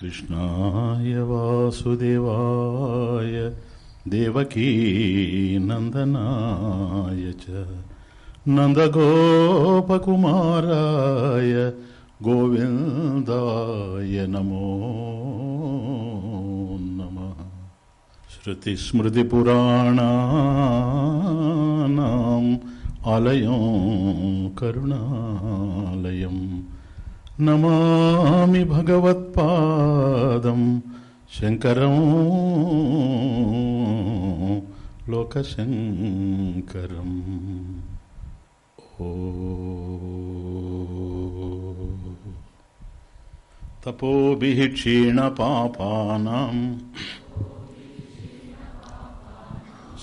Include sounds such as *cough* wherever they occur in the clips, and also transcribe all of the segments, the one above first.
कृष्णाय वासुदेवाय देवकी नन्दनाय च नन्दगोपकुमाराय గోవిందాయ నమో నమ. శ్రుతిస్మృతిపురాణానాం ఆలయం కరుణాలయం. నమామి భగవత్పాదం శంకరం లోకశంకరం. ఓ तपोभिः क्षीणपापानाम्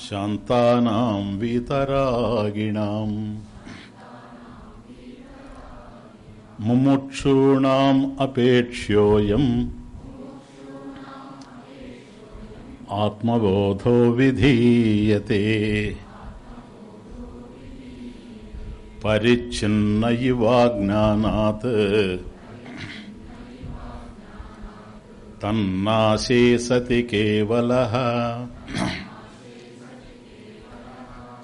शान्तानां वीतरागिणाम् मुमुक्षूणाम् अपेक्ष्योऽयम् आत्मबोधो विधीयते परिच्छिन्न इवाज्ञानात् तन्नाशे सति केवलः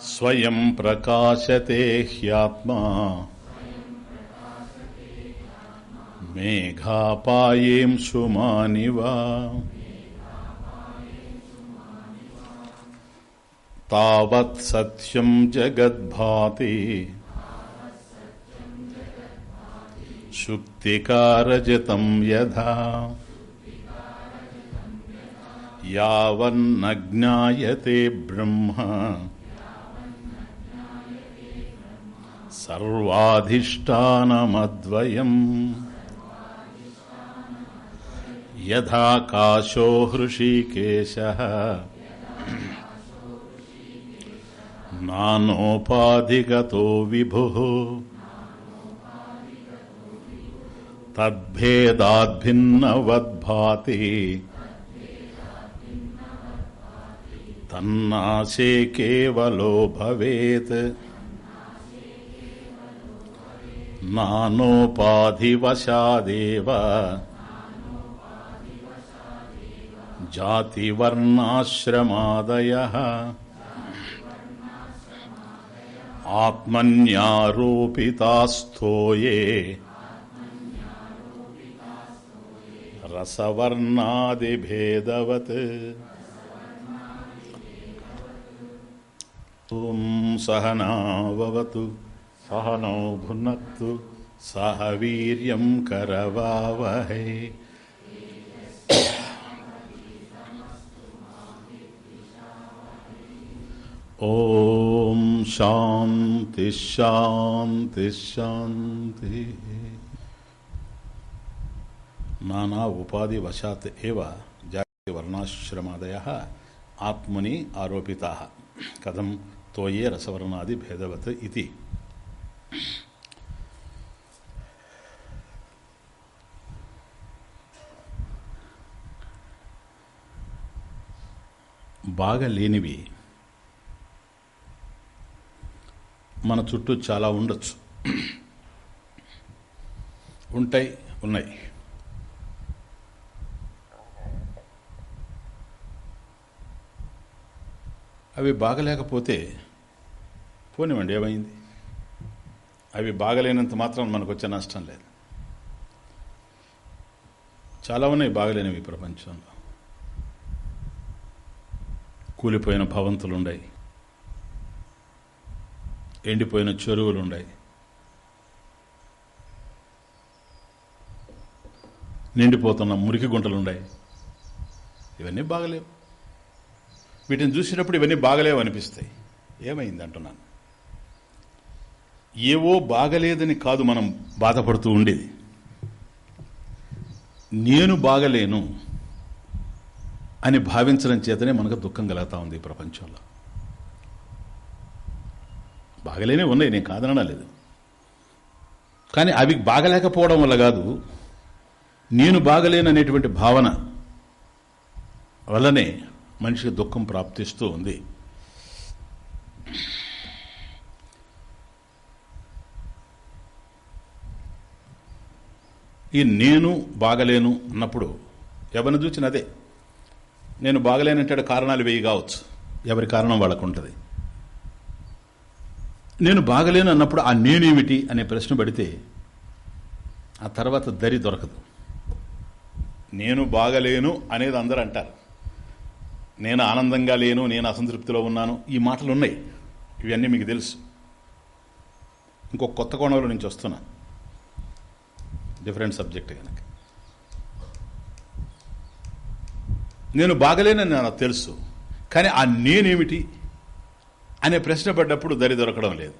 स्वयं प्रकाशते ह्यात्मा मेघापायेंशुमानिव तावत् सत्यं जगद्भाति शुक्तिकारजतं यथा यावन्न ब्रह्म। सर्वाधिष्ठानमद्वयम्। यथाकाशो हृषीकेशः। नानोपाधिगतो विभुः। तद्भेदाद्भिन्नवद्भाति। तन्नाशे केवलो भवेत्। नानोपाधिवशादेव। जातिवर्णाश्रमादयः। आत्मन्यारोपितास्थो ये। रसवर्णादिभेदवत्। ॐ सहनावतु सहनो भुनक्तु, सह वीर्यं करवावहै। ॐ शान्ति शान्ति, शान्तिः। नाना उपाधि वशात एव जाति वर्णाश्रमादयः आत्मनि आरोपिताः। कथं తోయే రసవర్ణాది భేదవత్ ఇది బాగా లేనివి మన చుట్టూ చాలా ఉండొచ్చు. ఉంటాయి ఉన్నాయి. అవి బాగలేకపోతే పోనివ్వండి ఏమైంది? అవి బాగలేనంత మాత్రం మనకు వచ్చే నష్టం లేదు. చాలా ఉన్నాయి బాగలేనివి ప్రపంచంలో. కూలిపోయిన భవంతులు ఉన్నాయి ఎండిపోయిన చెరువులు ఉన్నాయి నిండిపోతున్న మురికి గుంటలు ఉన్నాయి ఇవన్నీ బాగలేవు. వీటిని చూసినప్పుడు ఇవన్నీ బాగలేవు అనిపిస్తాయి. ఏమైంది అంటున్నాను ఏవో బాగలేదని కాదు మనం బాధపడుతూ ఉండేది. నేను బాగలేను అని భావించడం చేతనే మనకు దుఃఖం కలుగుతూ ఉంది ఈ ప్రపంచంలో. బాగలేనే ఉన్నాయి నేను కాదనడం లేదు. కానీ అవి బాగలేకపోవడం వల్ల కాదు నేను బాగలేననేటువంటి భావన వల్లనే మనిషికి దుఃఖం ప్రాప్తిస్తూ ఉంది. ఈ నేను బాగలేను అన్నప్పుడు ఎవరిని చూసిన అదే. నేను బాగలేనంటే కారణాలు వెయ్యి కావచ్చు. ఎవరి కారణం వాళ్ళకు ఉంటుంది నేను బాగలేను అన్నప్పుడు ఆ నేనేమిటి అనే ప్రశ్న పడితే ఆ తర్వాత దరి దొరకదు. నేను బాగలేను అనేది అందరూ అంటారు. నేను ఆనందంగా లేను నేను అసంతృప్తిలో ఉన్నాను. ఈ మాటలు ఉన్నాయి ఇవన్నీ మీకు తెలుసు. ఇంకో కొత్త కోణంలో నుంచి వస్తున్నా. డిఫరెంట్ సబ్జెక్ట్ కనుక. నేను బాగలేనని నాకు తెలుసు. కానీ ఆ నేనేమిటి అనే ప్రశ్న పడ్డప్పుడు దరి దొరకడం లేదు.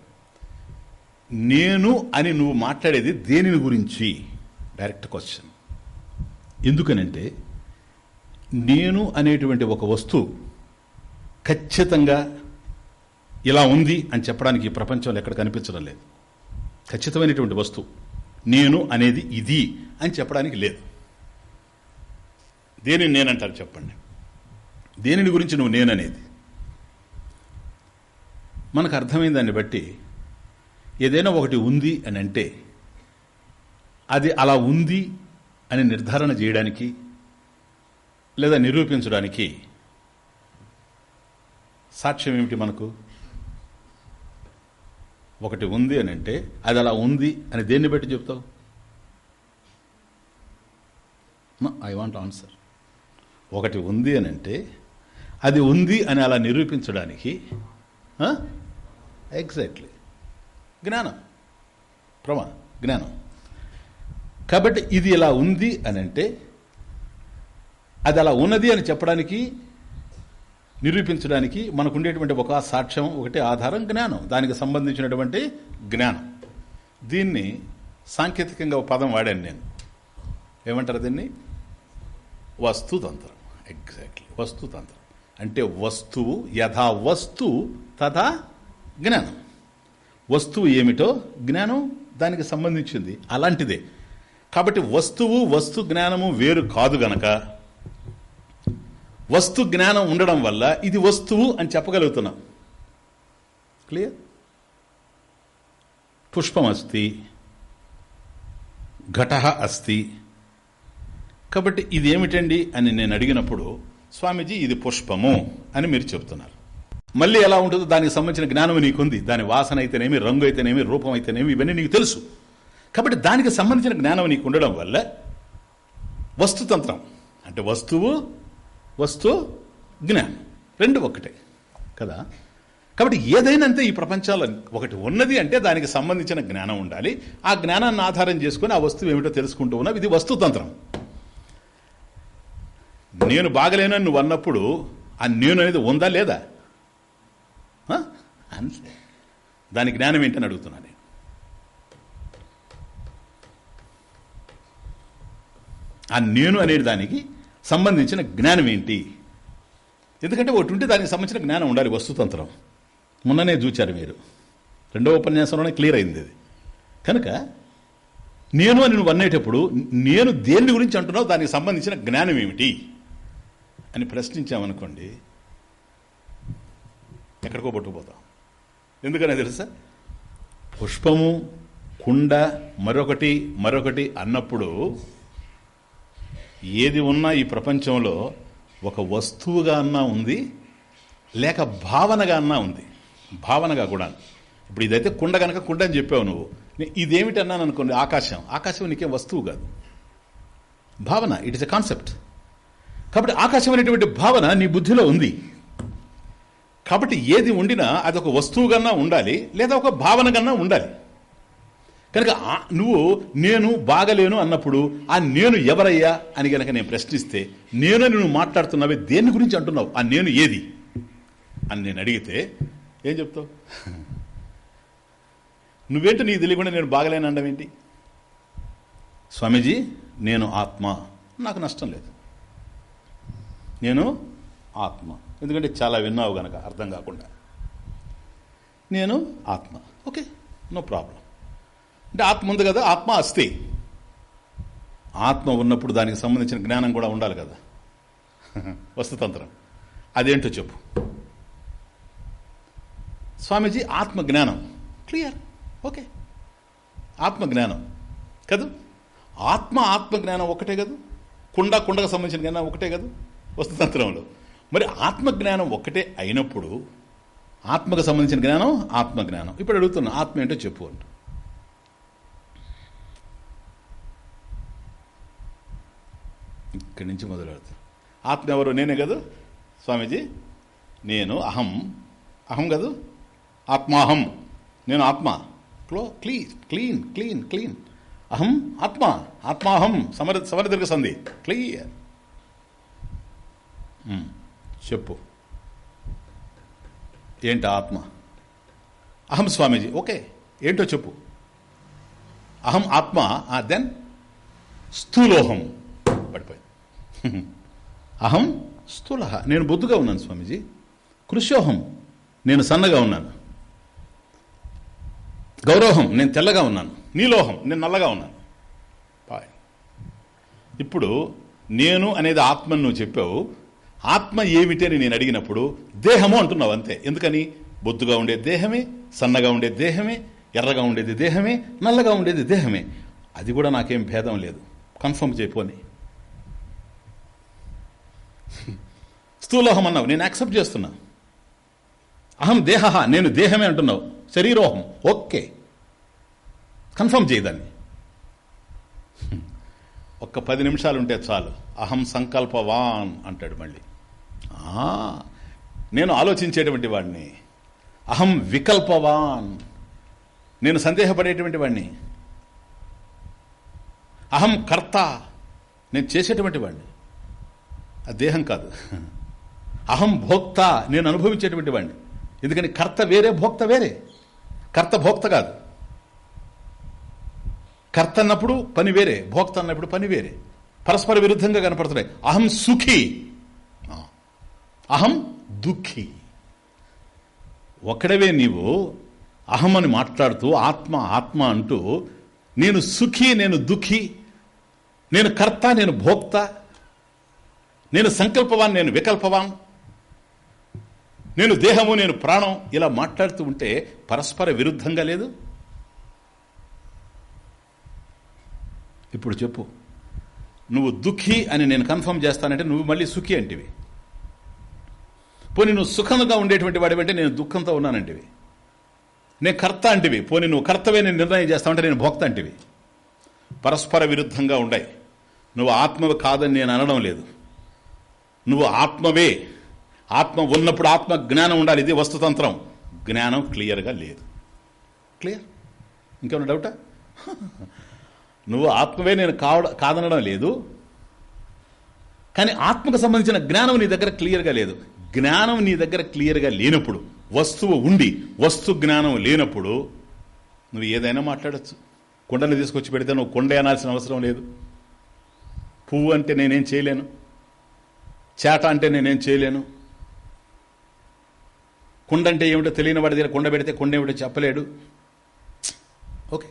నేను అని నువ్వు మాట్లాడేది దేనిని గురించి? డైరెక్ట్ క్వశ్చన్ ఎందుకనంటే నేను అనేటువంటి ఒక వస్తువు ఖచ్చితంగా ఇలా ఉంది అని చెప్పడానికి ఈ ప్రపంచంలో ఎక్కడ కనిపించడం లేదు. ఖచ్చితమైనటువంటి వస్తువు నేను అనేది ఇది అని చెప్పడానికి లేదు. దేనిని నేనంటారు చెప్పండి? దేనిని గురించి నువ్వు నేననేది? మనకు అర్థమైన దాన్ని బట్టి ఏదైనా ఒకటి ఉంది అని అంటే అది అలా ఉంది అని నిర్ధారణ చేయడానికి లేదా నిరూపించడానికి సాక్ష్యం ఏమిటి మనకు? ఒకటి ఉంది అని అంటే అది అలా ఉంది అని దేన్ని బట్టి చెప్తావు? ఐ వాంట్ ఆన్సర్ ఒకటి ఉంది అని అంటే అది ఉంది అని అలా నిరూపించడానికి ఎగ్జాక్ట్లీ జ్ఞానం. ప్రమా జ్ఞానం. కాబట్టి ఇది ఇలా ఉంది అని అంటే అది అలా ఉన్నది అని చెప్పడానికి నిరూపించడానికి మనకు ఉండేటువంటి ఒక సాక్ష్యం ఒకటి ఆధారం జ్ఞానం. దానికి సంబంధించినటువంటి జ్ఞానం. దీన్ని సాంకేతికంగా ఒక పదం వాడాను నేను. ఏమంటారు దీన్ని? వస్తుతంత్రం. ఎగ్జాక్ట్లీ వస్తుతంత్రం. అంటే వస్తువు యథా వస్తు తథా జ్ఞానం. వస్తువు ఏమిటో జ్ఞానం దానికి సంబంధించింది. అలాంటిదే. కాబట్టి వస్తువు వస్తు జ్ఞానము వేరు కాదు గనక వస్తు జ్ఞానం ఉండడం వల్ల ఇది వస్తువు అని చెప్పగలుగుతున్నాం. క్లియర్ పుష్పం అస్తి ఘట అస్తి. కాబట్టి ఇది ఏమిటండి అని నేను అడిగినప్పుడు స్వామీజీ ఇది పుష్పము అని మీరు చెప్తున్నారు మళ్ళీ ఎలా ఉంటుందో దానికి సంబంధించిన జ్ఞానం నీకుంది. దాని వాసన అయితేనేమి రంగు అయితేనేమి రూపం అయితేనేమి ఇవన్నీ నీకు తెలుసు. కాబట్టి దానికి సంబంధించిన జ్ఞానం నీకు ఉండడం వల్ల వస్తుతంత్రం అంటే వస్తువు వస్తు జ్ఞానం. రెండు ఒకటే కదా? కాబట్టి ఏదైనా అంతే ఈ ప్రపంచంలో ఒకటి ఉన్నది అంటే దానికి సంబంధించిన జ్ఞానం ఉండాలి. ఆ జ్ఞానాన్ని ఆధారం చేసుకుని ఆ వస్తువు ఏమిటో తెలుసుకుంటూ ఉన్నాం ఇది వస్తుతంత్రం నేను బాగలేనని నువ్వు అన్నప్పుడు ఆ నేను అనేది ఉందా లేదా? అంతే. దాని జ్ఞానం ఏంటని అడుగుతున్నా నేను. ఆ నేను అనే దానికి సంబంధించిన జ్ఞానం ఏంటి? ఎందుకంటే ఒకటి ఉంటే దానికి సంబంధించిన జ్ఞానం ఉండాలి వస్తుతంత్రం. మొన్ననే చూచారు మీరు. రెండవ ఉపన్యాసంలోనే క్లియర్ అయింది అది కనుక నేను అని నువ్వు అనేటప్పుడు నేను దేని గురించి అంటున్నావు దానికి సంబంధించిన జ్ఞానం ఏమిటి? అని ప్రశ్నించామనుకోండి ఎక్కడికో పట్టుకుపోతాం. ఎందుకనే తెలుసా? పుష్పము కుండ మరొకటి మరొకటి అన్నప్పుడు ఏది ఉన్నా ఈ ప్రపంచంలో ఒక వస్తువుగా అన్నా ఉంది లేక భావనగా అన్నా ఉంది. భావనగా కూడా. ఇప్పుడు ఇదైతే కుండ కనుక కుండ అని చెప్పావు నువ్వు. ఇదేమిటి అన్నాను అనుకోండి ఆకాశం. ఆకాశం నీకేం వస్తువు కాదు. భావన ఇట్ ఇస్ ఎ కాన్సెప్ట్ కాబట్టి ఆకాశం అనేటువంటి భావన నీ బుద్ధిలో ఉంది. కాబట్టి ఏది ఉండినా అది ఒక వస్తువుగన్నా ఉండాలి లేదా ఒక భావనగన్నా ఉండాలి. కనుక నువ్వు నేను బాగలేను అన్నప్పుడు ఆ నేను ఎవరయ్యా అని కనుక నేను ప్రశ్నిస్తే నేను నువ్వు మాట్లాడుతున్నావే దేని గురించి అంటున్నావు? ఆ నేను ఏది? అని నేను అడిగితే ఏం చెప్తావు? నువ్వేంటి నీకు తెలియకుండా నేను బాగలేను అనడం ఏంటి? స్వామీజీ నేను ఆత్మ. నాకు నష్టం లేదు. నేను ఆత్మ. ఎందుకంటే చాలా విన్నావు గనక అర్థం కాకుండా. నేను ఆత్మ. Okay no problem. అంటే ఆత్మ ఉంది కదా ఆత్మ అస్థి. ఆత్మ ఉన్నప్పుడు దానికి సంబంధించిన జ్ఞానం కూడా ఉండాలి కదా. *laughs* వస్తుతంత్రం. అదేంటో చెప్పు. స్వామీజీ ఆత్మ జ్ఞానం క్లియర్? ఓకే. ఆత్మజ్ఞానం. కదూ? ఆత్మ ఆత్మజ్ఞానం ఒకటే కదూ? కుండ కుండకు సంబంధించిన జ్ఞానం ఒకటే కదా? వస్తుతంత్రంలో. మరి ఆత్మజ్ఞానం ఒకటే అయినప్పుడు ఆత్మకు సంబంధించిన జ్ఞానం ఆత్మజ్ఞానం. ఇప్పుడు అడుగుతున్నా ఆత్మ ఏంటో చెప్పు అంటూ. ఇక్కడి నుంచి మొదలవుతుంది. ఆత్మ ఎవరు? నేనే కదా? స్వామీజీ నేను అహం. అహం కదూ ఆత్మాహం. నేను ఆత్మ. క్లో క్లీన్ క్లీన్ క్లీన్ క్లీన్. అహం ఆత్మ. ఆత్మాహం సమర సమరదీర్ఘ సంధి. క్లియర్. చెప్పు. ఏంటి ఆత్మ? అహం స్వామీజీ ఓకే. ఏంటో చెప్పు. అహం ఆత్మ దెన్ స్థూలోహం. పడిపోయింది. అహం స్థూల. నేను బొద్దుగా ఉన్నాను స్వామీజీ. కృషోహం నేను సన్నగా ఉన్నాను. గౌరవం నేను తెల్లగా ఉన్నాను. నీలోహం. నేను నల్లగా ఉన్నాను. ఇప్పుడు నేను అనేది ఆత్మను నువ్వు చెప్పావు. ఆత్మ ఏమిటి అని నేను అడిగినప్పుడు దేహము అంటున్నావు అంతే. ఎందుకని? బొద్దుగా ఉండే దేహమే సన్నగా ఉండే దేహమే ఎర్రగా ఉండేది దేహమే నల్లగా ఉండేది దేహమే. అది కూడా నాకేం భేదం లేదు. కన్ఫర్మ్ చేయపోని స్థూలోహం అన్నావు. నేను యాక్సెప్ట్ చేస్తున్నా. అహం దేహ నేను దేహమే అంటున్నావు. శరీరోహం ఓకే. కన్ఫర్మ్ చేయదాన్ని ఒక్క పది నిమిషాలు ఉంటే చాలు. అహం సంకల్పవాన్ అంటాడు మళ్ళీ. నేను ఆలోచించేటువంటి వాడిని అహం వికల్పవాన్. నేను సందేహపడేటువంటి వాడిని అహం కర్త. నేను చేసేటువంటి వాడిని దేహం కాదు. అహం భోక్త నేను అనుభవించేటువంటి వాడిని ఎందుకని కర్త వేరే భోక్త వేరే. కర్త భోక్త కాదు. కర్త అన్నప్పుడు పని వేరే భోక్త అన్నప్పుడు పని వేరే. పరస్పర విరుద్ధంగా కనపడుతున్నాయి. అహం సుఖీ. అహం దుఃఖీ. ఒక్కడవే నీవు అహం అని మాట్లాడుతూ ఆత్మ ఆత్మ అంటూ నేను సుఖి నేను దుఃఖీ నేను కర్త నేను భోక్త నేను సంకల్పవాన్ నేను వికల్పవాన్. నేను దేహము నేను ప్రాణం ఇలా మాట్లాడుతూ ఉంటే పరస్పర విరుద్ధంగా లేదు? ఇప్పుడు చెప్పు. నువ్వు దుఃఖి అని నేను కన్ఫర్మ్ చేస్తానంటే నువ్వు మళ్ళీ సుఖి అంటివి. పోనీ నువ్వు సుఖంగా ఉండేటువంటి వాడివంటే నేను దుఃఖంతో ఉన్నానంటివి. నేను కర్త అంటివి. పోనీ నువ్వు కర్తవే నేను నిర్ణయం చేస్తావంటే నేను భోక్త అంటివి. పరస్పర విరుద్ధంగా ఉండాయి. నువ్వు ఆత్మవి కాదని నేను అనడం లేదు. నువ్వు ఆత్మవే. ఆత్మ ఉన్నప్పుడు ఆత్మ జ్ఞానం ఉండాలి. ఇది వస్తుతంత్రం. జ్ఞానం క్లియర్గా లేదు. క్లియర్? ఇంకేమన్నా డౌటా? నువ్వు ఆత్మవే నేను కావడ కాదనడం లేదు. కానీ ఆత్మకు సంబంధించిన జ్ఞానం నీ దగ్గర క్లియర్గా లేదు. జ్ఞానం నీ దగ్గర క్లియర్గా లేనప్పుడు వస్తువు ఉండి వస్తు జ్ఞానం లేనప్పుడు నువ్వు ఏదైనా మాట్లాడచ్చు. కొండను తీసుకొచ్చి పెడితే నువ్వు కొండ అనాల్సిన అవసరం లేదు. పువ్వు అంటే నేనేం చేయలేను. చేట అంటే నేనేం చేయలేను. కుండ అంటే ఏమిటో తెలియని వాడి దగ్గర కుండ పెడితే కుండ ఏమిటో చెప్పలేడు. ఓకే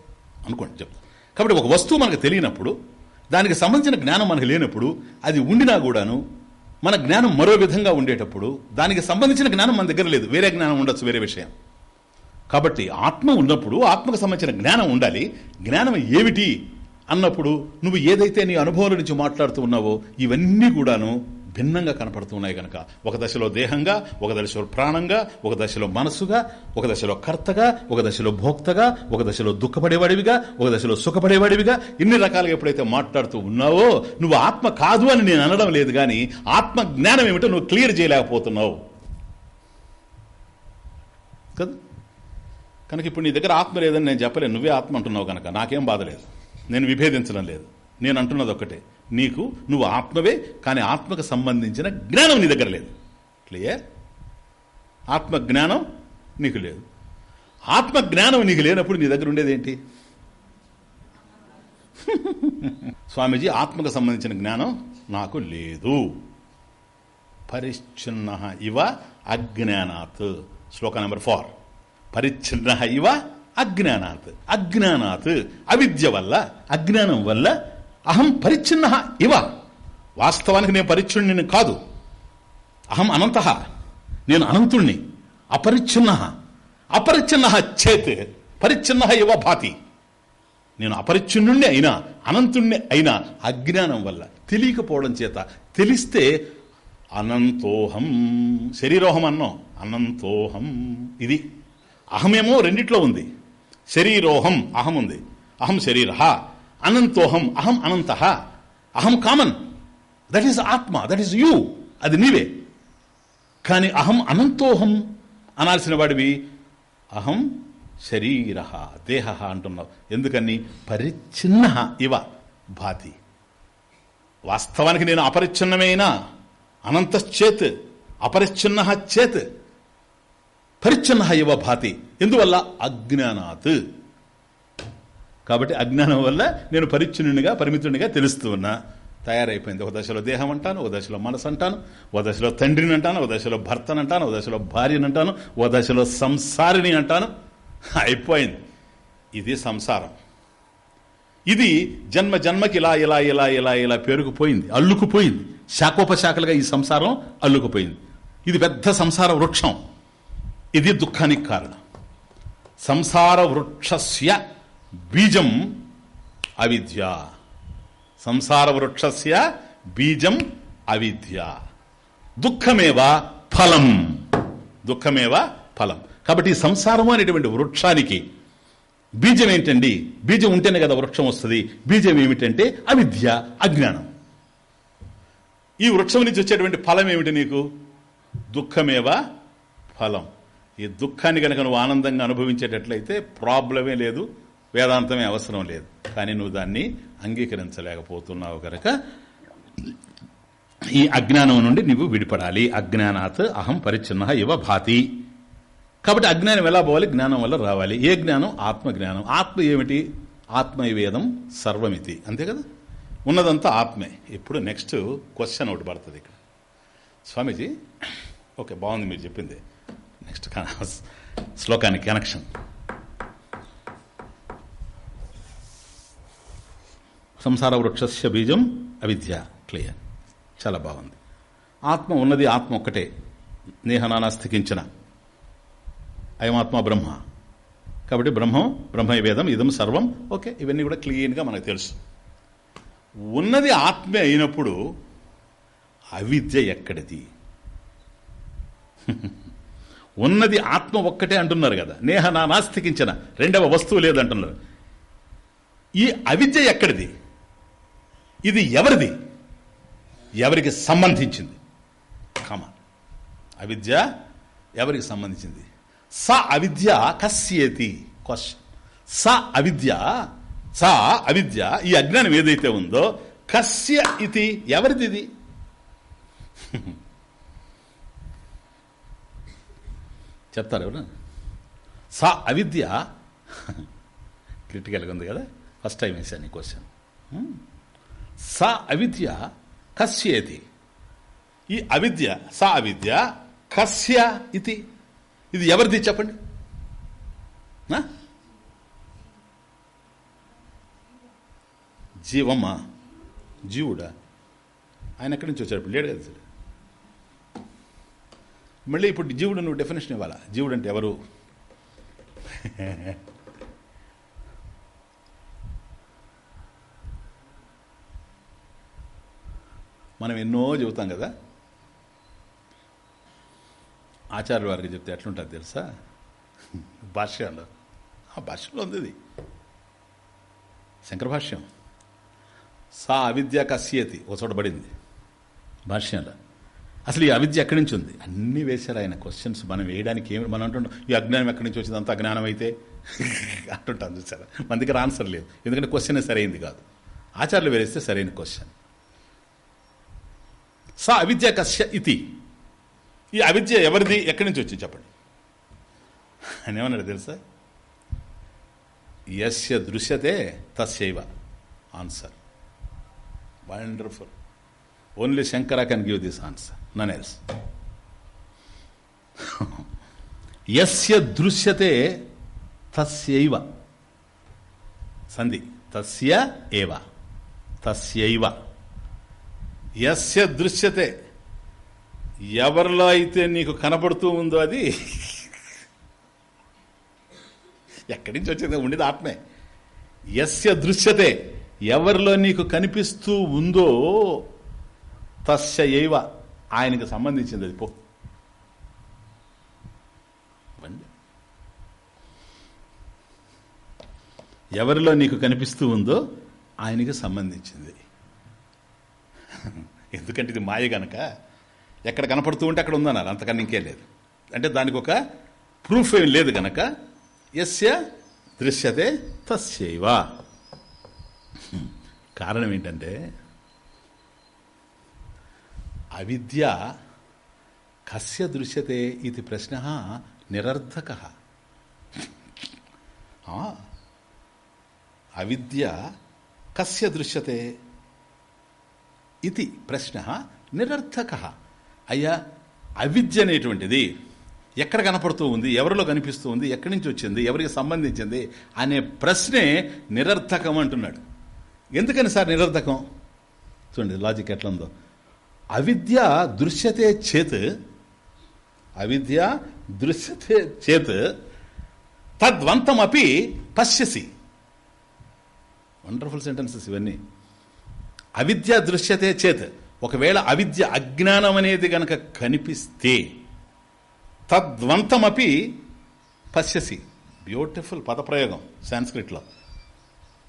అనుకోండి చెప్తా. కాబట్టి ఒక వస్తువు మనకు తెలియనప్పుడు దానికి సంబంధించిన జ్ఞానం మనకు లేనప్పుడు అది ఉండినా కూడాను మన జ్ఞానం మరో విధంగా ఉండేటప్పుడు దానికి సంబంధించిన జ్ఞానం మన దగ్గర లేదు. వేరే జ్ఞానం ఉండొచ్చు వేరే విషయం. కాబట్టి ఆత్మ ఉన్నప్పుడు ఆత్మకు సంబంధించిన జ్ఞానం ఉండాలి. జ్ఞానం ఏమిటి అన్నప్పుడు నువ్వు ఏదైతే నీ అనుభవం నుంచి మాట్లాడుతూ ఉన్నావో ఇవన్నీ కూడాను భిన్నంగా కనపడుతున్నాయి కనుక ఒక దశలో దేహంగా ఒక దశలో ప్రాణంగా ఒక దశలో మనస్సుగా ఒక దశలో కర్తగా ఒక దశలో భోక్తగా ఒక దశలో దుఃఖపడేవాడివిగా ఒక దశలో సుఖపడేవాడివిగా ఇన్ని రకాలుగా ఎప్పుడైతే మాట్లాడుతూ ఉన్నావో నువ్వు ఆత్మ కాదు అని నేను అనడం లేదు కానీ ఆత్మ జ్ఞానం ఏమిటో నువ్వు క్లియర్ చేయలేకపోతున్నావు. కదా? కనుక ఇప్పుడు నీ దగ్గర ఆత్మ లేదని నేను చెప్పలేను. నువ్వే ఆత్మ అంటున్నావు కనుక నాకేం బాధ లేదు. నేను విభేదించడం లేదు. నేను అంటున్నది ఒక్కటే. నీకు నువ్వు ఆత్మవే కానీ ఆత్మకు సంబంధించిన జ్ఞానం నీ దగ్గర లేదు. క్లియర్ ఆత్మ జ్ఞానం నీకు లేదు. ఆత్మ జ్ఞానం నీకు లేనప్పుడు నీ దగ్గర ఉండేది ఏంటి? *laughs* స్వామీజీ ఆత్మకు సంబంధించిన జ్ఞానం నాకు లేదు. పరిచ్ఛిన్న ఇవ అజ్ఞానాత్. శ్లోక నెంబర్ ఫోర్. పరిచ్ఛిన్న ఇవ అజ్ఞానాత్. అజ్ఞానాత్. అవిద్య వల్ల అజ్ఞానం వల్ల అహం పరిచ్ఛిన్న ఇవ. వాస్తవానికి నేను పరిచ్ఛిన్నుని కాదు. అహం అనంత. నేను అనంతుణ్ణి. అపరిచ్ఛిన్న. అపరిచ్ఛిన్న చేత్. పరిచ్ఛిన్న ఇవ భాతి. నేను అపరిచ్ఛిన్నుణ్ణి అయినా అనంతుణ్ణి అయినా అజ్ఞానం వల్ల తెలియకపోవడం చేత తెలిస్తే అనంతోహం. శరీరోహం అన్నాం అనంతోహం. ఇది. అహమేమో రెండిట్లో ఉంది. శరీరోహం అహం ఉంది. అహం శరీర. అనంతోహం అహం అనంత. అహం common. That is atma that is you అది నీవే. కానీ అహం అనంతోహం అనాల్సిన వాడివి అహం శరీర దేహ అంటున్నావు. ఎందుకని? పరిచ్ఛిన్న ఇవ భాతి. వాస్తవానికి నేను అపరిచ్ఛిన్నమైన? అనంతశ్చేత్ అపరిచ్ఛిన్న చేత్. పరిచ్ఛిన్న ఇవ భాతి. ఎందువల్ల? అజ్ఞానాత్. కాబట్టి అజ్ఞానం వల్ల నేను పరిచ్ఛిన్నునిగా పరిమితునిగా తెలుస్తూ ఉన్నా తయారైపోయింది. ఒక దశలో దేహం అంటాను ఒక దశలో మనసు అంటాను ఒక దశలో తండ్రిని అంటాను ఒక దశలో భర్తను అంటాను ఒక దశలో భార్యని అంటాను ఒక దశలో సంసారిని అంటాను. అయిపోయింది. ఇది సంసారం. ఇది జన్మ జన్మకి ఇలా ఇలా ఇలా ఇలా ఇలా పేరుకుపోయింది అల్లుకుపోయింది. శాఖోపశాఖలుగా ఈ సంసారం అల్లుకుపోయింది. ఇది పెద్ద సంసార వృక్షం. ఇది దుఃఖానికి కారణం. సంసార వృక్షస్య బీజం అవిద్య. సంసార వృక్షస్య బీజం అవిద్య. దుఃఖమేవ ఫలం. దుఃఖమేవ ఫలం. కాబట్టి ఈ సంసారము అనేటువంటి వృక్షానికి బీజం ఏంటండి? బీజం ఉంటేనే కదా వృక్షం వస్తుంది. బీజం ఏమిటంటే అవిద్య అజ్ఞానం. ఈ వృక్షం నుంచి వచ్చేటువంటి ఫలం ఏమిటి నీకు? దుఃఖమేవ ఫలం. ఈ దుఃఖాన్ని కనుక నువ్వు ఆనందంగా అనుభవించేటట్లయితే ప్రాబ్లమే లేదు. వేదాంతమే అవసరం లేదు. కానీ నువ్వు దాన్ని అంగీకరించలేకపోతున్నావు కనుక ఈ అజ్ఞానం నుండి నువ్వు విడిపడాలి. అజ్ఞానాత్ అహం పరిచ్ఛిన్న ఇవ భాతి. కాబట్టి అజ్ఞానం ఎలా పోవాలి? జ్ఞానం వల్ల రావాలి. ఏ జ్ఞానం? ఆత్మ జ్ఞానం ఆత్మ ఏమిటి? ఆత్మవేదం సర్వమితి. అంతే కదా? ఉన్నదంతా ఆత్మే. ఇప్పుడు నెక్స్ట్ క్వశ్చన్ ఒకటి పడుతుంది ఇక్కడ. స్వామీజీ ఓకే బాగుంది మీరు చెప్పింది. నెక్స్ట్ శ్లోకానికి కనెక్షన్. సంసార వృక్షస్య బీజం అవిద్య క్లియర్. చాలా బాగుంది. ఆత్మ ఉన్నది ఆత్మ ఒక్కటే. నేహనానాస్థికించిన అయమాత్మ బ్రహ్మ. కాబట్టి బ్రహ్మం బ్రహ్మవేదం ఇదం సర్వం. ఓకే ఇవన్నీ కూడా క్లీన్గా మనకు తెలుసు. ఉన్నది ఆత్మే అయినప్పుడు అవిద్య ఎక్కడిది? *laughs* ఉన్నది ఆత్మ ఒక్కటే అంటున్నారు కదా. నేహ నానాస్తికించిన రెండవ వస్తువు లేదంటున్నారు. ఈ అవిద్య ఎక్కడిది? ఇది ఎవరిది? ఎవరికి సంబంధించింది? కమ అవిద్య ఎవరికి సంబంధించింది? స అవిద్య కస్యేతి. క్వశ్చన్ స అవిద్య స అవిద్య ఈ అజ్ఞానం ఏదైతే ఉందో కస్య ఇది ఎవరిది ఇది? *laughs* చెప్తారు ఎవరు? స అవిద్య. *laughs* క్రిటికల్గా ఉంది కదా? ఫస్ట్ టైం వేసాను ఈ క్వశ్చన్ స అవిద్య కస్యేతి. ఈ అవిద్య స అవిద్య కస్య ఇది. ఇది ఎవరిది చెప్పండి? ఆ? జీవమ్మా? జీవుడా? ఆయన ఎక్కడి నుంచి వచ్చాడు? లేడు కదా సార్. మళ్ళీ ఇప్పుడు జీవుడు నువ్వు డెఫినేషన్ ఇవ్వాలా? జీవుడు అంటే ఎవరు? *laughs* మనం ఎన్నో చెబుతాం కదా? ఆచార్య వారికి చెప్తే ఎట్లుంటుంది తెలుసా? భాష్యంలో ఆ భాష్యంలో ఉంది ఇది. శంకర భాష్యం. సా అవిద్య కస్యతి. ఓ చోట పడింది. భాష్యంలో అసలు ఈ అవిద్య ఎక్కడి నుంచి ఉంది? అన్నీ వేశారు ఆయన. క్వశ్చన్స్ మనం వేయడానికి ఏమి మనం అంటుంటాం ఈ అజ్ఞానం ఎక్కడి నుంచి వచ్చింది? అంత అజ్ఞానం అయితే? అంటుంటాం చూసారా? మన దగ్గర ఆన్సర్ లేదు ఎందుకంటే క్వశ్చన్ సరైంది కాదు. ఆచార్యులు వేరేస్తే సరైన క్వశ్చన్ సా అవిద్య కస్య ఇతి. ఈ అవిద్య ఎవరిది? ఎక్కడి నుంచి వచ్చింది చెప్పండి. అని ఏమన్నాడు తెలుసా? ఎస్య దృశ్యతే తస్యైవ. Answer. Wonderful. Only Shankara can give this answer. None else. ఎస్య దృశ్యతే తస్యైవ. సంధి. తస్య ఏవ. తస్యవ. యస్య దృశ్యతే. ఎవరిలో అయితే నీకు కనబడుతూ ఉందో అది. ఎక్కడి నుంచి వచ్చేది ఉండేది ఆత్మే. యస్య దృశ్యతే. ఎవరిలో నీకు కనిపిస్తూ ఉందో తస్య ఏవ. ఆయనకు సంబంధించింది అది పో. ఎవరిలో నీకు కనిపిస్తూ ఉందో ఆయనకి సంబంధించింది. ఎందుకంటే ఇది మాయ గనక ఎక్కడ కనపడుతూ ఉంటే అక్కడ ఉందన్నారు. అంతకన్నా ఇంకేం లేదు. అంటే దానికి ఒక ప్రూఫ్ ఏం లేదు గనక ఎస్య దృశ్యతే తస్యవ. కారణం ఏంటంటే అవిద్య కస్య దృశ్యతే ఇది ప్రశ్న నిరర్ధక అవిద్య కస్య దృశ్యతే ఇది ప్రశ్న. నిరర్థక. అయ్యా అవిద్య అనేటువంటిది ఎక్కడ కనపడుతూ ఉంది ఎవరిలో కనిపిస్తూ ఉంది ఎక్కడి నుంచి వచ్చింది ఎవరికి సంబంధించింది అనే ప్రశ్నే నిరర్థకం అంటున్నాడు. ఎందుకని సార్ నిరర్థకం? చూడండి లాజిక్ ఎట్లా ఉందో. అవిద్య దృశ్యతే చేత్. అవిద్య దృశ్యతే చేత్. తద్వంతమపి పశ్యసి. వండర్ఫుల్ సెంటెన్సెస్ ఇవన్నీ. అవిద్య దృశ్యతే చేత్. ఒకవేళ అవిద్య అజ్ఞానం అనేది గనక కనిపిస్తే తద్వంతమపి పశ్యసి. బ్యూటిఫుల్ పదప్రయోగం సాంస్క్రిట్లో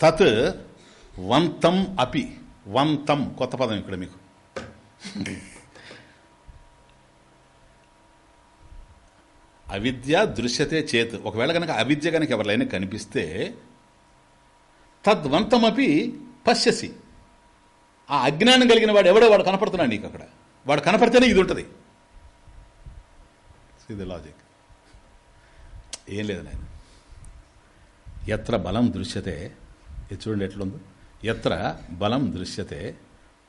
తత్ వంతం అపి. వంతం కొత్త పదం ఇక్కడ మీకు. అవిద్య దృశ్యతే చేత్. ఒకవేళ కనుక అవిద్య కనుక ఎవరిలైనా కనిపిస్తే తద్వంతమపి పశ్యసి. ఆ అజ్ఞానం కలిగిన వాడు ఎవడో వాడు కనపడుతున్నాడు నీకు అక్కడ. వాడు కనపడితేనే ఇది ఉంటుంది. ఇది లాజిక్ ఏం లేదు నేను ఎత్ర బలం దృశ్యతే ఇది చూడండి ఎట్లుందో. ఎత్ర బలం దృశ్యతే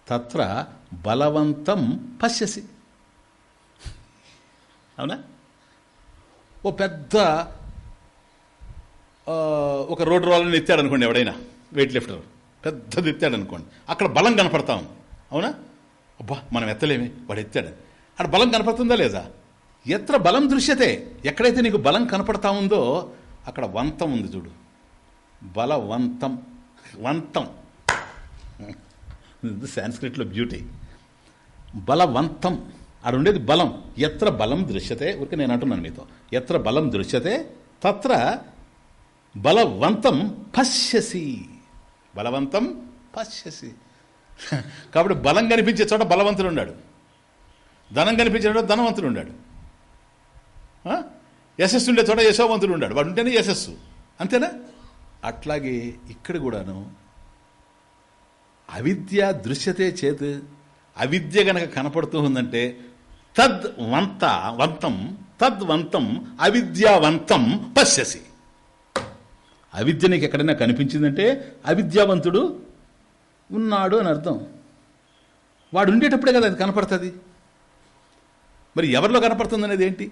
తత్ర బలవంతం పశ్యసి. అవునా? ఓ పెద్ద ఒక రోడ్డు రోలని ఎత్తాడు అనుకోండి ఎవడైనా వెయిట్ లిఫ్టర్. పెద్దది ఎత్తాడు అనుకోండి అక్కడ బలం కనపడతా. అవునా? అబ్బా మనం ఎత్తలేమి. వాడు ఎత్తాడు. అక్కడ బలం కనపడుతుందా లేదా? ఎత్ర బలం దృశ్యతే. ఎక్కడైతే నీకు బలం కనపడతా ఉందో అక్కడ వంతం ఉంది చూడు. బలవంతం. వంతం. సాంస్క్రిట్లో బ్యూటీ. బలవంతం. అక్కడ ఉండేది బలం. ఎత్ర బలం దృశ్యతే. ఊరికే నేను అంటున్నాను మీతో. ఎత్ర బలం దృశ్యతే. తత్ర బలవంతం పశ్యసి. బలవంతం పశ్యసి. కాబట్టి బలం కనిపించే చోట బలవంతుడు ఉన్నాడు. ధనం కనిపించే చోట ధనవంతుడు ఉన్నాడు. యశస్సు ఉండే చోట యశోవంతుడు ఉన్నాడు. వాడు ఉంటేనే యశస్సు. అంతేనా? అట్లాగే ఇక్కడ కూడాను అవిద్య దృశ్యతే చేత్ అవిద్య గనక కనపడుతూ ఉందంటే తద్వంత వంతం తద్వంతం అవిద్యావంతం పశ్యసి. అవిద్య నీకు ఎక్కడైనా కనిపించిందంటే అవిద్యావంతుడు ఉన్నాడు అని అర్థం. వాడు ఉండేటప్పుడే కదా అది కనపడుతుంది. మరి ఎవరిలో కనపడుతుంది అనేది ఏంటి?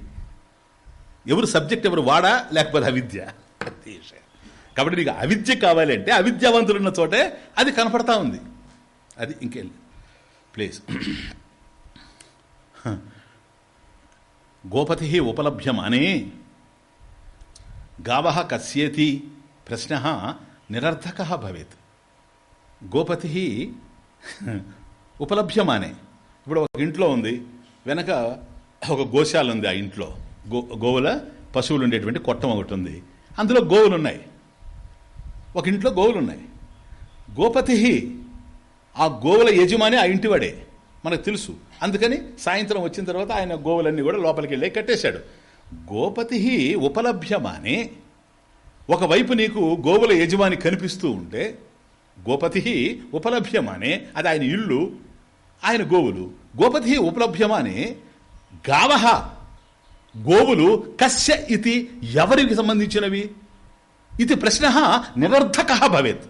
ఎవరు సబ్జెక్ట్ ఎవరు వాడా లేకపోతే అవిద్య? కాబట్టి నీకు అవిద్య కావాలి అంటే అవిద్యావంతులు ఉన్న చోటే అది కనపడతా ఉంది. అది ఇంకేం ప్లీజ్. గోపతి ఉపలభ్యమానే. గావ కస్యేతి ప్రశ్న నిరర్థక భవేత్. గోపతి ఉపలభ్యమానే. ఇప్పుడు ఒక ఇంట్లో ఉంది వెనక ఒక గోశాల ఉంది ఆ ఇంట్లో. గో గోవుల పశువులు ఉండేటువంటి కొట్టం ఒకటి ఉంది. అందులో గోవులు ఉన్నాయి ఒక ఇంట్లో గోవులు ఉన్నాయి గోపతి ఆ గోవుల యజమాని ఆ ఇంటివాడే మనకు తెలుసు. అందుకని సాయంత్రం వచ్చిన తర్వాత ఆయన గోవులన్నీ కూడా లోపలికి వెళ్ళి కట్టేశాడు. గోపతి ఉపలభ్యమానే. ఒకవైపు నీకు గోవుల యజమాని కనిపిస్తూ ఉంటే గోపతి ఉపలభ్యమానే అది ఆయన ఇల్లు ఆయన గోవులు. గోపతి ఉపలభ్యమానే గావహ గోవులు కస్య ఇది ఎవరికి సంబంధించినవి? ఇది ప్రశ్న నిరర్ధక భవేత్.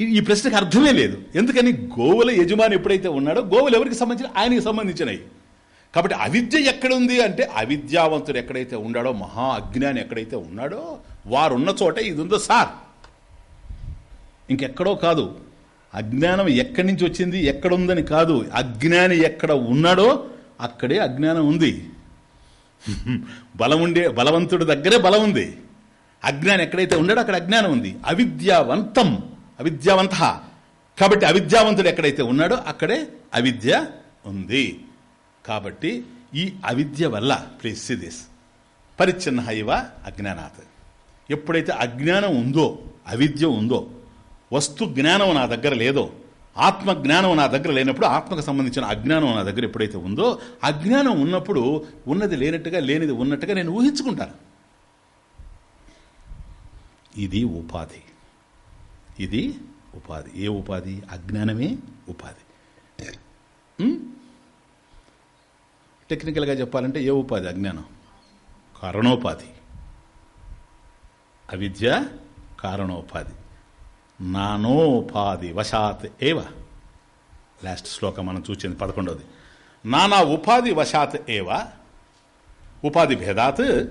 ఈ- ఈ ప్రశ్నకు అర్థమే లేదు. ఎందుకని గోవుల యజమాని ఎప్పుడైతే ఉన్నాడో గోవులు ఎవరికి సంబంధించిన ఆయనకి సంబంధించినవి. కాబట్టి అవిద్య ఎక్కడుంది అంటే అవిద్యావంతుడు ఎక్కడైతే ఉన్నాడో మహా అజ్ఞాని ఎక్కడైతే ఉన్నాడో వారున్న చోట ఇది ఉందో సార్. ఇంకెక్కడో కాదు. అజ్ఞానం ఎక్కడి నుంచి వచ్చింది? ఎక్కడుందని కాదు. అజ్ఞాని ఎక్కడ ఉన్నాడో అక్కడే అజ్ఞానం ఉంది. బలం ఉండే బలవంతుడి దగ్గరే బలం ఉంది. అజ్ఞానం ఎక్కడైతే ఉన్నాడో అక్కడ అజ్ఞానం ఉంది. అవిద్యావంతం. అవిద్యావంత. కాబట్టి అవిద్యావంతుడు ఎక్కడైతే ఉన్నాడో అక్కడే అవిద్య ఉంది. కాబట్టి ఈ అవిద్య వల్ల ప్లీజ్ దిస్ పరిచ్ఛిన్న ఇవ అజ్ఞానాత్. ఎప్పుడైతే అజ్ఞానం ఉందో అవిద్య ఉందో వస్తు జ్ఞానం నా దగ్గర లేదో ఆత్మ జ్ఞానం నా దగ్గర లేనప్పుడు ఆత్మకు సంబంధించిన అజ్ఞానం నా దగ్గర ఎప్పుడైతే ఉందో అజ్ఞానం ఉన్నప్పుడు ఉన్నది లేనట్టుగా లేనిది ఉన్నట్టుగా నేను ఊహించుకుంటాను. ఇది ఉపాధి. ఇది ఉపాధి. ఏ ఉపాధి? అజ్ఞానమే ఉపాధి. టెక్నికల్గా చెప్పాలంటే ఏ ఉపాధి? అజ్ఞానం. కారణోపాధి. అవిద్య కారణోపాధి. నానోపాధి వశాత్ ఏవ? లాస్ట్ శ్లోకం మనం చూసింది పదకొండవది. నానా ఉపాధి వశాత్ ఏవ? ఉపాధి భేదాత్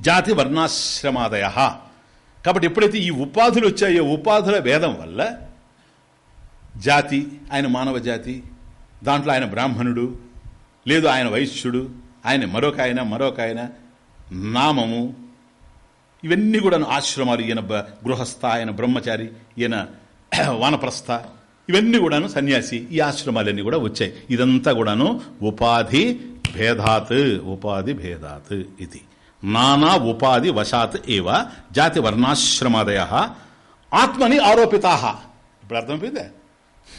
జాతి వర్ణాశ్రమాదయ. కాబట్టి ఎప్పుడైతే ఈ ఉపాధులు వచ్చాయో ఉపాధుల భేదం వల్ల జాతి ఆయన మానవ జాతి దాంట్లో ఆయన బ్రాహ్మణుడు లేదు ఆయన వైశ్యుడు ఆయన మరొక ఆయన మరొక ఆయన నామము. ఇవన్నీ కూడా ఆశ్రమాలు ఈయన బ- గృహస్థ ఆయన బ్రహ్మచారి ఈయన *clears throat* వానప్రస్థ. ఇవన్నీ కూడాను సన్యాసి ఈ ఆశ్రమాలన్నీ కూడా వచ్చాయి. ఇదంతా కూడాను ఉపాధి భేదాత్ ఉపాధి భేదాత్ ఇది. నానా ఉపాధి వశాత్ ఏవ జాతి వర్ణాశ్రమాదయ. ఆత్మని ఆరోపితా. ఇప్పుడు అర్థమైపోయిందే?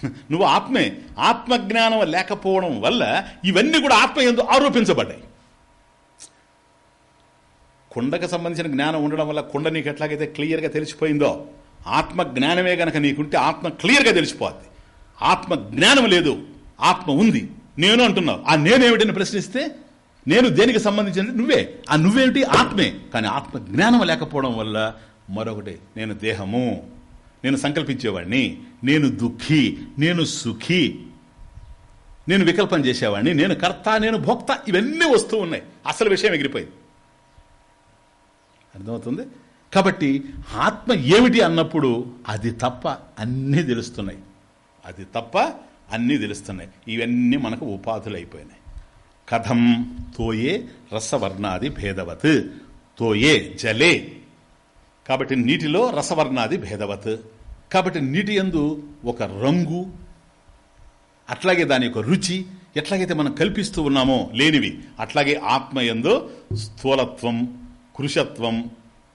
నువ్వు ఆత్మే. ఆత్మజ్ఞానం లేకపోవడం వల్ల ఇవన్నీ కూడా ఆత్మ ఎందు ఆరోపించబడ్డాయి. కుండకు సంబంధించిన జ్ఞానం ఉండడం వల్ల కుండ నీకు ఎట్లాగైతే క్లియర్గా తెలిసిపోయిందో ఆత్మ జ్ఞానమే గనక నీకుంటే ఆత్మ క్లియర్గా తెలిసిపోద్ది. ఆత్మ జ్ఞానం లేదు ఆత్మ ఉంది. నేను అంటున్నావు. ఆ నేనేమిటని ప్రశ్నిస్తే నేను దేనికి సంబంధించినది నువ్వే. ఆ నువ్వేమిటి? ఆత్మే. కానీ ఆత్మ జ్ఞానం లేకపోవడం వల్ల మరొకటి నేను దేహము. నేను సంకల్పించేవాడిని నేను దుఃఖి నేను సుఖి. నేను వికల్పం చేసేవాడిని నేను కర్త నేను భోక్త ఇవన్నీ వస్తూ ఉన్నాయి. అసలు విషయం ఎగిరిపోయింది. అర్థమవుతుంది? కాబట్టి ఆత్మ ఏమిటి అన్నప్పుడు అది తప్ప అన్నీ తెలుస్తున్నాయి. అది తప్ప అన్నీ తెలుస్తున్నాయి. ఇవన్నీ మనకు ఉపాధులు అయిపోయినాయి. కథం తోయే రసవర్ణాది భేదవత్. తోయే జలే. కాబట్టి నీటిలో రసవర్ణాది భేదవత్. కాబట్టి నీటి యందు ఒక రంగు అట్లాగే దాని యొక్క రుచి ఎట్లాగైతే మనం కల్పిస్తూ ఉన్నామో లేనివి అట్లాగే ఆత్మయందు స్థూలత్వం కృషత్వం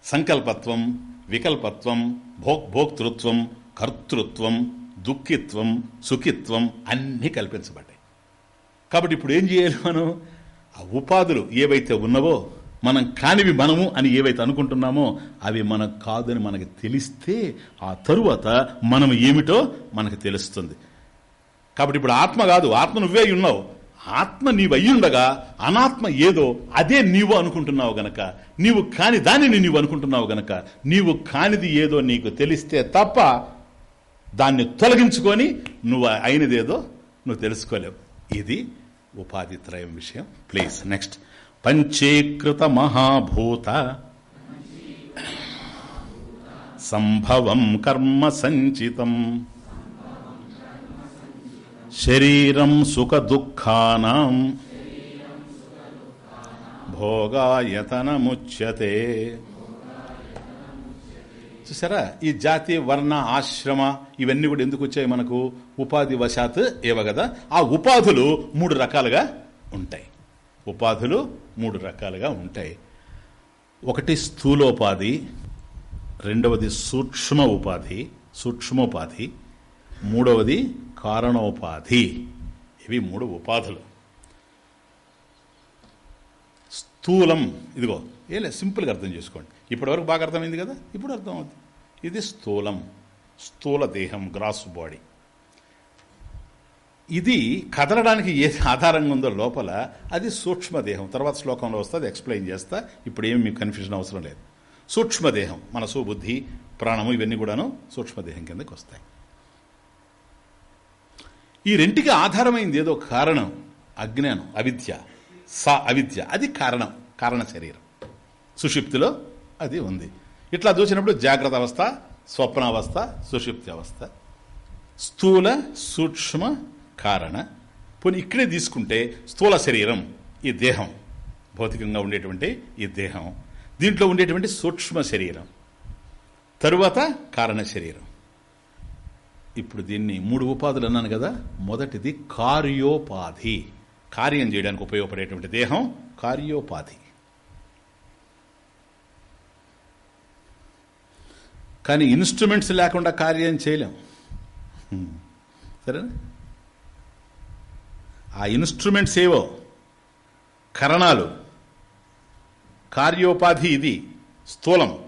సంకల్పత్వం వికల్పత్వం భోక్ భోక్తృత్వం కర్తృత్వం దుఃఖిత్వం సుఖిత్వం అన్నీ కల్పించబడ్డాయి. కాబట్టి ఇప్పుడు ఏం చేయాలి మనం? ఆ ఉపాధులు ఏవైతే ఉన్నవో మనం కానివి మనము అని ఏవైతే అనుకుంటున్నామో అవి మనకు కాదని మనకు తెలిస్తే ఆ తరువాత మనం ఏమిటో మనకు తెలుస్తుంది. కాబట్టి ఇప్పుడు ఆత్మ కాదు ఆత్మ నువ్వే అయి ఉన్నావు. ఆత్మ నీవు అయ్యుండగా అనాత్మ ఏదో అదే నీవు అనుకుంటున్నావు గనక నీవు కాని దానిని నీవు అనుకుంటున్నావు గనక నీవు కానిది ఏదో నీకు తెలిస్తే తప్ప దాన్ని తొలగించుకొని నువ్వు అయినదేదో నువ్వు తెలుసుకోలేవు. ఇది ఉపాధి త్రయం విషయం. Please next. పంచీకృత మహాభూత సంభవం కర్మ సంచితం శరీరం సుఖ దుఃఖానాం భోగాయతనముచ్యతే. చూసారా? ఈ జాతి వర్ణ ఆశ్రమ ఇవన్నీ కూడా ఎందుకు వచ్చాయి మనకు? ఉపాధి వశాత్ ఏవ కదా ఆ ఉపాధులు మూడు రకాలుగా ఉంటాయి. ఉపాధులు మూడు రకాలుగా ఉంటాయి. ఒకటి స్థూలోపాధి రెండవది సూక్ష్మ ఉపాధి సూక్ష్మోపాధి మూడవది కారణోపాధి. ఇవి మూడు ఉపాధులు. స్థూలం ఇదిగో ఏలే సింపుల్గా అర్థం చేసుకోండి. ఇప్పటివరకు బాగా అర్థమైంది కదా? ఇప్పుడు అర్థం అవుతుంది ఇది స్థూలం స్థూల దేహం గ్రాస్ బాడీ. ఇది కదలడానికి ఏది ఆధారంగా ఉందో లోపల అది సూక్ష్మదేహం తర్వాత శ్లోకంలో వస్తుంది ఎక్స్ప్లెయిన్ చేస్తా. ఇప్పుడు ఏమి మీకు కన్ఫ్యూజన్ అవసరం లేదు. సూక్ష్మదేహం మనసు బుద్ధి ప్రాణము ఇవన్నీ కూడాను సూక్ష్మదేహం కిందకి వస్తాయి. ఈ రెంటికి ఆధారమైంది ఏదో కారణం అజ్ఞానం అవిద్య. సా అవిద్య. అది కారణం కారణ శరీరం. సుషిప్తిలో అది ఉంది. ఇట్లా చూసినప్పుడు జాగ్రత్త అవస్థ స్వప్నావస్థ సుషిప్తి అవస్థ. స్థూల సూక్ష్మ కారణ. పోనీ ఇక్కడే తీసుకుంటే స్థూల శరీరం ఈ దేహం భౌతికంగా ఉండేటువంటి ఈ దేహం దీంట్లో ఉండేటువంటి సూక్ష్మ శరీరం తరువాత కారణ శరీరం. ఇప్పుడు దీన్ని మూడు ఉపాధులు అన్నాను కదా మొదటిది కార్యోపాధి. కార్యం చేయడానికి ఉపయోగపడేటువంటి దేహం కార్యోపాధి. కానీ ఇన్స్ట్రుమెంట్స్ లేకుండా కార్యం చేయలేం. సరేనా? ఆ ఇన్స్ట్రుమెంట్స్ ఏవో కరణాలు. కార్యోపాధి ఇది స్థూలం.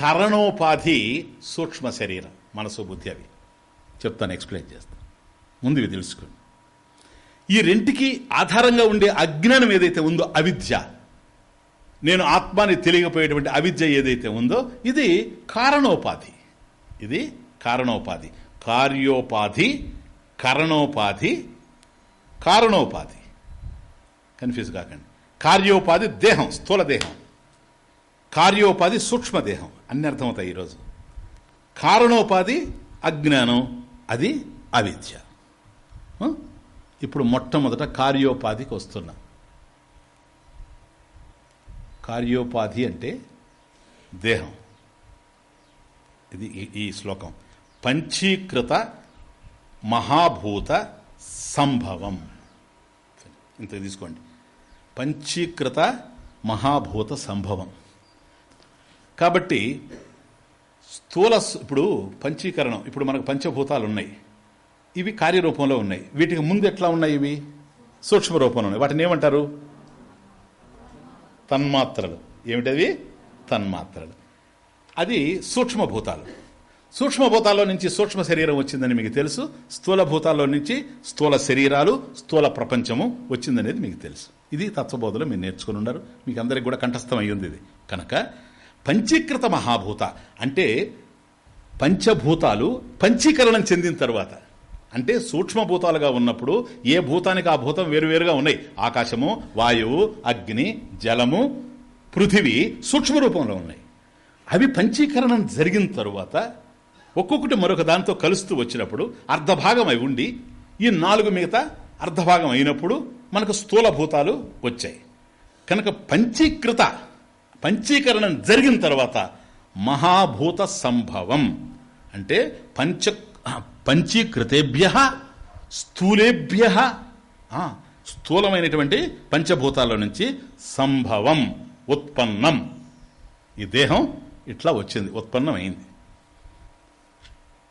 కరణోపాధి సూక్ష్మ శరీరం మనసు బుద్ధి అవి. చెప్తాను ఎక్స్ప్లెయిన్ చేస్తాను. ముందు ఇవి తెలుసుకోండి. ఈ రెంటికి ఆధారంగా ఉండే అజ్ఞానం ఏదైతే ఉందో అవిద్య నేను ఆత్మాని తెలియకపోయేటువంటి అవిద్య ఏదైతే ఉందో ఇది కారణోపాధి. ఇది కారణోపాధి. కార్యోపాధి కరణోపాధి కారణోపాధి. కన్ఫ్యూజ్ కాకండి. కార్యోపాధి దేహం స్థూల దేహం. కార్యోపాధి సూక్ష్మదేహం అన్ని అర్థమవుతాయి ఈరోజు. కారణోపాధి అజ్ఞానం అది అవిద్య. ఇప్పుడు మొట్టమొదట కార్యోపాధికి వస్తున్నా. కార్యోపాధి అంటే దేహం. ఇది ఈ శ్లోకం. పంచీకృత మహాభూత సంభవం. ఇంత తీసుకోండి. పంచీకృత మహాభూత సంభవం. కాబట్టి స్థూల ఇప్పుడు పంచీకరణం ఇప్పుడు మనకు పంచభూతాలు ఉన్నాయి ఇవి కార్యరూపంలో ఉన్నాయి. వీటికి ముందు ఎట్లా ఉన్నాయి ఇవి? సూక్ష్మ రూపంలో ఉన్నాయి. వాటిని ఏమంటారు? తన్మాత్రలు. ఏమిటవి? తన్మాత్రలు. అది సూక్ష్మభూతాలు. సూక్ష్మభూతాల్లో నుంచి సూక్ష్మ శరీరం వచ్చిందని మీకు తెలుసు. స్థూల భూతాల్లో నుంచి స్థూల శరీరాలు స్థూల ప్రపంచము వచ్చిందనేది మీకు తెలుసు. ఇది తత్వబోధలో మీరు నేర్చుకుని ఉన్నారు. మీకు అందరికి కూడా కంఠస్థం అయ్యింది ఇది. కనుక పంచీకృత మహాభూత అంటే పంచభూతాలు పంచీకరణం చెందిన తర్వాత అంటే సూక్ష్మభూతాలుగా ఉన్నప్పుడు ఏ భూతానికి ఆ భూతం వేరువేరుగా ఉన్నాయి? ఆకాశము వాయువు అగ్ని జలము పృథివీ సూక్ష్మ రూపంలో ఉన్నాయి. అవి పంచీకరణం జరిగిన తరువాత ఒక్కొక్కటి మరొక దాంతో కలుస్తూ వచ్చినప్పుడు అర్ధభాగం అయి ఉండి ఈ నాలుగు మిగతా అర్ధభాగం అయినప్పుడు మనకు స్థూలభూతాలు వచ్చాయి. కనుక పంచీకృత పంచీకరణం జరిగిన తర్వాత మహాభూత సంభవం. అంటే పంచ పంచీకృతేభ్య స్థూలేభ్య స్థూలమైనటువంటి పంచభూతాల నుంచి సంభవం ఉత్పన్నం. ఈ దేహం ఇట్లా వచ్చింది ఉత్పన్నం అయింది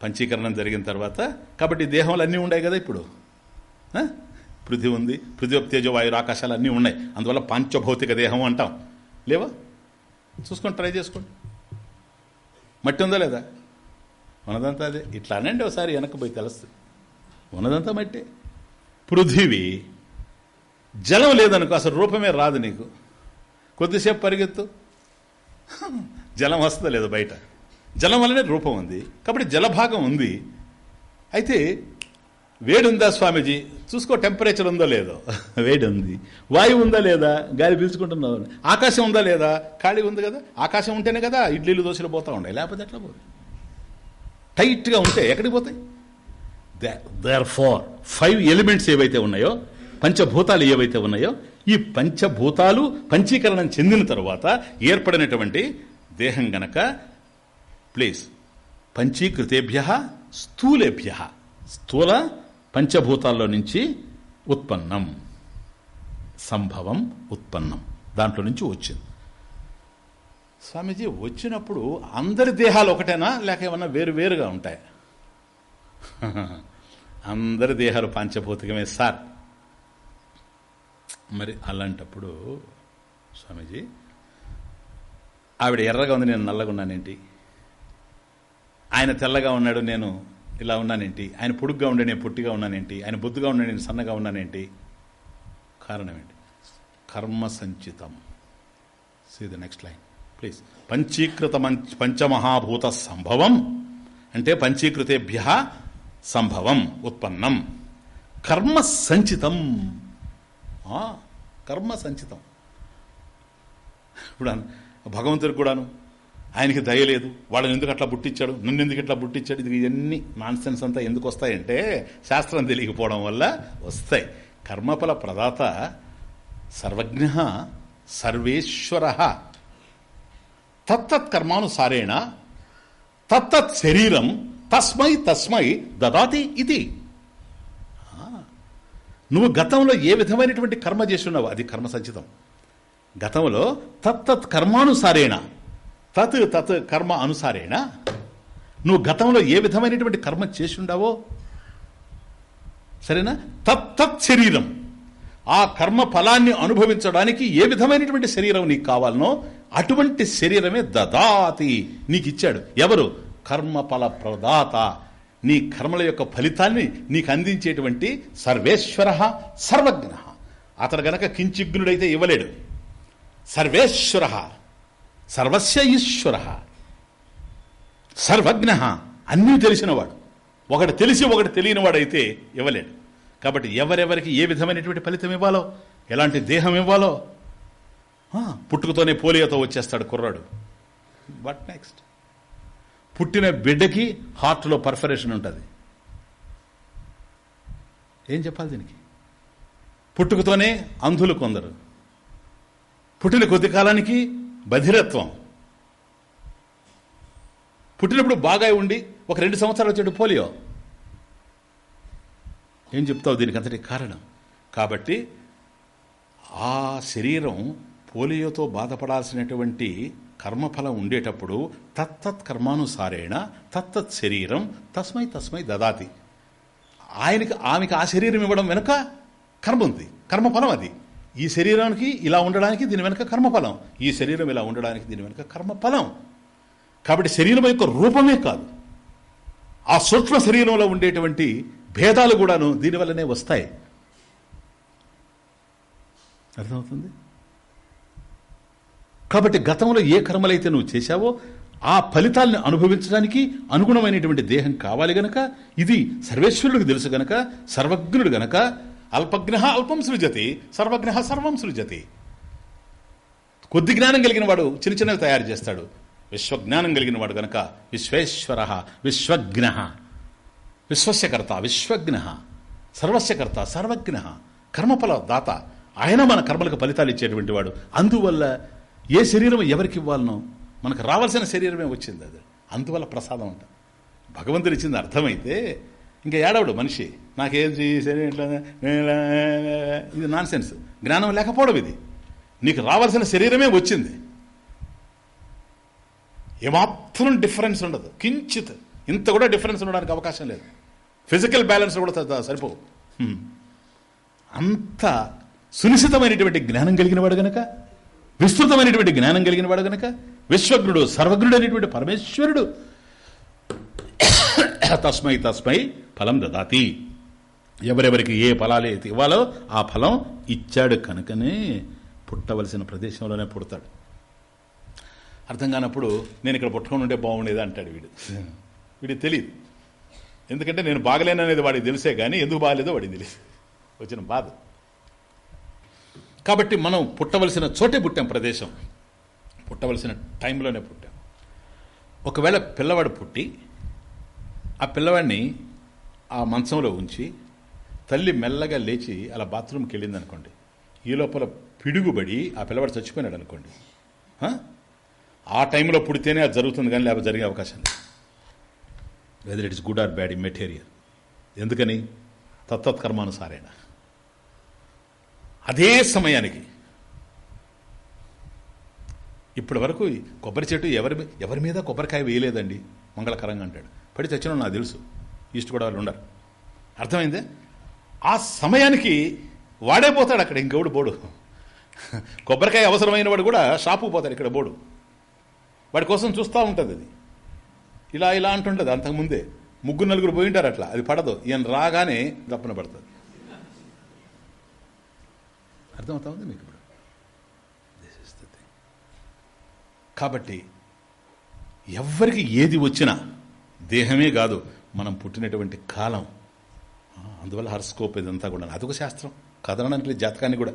పంచీకరణం జరిగిన తర్వాత కాబట్టి దేహంలో అన్నీ ఉన్నాయి కదా ఇప్పుడు? పృథి ఉంది పృథి తేజో ఆకాశాలు అన్నీ ఉన్నాయి. అందువల్ల పంచభౌతిక దేహం అంటాం. లేవా? చూసుకొని ట్రై చేసుకోండి. మట్టి ఉందా లేదా? ఉన్నదంతా అదే. ఇట్లా అనండి ఒకసారి వెనకపోయి తెలుస్తుంది. ఉన్నదంతా మట్టి. పృథివీ జలం లేదనుకో అసలు రూపమే రాదు నీకు. కొద్దిసేపు పరిగెత్తు. జలం వస్తుందా లేదు బయట? జలం వల్లనే రూపం ఉంది. కాబట్టి జలభాగం ఉంది. అయితే వేడి ఉందా స్వామీజీ? చూసుకో టెంపరేచర్ ఉందో లేదో. *laughs* వేడి ఉంది వాయువు ఉందా లేదా? గాలి పీల్చుకుంటున్నావు ఆకాశం ఉందా లేదా? ఖాళీ ఉంది కదా. ఆకాశం ఉంటేనే కదా ఇడ్లీలు దోశలు పోతా ఉన్నాయి లేకపోతే ఎట్లా పోతాయి టైట్గా ఉంటే ఎక్కడికి పోతాయి? దేర్ ఫోర్ ఫైవ్ ఎలిమెంట్స్ ఏవైతే ఉన్నాయో పంచభూతాలు ఏవైతే ఉన్నాయో ఈ పంచభూతాలు పంచీకరణం చెందిన తర్వాత ఏర్పడినటువంటి దేహం గనక ప్లీజ్ పంచీకృతేభ్య స్థూలేభ్య స్థూల పంచభూతాల్లో నుంచి ఉత్పన్నం సంభవం ఉత్పన్నం దాంట్లో నుంచి వచ్చింది స్వామీజీ వచ్చినప్పుడు అందరి దేహాలు ఒకటేనా లేక ఏమన్నా వేరు వేరుగా ఉంటాయి అందరి దేహాలు పంచభౌతికమే సార్ మరి అలాంటప్పుడు స్వామీజీ ఆవిడ ఎర్రగా ఉంది నేను నల్లగా ఉన్నానేంటి ఆయన తెల్లగా ఉన్నాడు నేను ఇలా ఉన్నానేంటి? ఆయన పొడుగ్గా ఉండే నేను పొట్టిగా ఉన్నానేంటి? ఆయన బొద్దుగా ఉండే నేను సన్నగా ఉన్నానేంటి? కారణం ఏంటి కర్మ సంచితం. See the next line please పంచీకృత పంచమహాభూత సంభవం అంటే పంచీకృతేభ్య సంభవం ఉత్పన్నం. కర్మ సంచితం. కర్మ సంచితం. ఇప్పుడు భగవంతుడికి కూడాను ఆయనకి దయ లేదు. వాళ్ళని ఎందుకు అట్లా పుట్టించాడు నన్ను ఎందుకు ఇట్లా బుట్టించాడు? ఇది ఇవన్నీ నాన్సెన్స్ అంతా ఎందుకు వస్తాయంటే శాస్త్రం తెలియకపోవడం వల్ల వస్తాయి. కర్మఫల ప్రదాత సర్వజ్ఞ సర్వేశ్వర. తత్తత్ కర్మానుసారేణ తత్తత్ శరీరం తస్మై తస్మై దదాతి ఇది. నువ్వు గతంలో ఏ విధమైనటువంటి కర్మ చేసి ఉన్నావు అది కర్మ సంచితం. గతంలో తత్తత్ కర్మానుసారేణ తత్ తత్ కర్మ అనుసారేనా? నువ్వు గతంలో ఏ విధమైనటువంటి కర్మ చేసి ఉండవో? సరేనా? తత్ శరీరం. ఆ కర్మ ఫలాన్ని అనుభవించడానికి ఏ విధమైనటువంటి శరీరం నీకు కావాలనో అటువంటి శరీరమే దదాతి. నీకు ఇచ్చాడు. ఎవరు? కర్మఫల ప్రదాత. నీ కర్మల యొక్క ఫలితాన్ని నీకు అందించేటువంటి సర్వేశ్వర సర్వజ్ఞ. అతడు గనక కించిజ్ఞుడైతే ఇవ్వలేడు. సర్వేశ్వర. సర్వస్య ఈశ్వర. సర్వజ్ఞ. అన్నీ తెలిసినవాడు. ఒకటి తెలిసి ఒకటి తెలియనివాడైతే ఇవ్వలేడు. కాబట్టి ఎవరెవరికి ఏ విధమైనటువంటి ఫలితం ఇవ్వాలో ఎలాంటి దేహం ఇవ్వాలో పుట్టుకతోనే పోలియోతో వచ్చేస్తాడు కుర్రాడు. వాట్ నెక్స్ట్ పుట్టిన బిడ్డకి హార్ట్లో పర్ఫరేషన్ ఉంటుంది. ఏం చెప్పాలి దీనికి? పుట్టుకతోనే అంధులు కొందరు. పుట్టిన కొద్ది కాలానికి బధిరత్వం. పుట్టినప్పుడు బాగా ఉండి ఒక రెండు సంవత్సరాలు వచ్చాడు పోలియో. ఏం చెప్తావు? దీనికి అంతటి కారణం. కాబట్టి ఆ శరీరం పోలియోతో బాధపడాల్సినటువంటి కర్మఫలం ఉండేటప్పుడు తత్తత్ కర్మానుసారేణ తత్తత్ శరీరం తస్మై తస్మై దదాతి. ఆయనకి ఆమెకి ఆ శరీరం ఇవ్వడం వెనుక కర్మ ఉంది కర్మఫలం అది. ఈ శరీరానికి ఇలా ఉండడానికి దీని వెనుక కర్మఫలం. ఈ శరీరం ఇలా ఉండడానికి దీని వెనుక కర్మఫలం. కాబట్టి శరీరం యొక్క రూపమే కాదు. ఆ సూక్ష్మ శరీరంలో ఉండేటువంటి భేదాలు కూడాను దీనివల్లనే వస్తాయి. అర్థమవుతుంది? కాబట్టి గతంలో ఏ కర్మలైతే నువ్వు చేశావో ఆ ఫలితాలను అనుభవించడానికి అనుగుణమైనటువంటి దేహం కావాలి గనక ఇది సర్వేశ్వరుడికి తెలుసు గనక సర్వజ్ఞుడు గనక అల్పజ్ఞ అల్పం సృజతి సర్వజ్ఞ సర్వం సృజతి. కొద్ది జ్ఞానం కలిగిన వాడు చిన్న చిన్నవి తయారు చేస్తాడు. విశ్వజ్ఞానం కలిగిన వాడు కనుక విశ్వేశ్వర విశ్వజ్ఞ విశ్వస్యకర్త విశ్వజ్ఞ సర్వస్యకర్త సర్వజ్ఞ కర్మఫల దాత. ఆయన మన కర్మలకు ఫలితాలు ఇచ్చేటువంటి వాడు. అందువల్ల ఏ శరీరం ఎవరికి ఇవ్వాలనో మనకు రావాల్సిన శరీరమే వచ్చింది అది. అందువల్ల ప్రసాదం అంట. భగవంతుడు ఇచ్చింది అర్థమైతే ఇంకా ఏడవడు మనిషి. నాకేం చెయ్యి ఇట్లా ఇది నాన్ సెన్స్ జ్ఞానం లేకపోవడం ఇది. నీకు రావాల్సిన శరీరమే వచ్చింది. ఏమాత్రం డిఫరెన్స్ ఉండదు. కించిత్. ఇంత కూడా డిఫరెన్స్ ఉండడానికి అవకాశం లేదు. ఫిజికల్ బ్యాలెన్స్ కూడా సరిపోవు. అంత సునిశ్చితమైనటువంటి జ్ఞానం కలిగిన వాడు గనక విస్తృతమైనటువంటి జ్ఞానం కలిగిన వాడు గనక విశ్వగ్రుడు సర్వగ్రుడు అనేటువంటి పరమేశ్వరుడు తస్మై తస్మై ఫలం దదాతి. ఎవరెవరికి ఏ ఫలాలు అయితే ఇవ్వాలో ఆ ఫలం ఇచ్చాడు కనుకనే పుట్టవలసిన ప్రదేశంలోనే పుడతాడు. అర్థం కానప్పుడు నేను ఇక్కడ పుట్టుకొని ఉంటే బాగుండేది అంటాడు వీడు. వీడికి తెలియదు ఎందుకంటే నేను బాగలేననేది వాడికి తెలిసే కానీ ఎందుకు బాగలేదో వాడికి తెలియదు. వచ్చిన బాధ. కాబట్టి మనం పుట్టవలసిన చోటే పుట్టాం ప్రదేశం. పుట్టవలసిన టైంలోనే పుట్టాం. ఒకవేళ పిల్లవాడు పుట్టి ఆ పిల్లవాడిని ఆ మంచంలో ఉంచి తల్లి మెల్లగా లేచి అలా బాత్రూమ్కి వెళ్ళింది అనుకోండి ఈ లోపల పిడుగుబడి ఆ పిల్లవాడు చచ్చిపోయినాడు అనుకోండి. ఆ? టైంలో పుడితేనే అది జరుగుతుంది కానీ లేకపోతే జరిగే అవకాశం లేదు. Whether it's good or bad in material ఎందుకని? తత్తత్కర్మానుసారేణ అదే సమయానికి ఇప్పటి వరకు ఈ కొబ్బరి చెట్టు ఎవరి ఎవరి మీద కొబ్బరికాయ వేయలేదండి. మంగళకరంగా అంటాడు. పడి చచ్చిన నాకు తెలుసు. ఈస్ట్ గోదావరి ఉండరు. అర్థమైందే? ఆ సమయానికి వాడే పోతాడు అక్కడ ఇంకెవడు బోడు. కొబ్బరికాయ అవసరమైన వాడు కూడా షాపు పోతాడు ఇక్కడ బోడు. వాడి కోసం చూస్తూ ఉంటుంది అది. ఇలా ఇలా అంటుంటుంది అంతకుముందే. ముగ్గురు నలుగురు పోయింటారు అట్లా. అది పడదు. ఈయన రాగానే దప్పన పడుతుంది. అర్థమవుతా ఉంది మీకు ఇప్పుడు? కాబట్టి ఎవ్వరికి ఏది వచ్చినా దేహమే కాదు మనం పుట్టినటువంటి కాలం. అందువల్ల హర్స్కోప్ ఇదంతా కూడా. అదొక శాస్త్రం. కదలడానికి జాతకాన్ని కూడా.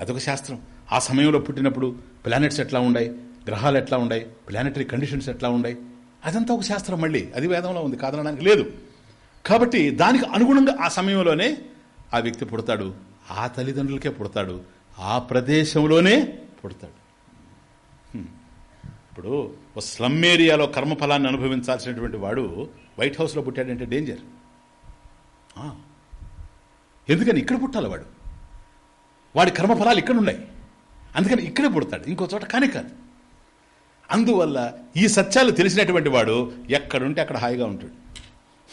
అదొక శాస్త్రం. ఆ సమయంలో పుట్టినప్పుడు ప్లానెట్స్ ఎట్లా ఉన్నాయి గ్రహాలు ఎట్లా ఉన్నాయి ప్లానటరీ కండిషన్స్ ఎట్లా ఉన్నాయి అదంతా ఒక శాస్త్రం మళ్ళీ. అది వేదంలో ఉంది కాదనడానికి లేదు. కాబట్టి దానికి అనుగుణంగా ఆ సమయంలోనే ఆ వ్యక్తి పుడతాడు. ఆ తల్లిదండ్రులకే పుడతాడు. ఆ ప్రదేశంలోనే పుడతాడు. ఇప్పుడు ఓ స్లమ్ ఏరియాలో కర్మఫలాన్ని అనుభవించాల్సినటువంటి వాడు వైట్ హౌస్లో పుట్టాడంటే డేంజర్ ఎందుకని ఇక్కడ పుట్టాలి వాడు? వాడి కర్మఫలాలు ఇక్కడ ఉన్నాయి అందుకని ఇక్కడే పుడతాడు. ఇంకో చోట కానే కాదు. అందువల్ల ఈ సత్యాలు తెలిసినటువంటి వాడు ఎక్కడుంటే అక్కడ హాయిగా ఉంటాడు.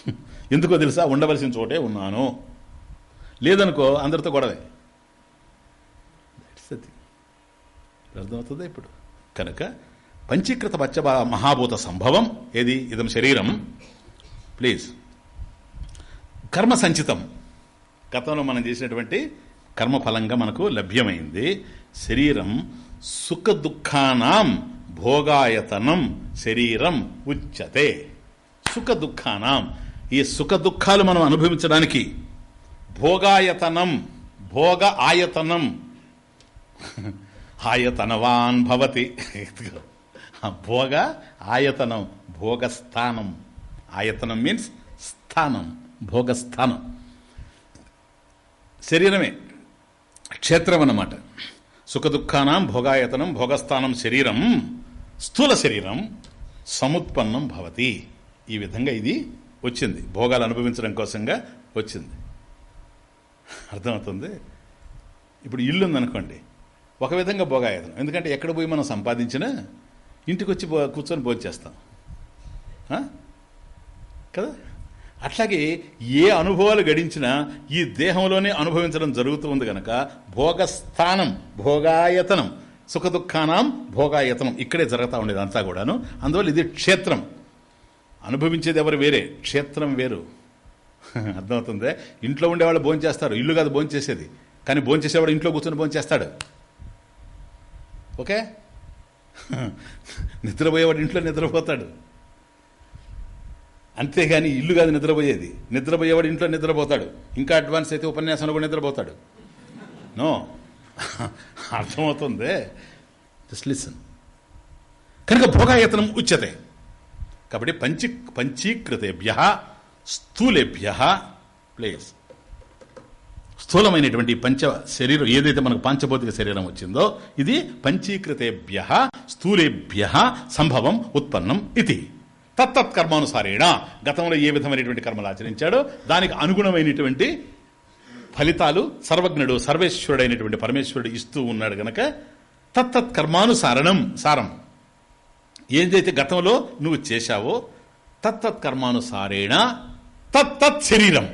*laughs* ఎందుకో తెలుసా? ఉండవలసిన చోటే ఉన్నాను. లేదనుకో అందరితో గొడవే. That's అర్థమవుతుందా ఇప్పుడు? కనుక పంచీకృత పచ్చ మహాభూత సంభవం ఏది? ఇదం శరీరం. ప్లీజ్ కర్మ సంచితం. గతంలో మనం చేసినటువంటి కర్మఫలంగా మనకు లభ్యమైంది. శరీరం సుఖ దుఃఖానాం భోగాయతనం శరీరం ఉచ్యతే. సుఖ దుఃఖానాం. ఈ సుఖ దుఃఖాలు మనం అనుభవించడానికి భోగాయతనం భోగ ఆయతనం. ఆయతనవాన్ భవతి. భోగ ఆయతనం భోగస్థానం. ఆయతనం మీన్స్ స్థానం. భోగస్థానం. శరీరమే క్షేత్రం అన్నమాట సుఖదుఖానాం భోగాయతనం భోగస్థానం శరీరం స్థూల శరీరం సముత్పన్నం భవతి. ఈ విధంగా ఇది వచ్చింది. భోగాలు అనుభవించడం కోసంగా వచ్చింది. అర్థమవుతుంది? ఇప్పుడు ఇల్లు ఉందనుకోండి ఒక విధంగా భోగాయతనం. ఎందుకంటే ఎక్కడ పోయి మనం సంపాదించినా ఇంటికి వచ్చి కూర్చొని భోజనం చేస్తాం. కదా? అట్లాగే ఏ అనుభవాలు గడించినా ఈ దేహంలోనే అనుభవించడం జరుగుతూ ఉంది కనుక భోగస్థానం భోగాయతనం సుఖ దుఃఖానం భోగాయతనం ఇక్కడే జరుగుతూ ఉండేది అంతా కూడాను. అందువల్ల ఇది క్షేత్రం. అనుభవించేది ఎవరు వేరే? క్షేత్రం వేరు. *laughs* అర్థమవుతుంది? ఇంట్లో ఉండేవాళ్ళు భోంచేస్తారు ఇల్లు కాదు భోంచేసేది కానీ భోంచేసేవాడు ఇంట్లో కూర్చొని భోంచేస్తాడు ఓకే? *laughs* నిద్రపోయేవాడు ఇంట్లో నిద్రపోతాడు. అంతేగాని ఇల్లు కాదు నిద్రపోయేది. నిద్రపోయేవాడు ఇంట్లో నిద్రపోతాడు. ఇంకా అడ్వాన్స్ అయితే ఉపన్యాసంలో కూడా నిద్రపోతాడు. నో. *laughs* అర్థమవుతుంది? Just listen. కనుక భోగాయతనం ఉచ్యతే. కాబట్టి పంచి పంచీకృతేభ్య స్థూలేభ్య ప్లేస్ స్థూలమైనటువంటి పంచ శరీరం ఏదైతే మనకు పంచభౌతిక శరీరం వచ్చిందో ఇది పంచీకృతేభ్య స్థూలేభ్య సంభవం ఉత్పన్నం ఇది. తత్తత్ కర్మానుసారేణ గతంలో ఏ విధమైనటువంటి కర్మలు ఆచరించాడో దానికి అనుగుణమైనటువంటి ఫలితాలు సర్వజ్ఞుడు సర్వేశ్వరుడైనటువంటి పరమేశ్వరుడు ఇస్తూ ఉన్నాడు గనక తత్తత్ కర్మానుసారణం సారం. ఏదైతే గతంలో నువ్వు చేశావో తత్తత్ కర్మానుసారేణ తత్తత్ శరీరం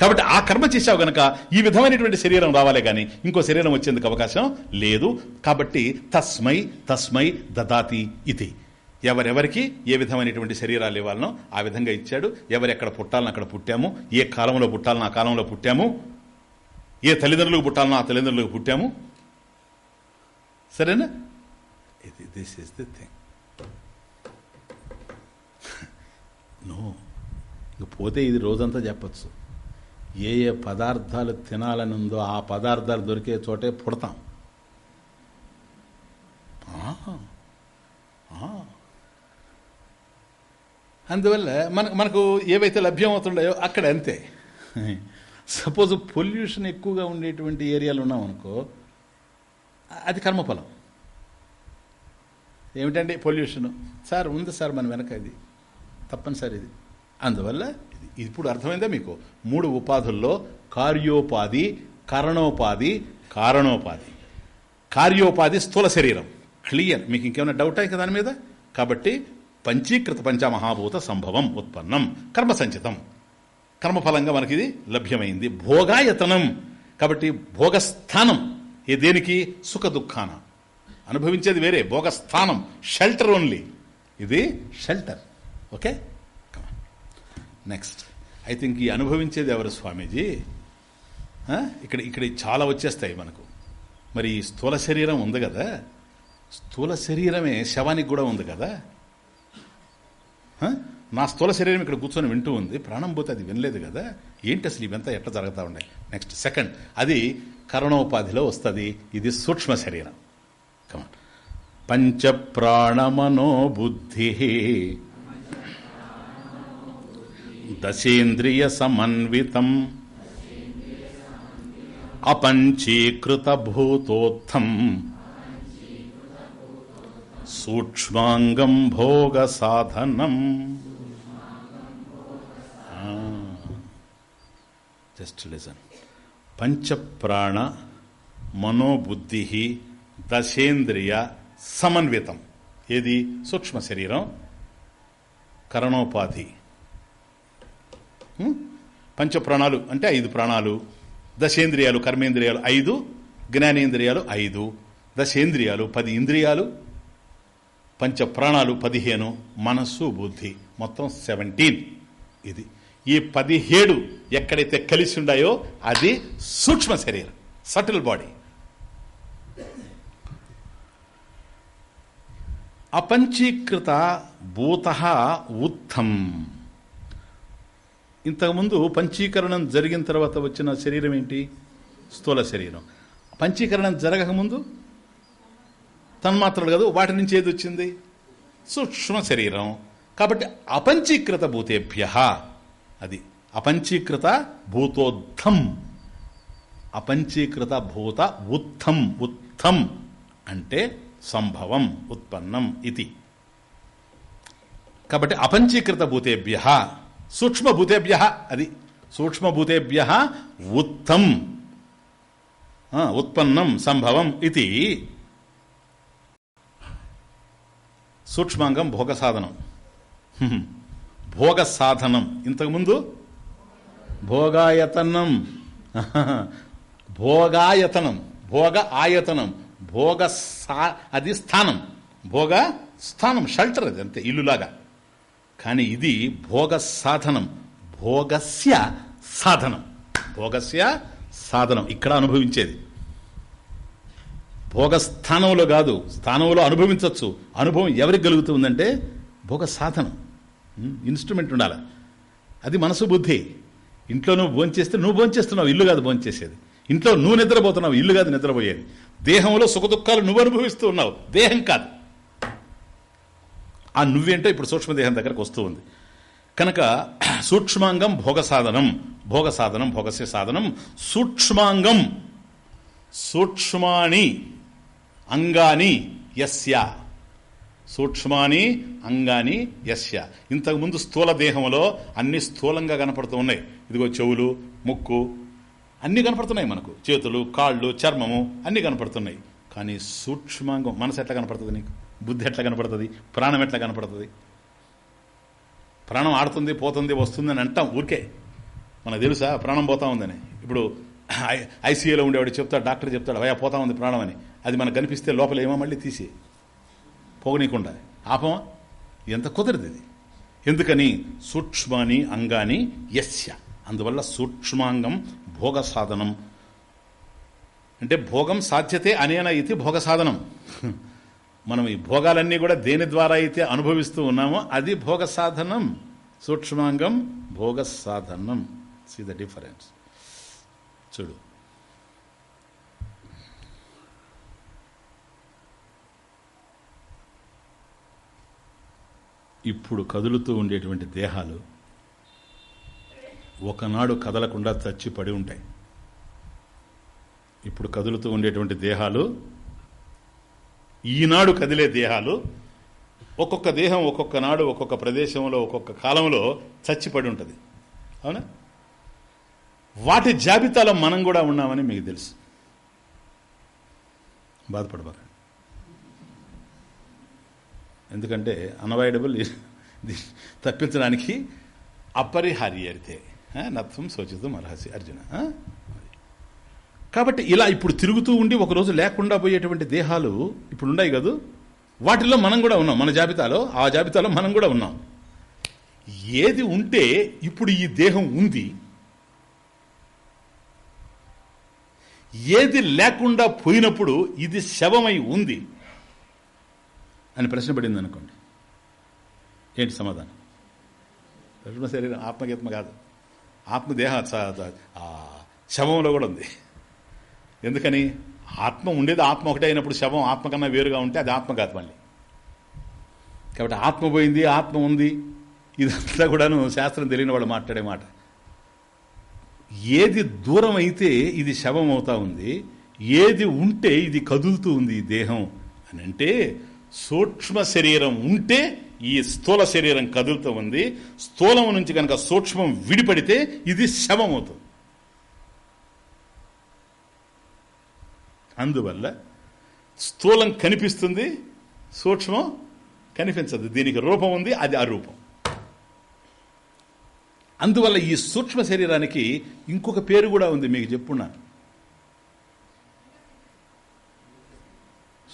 కాబట్టి ఆ కర్మ చేశావు గనక ఈ విధమైనటువంటి శరీరం రావాలే కానీ ఇంకో శరీరం వచ్చేందుకు అవకాశం లేదు. కాబట్టి తస్మై తస్మై దదాతి ఇది ఎవరెవరికి ఏ విధమైనటువంటి శరీరాలు ఇవ్వాలనో ఆ విధంగా ఇచ్చాడు. ఎవరెక్కడ పుట్టాలని అక్కడ పుట్టాము. ఏ కాలంలో పుట్టాలని ఆ కాలంలో పుట్టాము. ఏ తల్లిదండ్రులకు పుట్టాలనో ఆ తల్లిదండ్రులకు పుట్టాము. సరేనా? ఇది this is the thing no పోతే ఇది రోజంతా చెప్పచ్చు. ఏ ఏ పదార్థాలు తినాలని ఉందో ఆ పదార్థాలు దొరికే చోటే పుడతాం. ఆ, అందువల్ల మన మనకు ఏవైతే లభ్యం అక్కడ అంతే. సపోజ్ పొల్యూషన్ ఎక్కువగా ఉండేటువంటి ఏరియాలు ఉన్నామనుకో అది కర్మఫలం. ఏమిటండి పొల్యూషన్? సార్ ఉంది సార్ మన వెనక ఇది. తప్పనిసరి ఇది. అందువల్ల ఇది ఇప్పుడు అర్థమైందా మీకు? మూడు ఉపాధుల్లో కార్యోపాధి కరణోపాధి కారణోపాధి. కార్యోపాధి స్థూల శరీరం. క్లియర్. మీకు ఇంకేమైనా డౌటా ఇక దాని మీద? కాబట్టి పంచీకృత పంచమహాభూత సంభవం ఉత్పన్నం. కర్మ సంచితం కర్మఫలంగా మనకి ఇది లభ్యమైంది. భోగాయతనం. కాబట్టి భోగస్థానం. ఏ దేనికి? సుఖ దుఃఖాన అనుభవించేది వేరే. భోగస్థానం. షెల్టర్ ఓన్లీ ఇది shelter okay? Next I think ఈ అనుభవించేది ఎవరు స్వామీజీ? ఇక్కడ ఇక్కడ చాలా వచ్చేస్తాయి మనకు. మరి స్థూల శరీరం ఉంది కదా? స్థూల శరీరమే శవానికి కూడా ఉంది కదా? నా స్థూల శరీరం ఇక్కడ కూర్చొని వింటూ ఉంది. ప్రాణం పోతే అది వినలేదు కదా. ఏంటి అసలు ఇవంతా ఎట్లా జరుగుతూ ఉండే నెక్స్ట్ సెకండ్ అది కరణోపాధిలో వస్తుంది. ఇది సూక్ష్మ శరీరం. కమాన్ పంచప్రాణమనోబుద్ధి దశేంద్రియ సమన్వితం. అపంచీకృత భూతోత్థం. సూక్ష్మాంగం భోగ సాధనం జస్ట్ లిజన్ పంచప్రాణ మనోబుద్ధి దశేంద్రియ సమన్వితం. ఏది? సూక్ష్మ శరీరం. కరణోపాధి. పంచప్రాణాలు అంటే ఐదు ప్రాణాలు. దశేంద్రియాలు కర్మేంద్రియాలు ఐదు జ్ఞానేంద్రియాలు ఐదు దశేంద్రియాలు పది ఇంద్రియాలు పంచ ప్రాణాలు పదిహేను మనస్సు బుద్ధి. మొత్తం సెవెంటీన్. ఇది. ఈ పదిహేడు ఎక్కడైతే కలిసి ఉన్నాయో అది సూక్ష్మ శరీరం. సటిల్ బాడీ అపంచీకృత భూత ఉత్థం. ఇంతకుముందు పంచీకరణం జరిగిన తర్వాత వచ్చిన శరీరం ఏంటి? స్థూల శరీరం. పంచీకరణం జరగకముందు తన్మాత్రలు కదా వాటి నుంచి ఏది వచ్చింది? సూక్ష్మ శరీరం. కాబట్టి అపంచీకృత భూతేభ్య అది అపంచీకృత భూతోద్ధం అపంచీకృత భూత ఉత్థం ఉత్థం అంటే సంభవం ఉత్పన్నం ఇది. కాబట్టి అపంచీకృత భూతేభ్య సూక్ష్మభూతేభ్య అది సూక్ష్మభూతేభ్య ఉత్తం ఉత్పన్నం సంభవం ఇది. సూక్ష్మాంగం భోగ సాధనం భోగ సాధనం ఇంతకుముందు? భోగాయతనం. భోగాయతనం. భోగ ఆయతనం. భోగ సా- అది స్థానం. భోగ స్థానం షెల్టర్ అది అంతే ఇల్లులాగా. కానీ ఇది భోగ సాధనం భోగస్య సాధనం. భోగస్య సాధనం. ఇక్కడ అనుభవించేది. భోగ స్థానంలో కాదు స్థానంలో అనుభవించవచ్చు అనుభవం ఎవరికి కలుగుతుందంటే భోగ సాధనం. ఇన్స్ట్రుమెంట్ ఉండాలి. అది మనసు బుద్ధి. ఇంట్లో నువ్వు భోంచేస్తే నువ్వు భోంచేస్తున్నావు ఇల్లు కాదు భోంచేసేది. ఇంట్లో నువ్వు నిద్రపోతున్నావు ఇల్లు కాదు నిద్రపోయేది. దేహంలో సుఖదుఖాలు నువ్వు అనుభవిస్తూ ఉన్నావు. దేహం కాదు. ఆ నువ్వేంటో ఇప్పుడు సూక్ష్మదేహం దగ్గరకు వస్తూ ఉంది. కనుక సూక్ష్మాంగం భోగ సాధనం. భోగ సాధనం భోగస్య సాధనం. సూక్ష్మాంగం. సూక్ష్మాణి. అంగాని యస్య. సూక్ష్మాని అంగాని యస్య. ఇంతకుముందు స్థూల దేహంలో అన్ని స్థూలంగా కనపడుతూ ఉన్నాయి. ఇదిగో చెవులు ముక్కు అన్నీ కనపడుతున్నాయి మనకు. చేతులు కాళ్ళు చర్మము అన్నీ కనపడుతున్నాయి. కానీ సూక్ష్మాంగం మనసు ఎట్లా కనపడుతుంది నీకు? బుద్ధి ఎట్లా కనపడుతుంది? ప్రాణం ఎట్లా కనపడుతుంది? ప్రాణం ఆడుతుంది పోతుంది వస్తుంది అని అంటాం ఊరికే. మనకు తెలుసా? ప్రాణం పోతా ఉందని. ఇప్పుడు ఐసీయూలో ఉండేవాడు చెప్తాడు డాక్టర్ చెప్తాడు అయ్యా పోతా ఉంది ప్రాణం అని అది మనకు కనిపిస్తే లోపల ఏమో మళ్ళీ తీసి పోగనీయకుండా. ఆపమా? ఎంత కుదరదు ఇది. ఎందుకని? సూక్ష్మాని అంగాని యస్య. అందువల్ల సూక్ష్మాంగం భోగ సాధనం అంటే భోగం సాధ్యతే అనేన ఇది భోగ సాధనం మనం ఈ భోగాలన్నీ కూడా దేని ద్వారా అయితే అనుభవిస్తూ ఉన్నామో అది భోగ సాధనం సూక్ష్మాంగం భోగ సాధనం సీ ద డిఫరెన్స్ చూడు. ఇప్పుడు కదులుతూ ఉండేటువంటి దేహాలు ఒకనాడు కదలకుండా చచ్చి పడి ఉంటాయి. ఇప్పుడు కదులుతూ ఉండేటువంటి దేహాలు ఈనాడు కదిలే దేహాలు ఒక్కొక్క దేహం ఒక్కొక్క నాడు ఒక్కొక్క ప్రదేశంలో ఒక్కొక్క కాలంలో చచ్చిపడి ఉంటుంది. అవునా? వాటి జాబితాలో మనం కూడా ఉన్నామని మీకు తెలుసు. బాధపడబాకండి. ఎందుకంటే అన్అవాయిడబుల్ తప్పించడానికి అపరిహార్యతే. నత్వం శోచితం అర్హసి అర్జున కాబట్టి ఇలా ఇప్పుడు తిరుగుతూ ఉండి ఒకరోజు లేకుండా పోయేటువంటి దేహాలు ఇప్పుడు ఉన్నాయి కదూ? వాటిల్లో మనం కూడా ఉన్నాం మన జాబితాలో ఆ జాబితాలో మనం కూడా ఉన్నాం. ఏది ఉంటే ఇప్పుడు ఈ దేహం ఉంది ఏది లేకుండా పోయినప్పుడు ఇది శవమై ఉంది అని ప్రశ్న పడింది అనుకోండి. ఏంటి సమాధానం? ప్రశ్న శరీరం ఆత్మగీత్మ కాదు. ఆత్మదేహ స- శవంలో కూడా ఉంది. ఎందుకని? ఆత్మ ఉండేది ఆత్మ ఒకటే అయినప్పుడు శవం ఆత్మ కన్నా వేరుగా ఉంటే అది ఆత్మ కాదు మళ్ళీ. కాబట్టి ఆత్మ పోయింది ఆత్మ ఉంది. ఇదంతా కూడాను శాస్త్రం తెలియని వాళ్ళు మాట్లాడే మాట. ఏది దూరం అయితే ఇది శవం అవుతా ఉంది ఏది ఉంటే ఇది కదులుతూ ఉంది ఈ దేహం అని అంటే సూక్ష్మ శరీరం ఉంటే ఈ స్థూల శరీరం కదులుతూ ఉంది స్థూలం నుంచి కనుక సూక్ష్మం విడిపడితే ఇది శవం అవుతుంది అందువల్ల స్థూలం కనిపిస్తుంది సూక్ష్మం కనిపించదు. దీనికి రూపం ఉంది అది అరూపం. అందువల్ల ఈ సూక్ష్మ శరీరానికి ఇంకొక పేరు కూడా ఉంది మీకు చెప్పున్నా.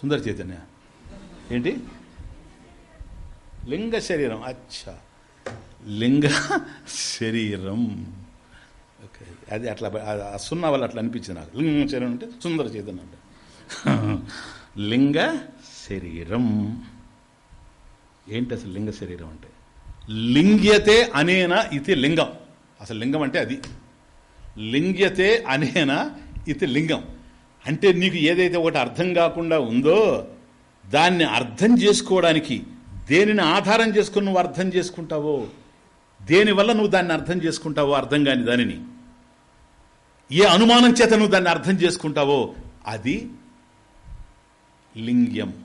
సుందర చైతన్య. ఏంటి? లింగ శరీరం. అచ్చా. లింగ శరీరం. ఓకే. అది అట్లా సున్నా వల్ల అట్లా అనిపించింది నాకు. లింగ శరీరం అంటే సుందర చైతన్యం అంటే. లింగ శరీరం. ఏంటి అసలు లింగ శరీరం అంటే? లింగ్యతే అనేన ఇది లింగం. అసలు లింగం అంటే అది. లింగ్యతే అనేన ఇది లింగం. అంటే నీకు ఏదైతే ఒకటి అర్థం కాకుండా ఉందో దాన్ని అర్థం చేసుకోవడానికి దేనిని ఆధారం చేసుకుని నువ్వు అర్థం చేసుకుంటావో దేనివల్ల నువ్వు దాన్ని అర్థం చేసుకుంటావో అర్థం కాని దానిని ఏ అనుమానం చేత నువ్వు దాన్ని అర్థం చేసుకుంటావో అది లింగ్యం.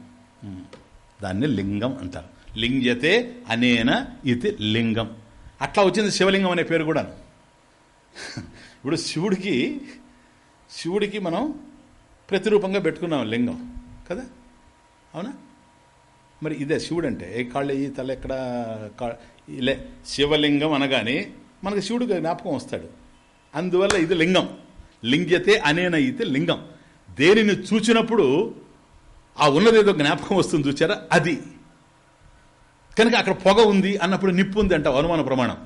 దాన్ని లింగం అంటారు. లింగ్యతే అనేన ఇది లింగం. అట్లా వచ్చింది శివలింగం అనే పేరు కూడా ఇప్పుడు శివుడికి శివుడికి మనం ప్రతిరూపంగా పెట్టుకున్నాం లింగం కదా? అవునా? మరి ఇదే శివుడు అంటే ఏ కాళ్ళు ఈ తల ఎక్కడ లే శివలింగం అనగానే మనకు శివుడు జ్ఞాపకం వస్తాడు. అందువల్ల ఇది లింగం. లింగ్యతే అనేన ఇది లింగం. దేనిని చూచినప్పుడు ఆ ఉన్నదేదో జ్ఞాపకం వస్తుంది చూచారా? అది. కనుక అక్కడ పొగ ఉంది అన్నప్పుడు నిప్పు ఉంది అంటావు అనుమాన ప్రమాణం.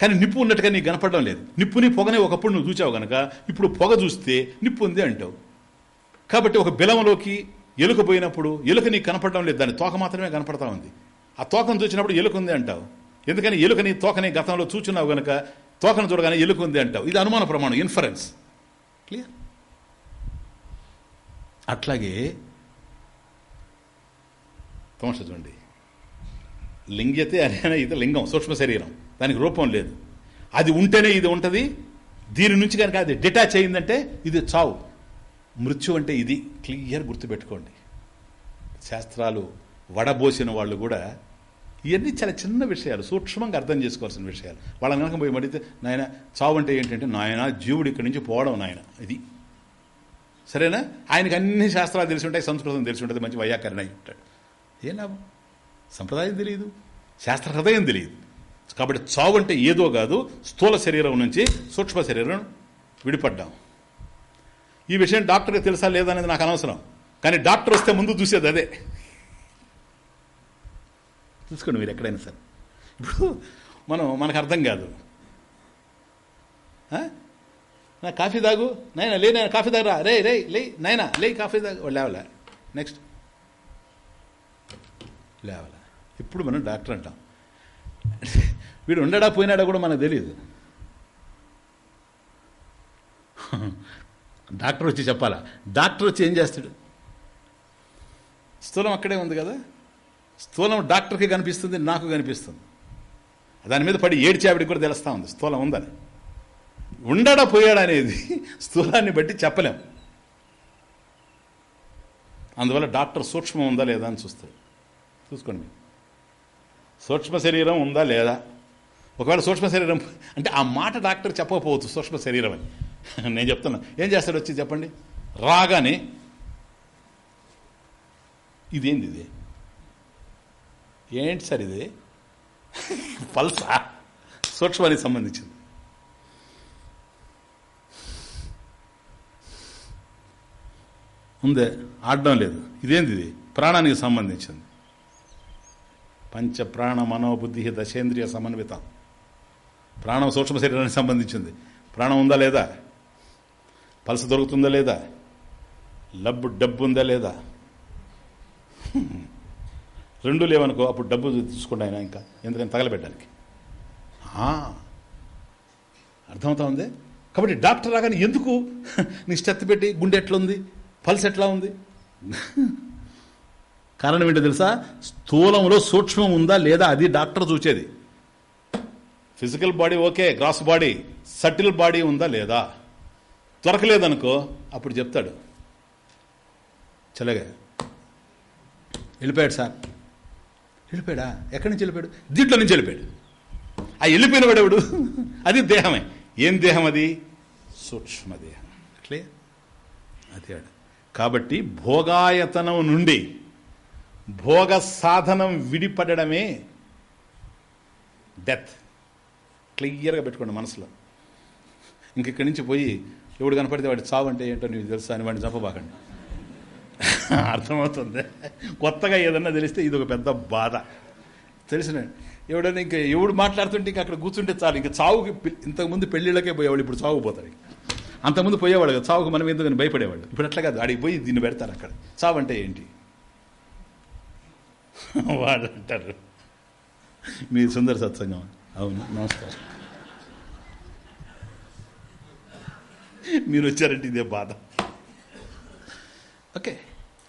కానీ నిప్పు ఉన్నట్టుగా నీకు కనపడడం లేదు. నిప్పుని పొగనే ఒకప్పుడు నువ్వు చూచావు కనుక ఇప్పుడు పొగ చూస్తే నిప్పు ఉంది అంటావు. కాబట్టి ఒక బిలంలోకి ఎలుక పోయినప్పుడు ఎలుక నీకు కనపడడం లేదు దాని తోక మాత్రమే కనపడతా ఉంది. ఆ తోకను చూసినప్పుడు ఎలుక ఉంది అంటావు. ఎందుకని ఎలుకని తోకని గతంలో చూచున్నావు గనక తోకను చూడగానే ఎలుక ఉంది అంటావు. ఇది అనుమాన ప్రమాణం ఇన్ఫరెన్స్ క్లియర్ అట్లాగే తమస చూడండి. లింగ్యతే అనే ఇది లింగం సూక్ష్మ శరీరం. దానికి రూపం లేదు. అది ఉంటేనే ఇది ఉంటుంది. దీని నుంచి కనుక అది డిటాచ్ అయిందంటే ఇది చావు. మృత్యు అంటే ఇది క్లియర్ గుర్తుపెట్టుకోండి. శాస్త్రాలు వడబోసిన వాళ్ళు కూడా ఇవన్నీ చాలా చిన్న విషయాలు సూక్ష్మంగా అర్థం చేసుకోవాల్సిన విషయాలు. వాళ్ళ కనుక పోయి మడితే నాయన చావు అంటే ఏంటంటే నాయన జీవుడు ఇక్కడి నుంచి పోవడం నాయన ఇది. సరేనా? ఆయనకి అన్ని శాస్త్రాలు తెలిసి ఉంటాయి సంస్కృతం తెలిసి ఉంటుంది మంచి వైయాకరణ అయి ఉంటాడు. ఏ లాభం? సంప్రదాయం తెలియదు శాస్త్ర హృదయం తెలియదు. కాబట్టి చావు అంటే ఏదో కాదు స్థూల శరీరం నుంచి సూక్ష్మ శరీరం విడిపడ్డాం. ఈ విషయం డాక్టర్కి తెలుసా లేదనేది నాకు అనవసరం. కానీ డాక్టర్ వస్తే ముందు చూసేది అదే. చూసుకోండి మీరు ఎక్కడైనా సరే. ఇప్పుడు మనం మనకు అర్థం కాదు. నా కాఫీ తాగు. నైనా లే నేను కాఫీ తాగరా. రే రే లే నైనా లే కాఫీ తాగు. లేవలే. నెక్స్ట్. లేవలే. ఇప్పుడు మనం డాక్టర్ అంటాం. వీడు ఉండడా పోయినాడా కూడా మనకు తెలియదు డాక్టర్ వచ్చి చెప్పాలా? డాక్టర్ వచ్చి ఏం చేస్తాడు? స్థూలం అక్కడే ఉంది కదా? స్థూలం డాక్టర్కి కనిపిస్తుంది నాకు కనిపిస్తుంది. దాని మీద పడి ఏడ్చావిడికి కూడా తెలుస్తూ ఉంది స్థూలం ఉందని. ఉండడా పోయాడా అనేది స్థూలాన్ని బట్టి చెప్పలేం. అందువల్ల డాక్టర్ సూక్ష్మం ఉందా లేదా అని చూస్తాడు. చూసుకోండి సూక్ష్మ శరీరం ఉందా లేదా? ఒకవేళ సూక్ష్మ శరీరం అంటే ఆ మాట డాక్టర్ చెప్పకపోవచ్చు సూక్ష్మ శరీరం అని. నేను చెప్తున్నా. ఏం చేస్తాడు వచ్చి చెప్పండి? రాగానే ఇదేంది ఇది? ఏంటి సార్ ఇది? పల్సా? సూక్ష్మానికి సంబంధించింది. ఉందే ఆడడం లేదు. ఇదేంది ఇది? ప్రాణానికి సంబంధించింది. పంచ ప్రాణ మనోబుద్ధి దశేంద్రియ సమన్వితం. ప్రాణం సూక్ష్మ శరీరానికి సంబంధించింది. ప్రాణం ఉందా లేదా? పలస దొరుకుతుందా లేదా? లబ్బు డబ్బు ఉందా లేదా? రెండు లేవనుకో అప్పుడు డబ్బు చూసుకోండి ఆయన ఇంకా ఎందుకని తగలబెట్టడానికి. అర్థమవుతా ఉంది? కాబట్టి డాక్టర్ రాగానే ఎందుకు? నీ స్టెత్ పెట్టి గుండె ఎట్లా ఉంది పల్స్ ఎట్లా ఉంది? కారణం ఏంటో తెలుసా? స్థూలంలో సూక్ష్మం ఉందా లేదా అది doctor చూచేది. Physical body okay gross body subtle body ఉందా లేదా? దొరకలేదనుకో అప్పుడు చెప్తాడు. చల్లగా. వెళ్ళిపోయాడు సార్. వెళ్ళిపోయాడా? ఎక్కడి నుంచి వెళ్ళిపోయాడు? దీంట్లో నుంచి వెళ్ళిపోయాడు. ఆ వెళ్ళిపోయిన వాడెవడు అది దేహమే. ఏం దేహం అది? సూక్ష్మదేహం క్లియర్. అది కాబట్టి భోగాయతనం నుండి భోగ సాధనం విడిపడమే డెత్ క్లియర్గా పెట్టుకోండి మనసులో. ఇంక ఇక్కడి నుంచి పోయి ఎవడు కనపడితే వాడి చావు అంటే ఏంటో నీకు తెలుసా అని వాడిని చంపబాకండి. అర్థమవుతుంది? కొత్తగా ఏదన్నా తెలిస్తే ఇది ఒక పెద్ద బాధ. తెలిసిన ఎవడన్నా ఇంకా ఎవడు మాట్లాడుతుంటే ఇంకా అక్కడ కూర్చుంటే చాలు. ఇంకా చావుకి ఇంతకుముందు పెళ్ళిళ్ళకే పోయేవాళ్ళు ఇప్పుడు చావుకు పోతారు అంతకుముందు పోయేవాడు కదా చావుకు మనం ఎందుకని భయపడేవాళ్ళు? ఇప్పుడు అట్లా కాదు. ఆడికి పోయి దీన్ని పెడతారు అక్కడ. చావు అంటే ఏంటి? వాడు అంటారు మీ సుందర సత్సంగం. అవును నమస్కారం. మీరు వచ్చారంటే ఇదే బాధ. ఓకే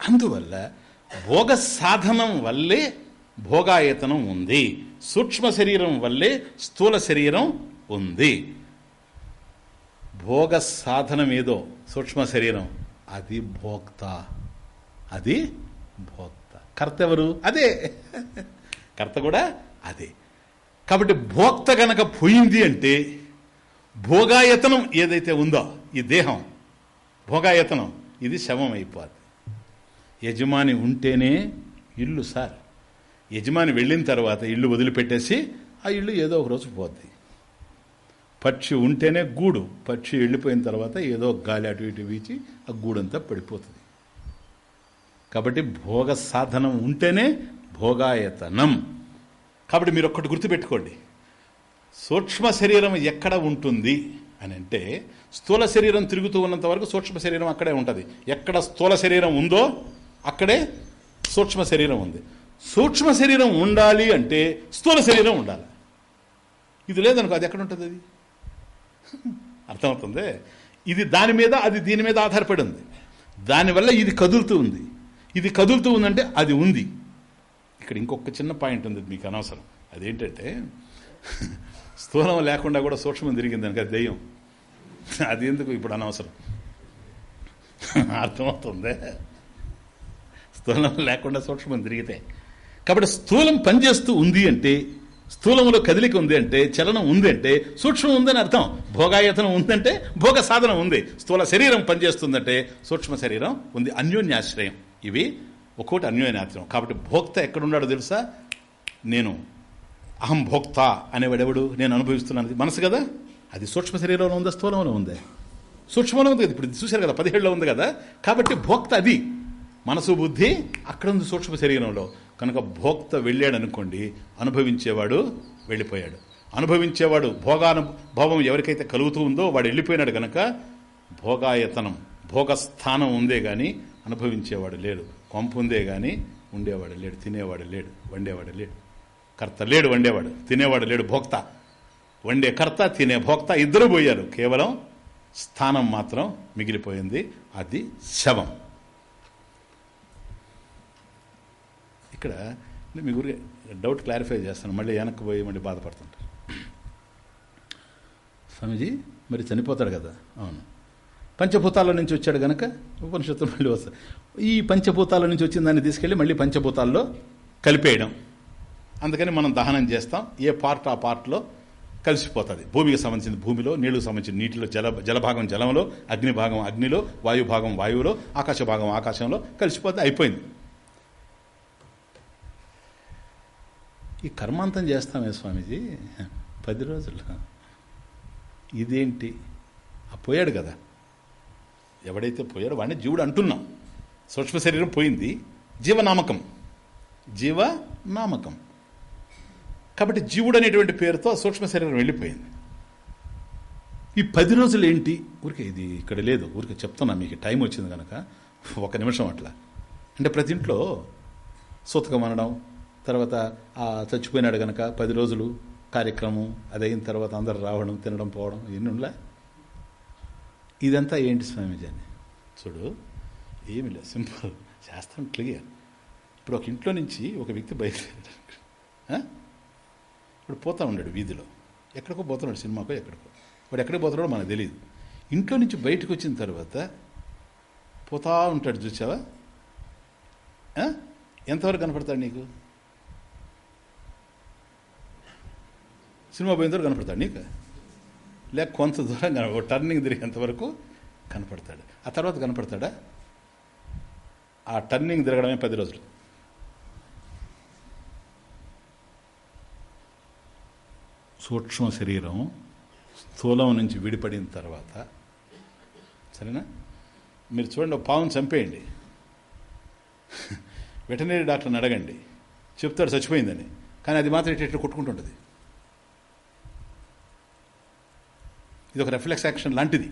అందువల్ల భోగ సాధనం వల్లే భోగాయతనం ఉంది. సూక్ష్మ శరీరం వల్లే స్థూల శరీరం ఉంది. భోగ సాధనం ఏదో సూక్ష్మ శరీరం అది భోక్త. అది భోక్త. కర్త ఎవరు అదే. కర్త కూడా అదే. కాబట్టి భోక్త గనక పోయింది అంటే భోగాయతనం ఏదైతే ఉందో ఈ దేహం భోగాయతనం ఇది శవం అయిపోద్ది యజమాని ఉంటేనే ఇల్లు సార్. యజమాని వెళ్ళిన తర్వాత ఇల్లు వదిలిపెట్టేసి ఆ ఇల్లు ఏదో ఒక రోజు పోద్ది. పక్షి ఉంటేనే గూడు. పక్షి వెళ్ళిపోయిన తర్వాత ఏదో గాలి అటు ఇటు వీచి ఆ గూడంతా పడిపోతుంది. కాబట్టి భోగ సాధనం ఉంటేనే భోగాయతనం. కాబట్టి మీరు ఒక్కటి గుర్తుపెట్టుకోండి. సూక్ష్మ శరీరం ఎక్కడ ఉంటుంది అని అంటే స్థూల శరీరం తిరుగుతూ ఉన్నంత వరకు సూక్ష్మ శరీరం అక్కడే ఉంటుంది. ఎక్కడ స్థూల శరీరం ఉందో అక్కడే సూక్ష్మ శరీరం ఉంది. సూక్ష్మ శరీరం ఉండాలి అంటే స్థూల శరీరం ఉండాలి. ఇది లేదనుకో అది ఎక్కడ ఉంటుంది అది? అర్థమవుతుంది? ఇది దాని మీద అది దీని మీద ఆధారపడి ఉంది. దానివల్ల ఇది కదులుతూ ఉంది. ఇది కదులుతూ ఉందంటే అది ఉంది. ఇక్కడ ఇంకొక చిన్న పాయింట్ ఉంది మీకు అనవసరం. అదేంటంటే స్థూలం లేకుండా కూడా సూక్ష్మం తిరిగింది కనుక అది దెయ్యం. అది ఎందుకు ఇప్పుడు అనవసరం? అర్థమవుతుంది? స్థూలం లేకుండా సూక్ష్మం తిరిగితే. కాబట్టి స్థూలం పనిచేస్తూ ఉంది అంటే స్థూలంలో కదిలిక ఉంది అంటే చలనం ఉంది అంటే సూక్ష్మం ఉందని అర్థం. భోగాయతనం ఉందంటే భోగ సాధనం ఉంది. స్థూల శరీరం పనిచేస్తుందంటే సూక్ష్మ శరీరం ఉంది. అన్యోన్యాశ్రయం. ఇవి ఒక్కోటి అన్యోన్యాశ్రయం కాబట్టి భోక్త ఎక్కడున్నాడో తెలుసా? నేను. అహం భోక్త అనేవాడెవడు? నేను అనుభవిస్తున్నాను మనసు కదా? అది సూక్ష్మ శరీరంలో ఉందా? స్థూలంలో ఉందే? సూక్ష్మంలో ఉంది కదా? ఇప్పుడు చూశారు కదా? పదిహేడులో ఉంది కదా? కాబట్టి భోక్త అది. మనసు బుద్ధి అక్కడ ఉంది సూక్ష్మ శరీరంలో. కనుక భోక్త వెళ్ళాడు అనుకోండి అనుభవించేవాడు వెళ్ళిపోయాడు. అనుభవించేవాడు భోగానుభవం ఎవరికైతే కలుగుతూ ఉందో వాడు వెళ్ళిపోయినాడు కనుక భోగాయతనం భోగస్థానం ఉందే కానీ అనుభవించేవాడు లేడు. కొంపు ఉందే ఉండేవాడు లేడు తినేవాడు లేడు వండేవాడు లేడు. కర్త లేడు వండేవాడు తినేవాడు లేడు భోక్త. వండే కర్త తినే భోక్త ఇద్దరు పోయారు. కేవలం స్థానం మాత్రం మిగిలిపోయింది. అది శవం. ఇక్కడ మీ గురి డౌట్ క్లారిఫై చేస్తాను. మళ్ళీ వెనక్కి పోయి మళ్ళీ బాధపడుతుంటారు. స్వామీజీ మరి చనిపోతాడు కదా? అవును. పంచభూతాల నుంచి వచ్చాడు గనక? ఉపనిషత్తులు మళ్ళీ వస్తాయి. ఈ పంచభూతాల నుంచి వచ్చిన దాన్ని తీసుకెళ్ళి మళ్ళీ పంచభూతాల్లో కలిపేయడం. అందుకని మనం దహనం చేస్తాం. ఏ పార్ట్ ఆ పార్ట్లో కలిసిపోతుంది. భూమికి సంబంధించిన భూమిలో నీళ్ళకు సంబంధించిన నీటిలో జల జలభాగం జలంలో అగ్ని భాగం అగ్నిలో వాయు భాగం వాయువులో ఆకాశ భాగం ఆకాశంలో కలిసిపోతే అయిపోయింది. ఈ కర్మాంతం చేస్తామే స్వామీజీ? పది రోజులు. ఇదేంటి? ఆ పోయాడు కదా. ఎవడైతే పోయాడో వాడిని జీవుడు అంటున్నాం. సూక్ష్మ శరీరం పోయింది. జీవనామకం. జీవనామకం. కాబట్టి జీవుడు అనేటువంటి పేరుతో సూక్ష్మ శరీరం వెళ్ళిపోయింది. ఈ పది రోజులు ఏంటి ఊరికే ఇది ఇక్కడ లేదు. ఊరికే చెప్తున్నా మీకు. టైం వచ్చింది కనుక ఒక నిమిషం అట్లా. అంటే ప్రతి ఇంట్లో సూతకం అనడం తర్వాత చచ్చిపోయినాడు కనుక పది రోజులు కార్యక్రమం అది అయిన తర్వాత అందరు రావడం తినడం పోవడం ఇవన్నీ ఉండలే? ఇదంతా ఏంటి స్వామీజీ అని చూడు ఏమి లేదు సింపుల్. శాస్త్రం క్లియర్. ఇప్పుడు ఒక ఇంట్లో నుంచి ఒక వ్యక్తి బయలుదేరాడు. ఇప్పుడు పోతా ఉన్నాడు వీధిలో. ఎక్కడికో పోతున్నాడు సినిమాకో ఎక్కడికో. వాడు ఎక్కడికి పోతున్నాడో మనకు తెలియదు ఇంట్లో నుంచి బయటకు వచ్చిన తర్వాత పోతా ఉంటాడు చూసావా? ఎంతవరకు కనపడతాడు నీకు? సినిమా పోయిన తర్వాత కనపడతాడు నీకు? లేక కొంత దూరం కన- ఓ టర్నింగ్ తిరిగేంత వరకు కనపడతాడు. ఆ తర్వాత కనపడతాడా? ఆ టర్నింగ్ తిరగడమే పది రోజులు. సూక్ష్మ శరీరం స్థూలం నుంచి విడిపడిన తర్వాత సరేనా? మీరు చూడండి ఒక పావును చంపేయండి. *laughs* వెటనరీ డాక్టర్ని అడగండి. చెప్తాడు చచ్చిపోయిందని. కానీ అది మాత్రం ఇటు ఇటు కొట్టుకుంటుంటుంది. ఇది ఒక రిఫ్లెక్స్ యాక్షన్ లాంటిది.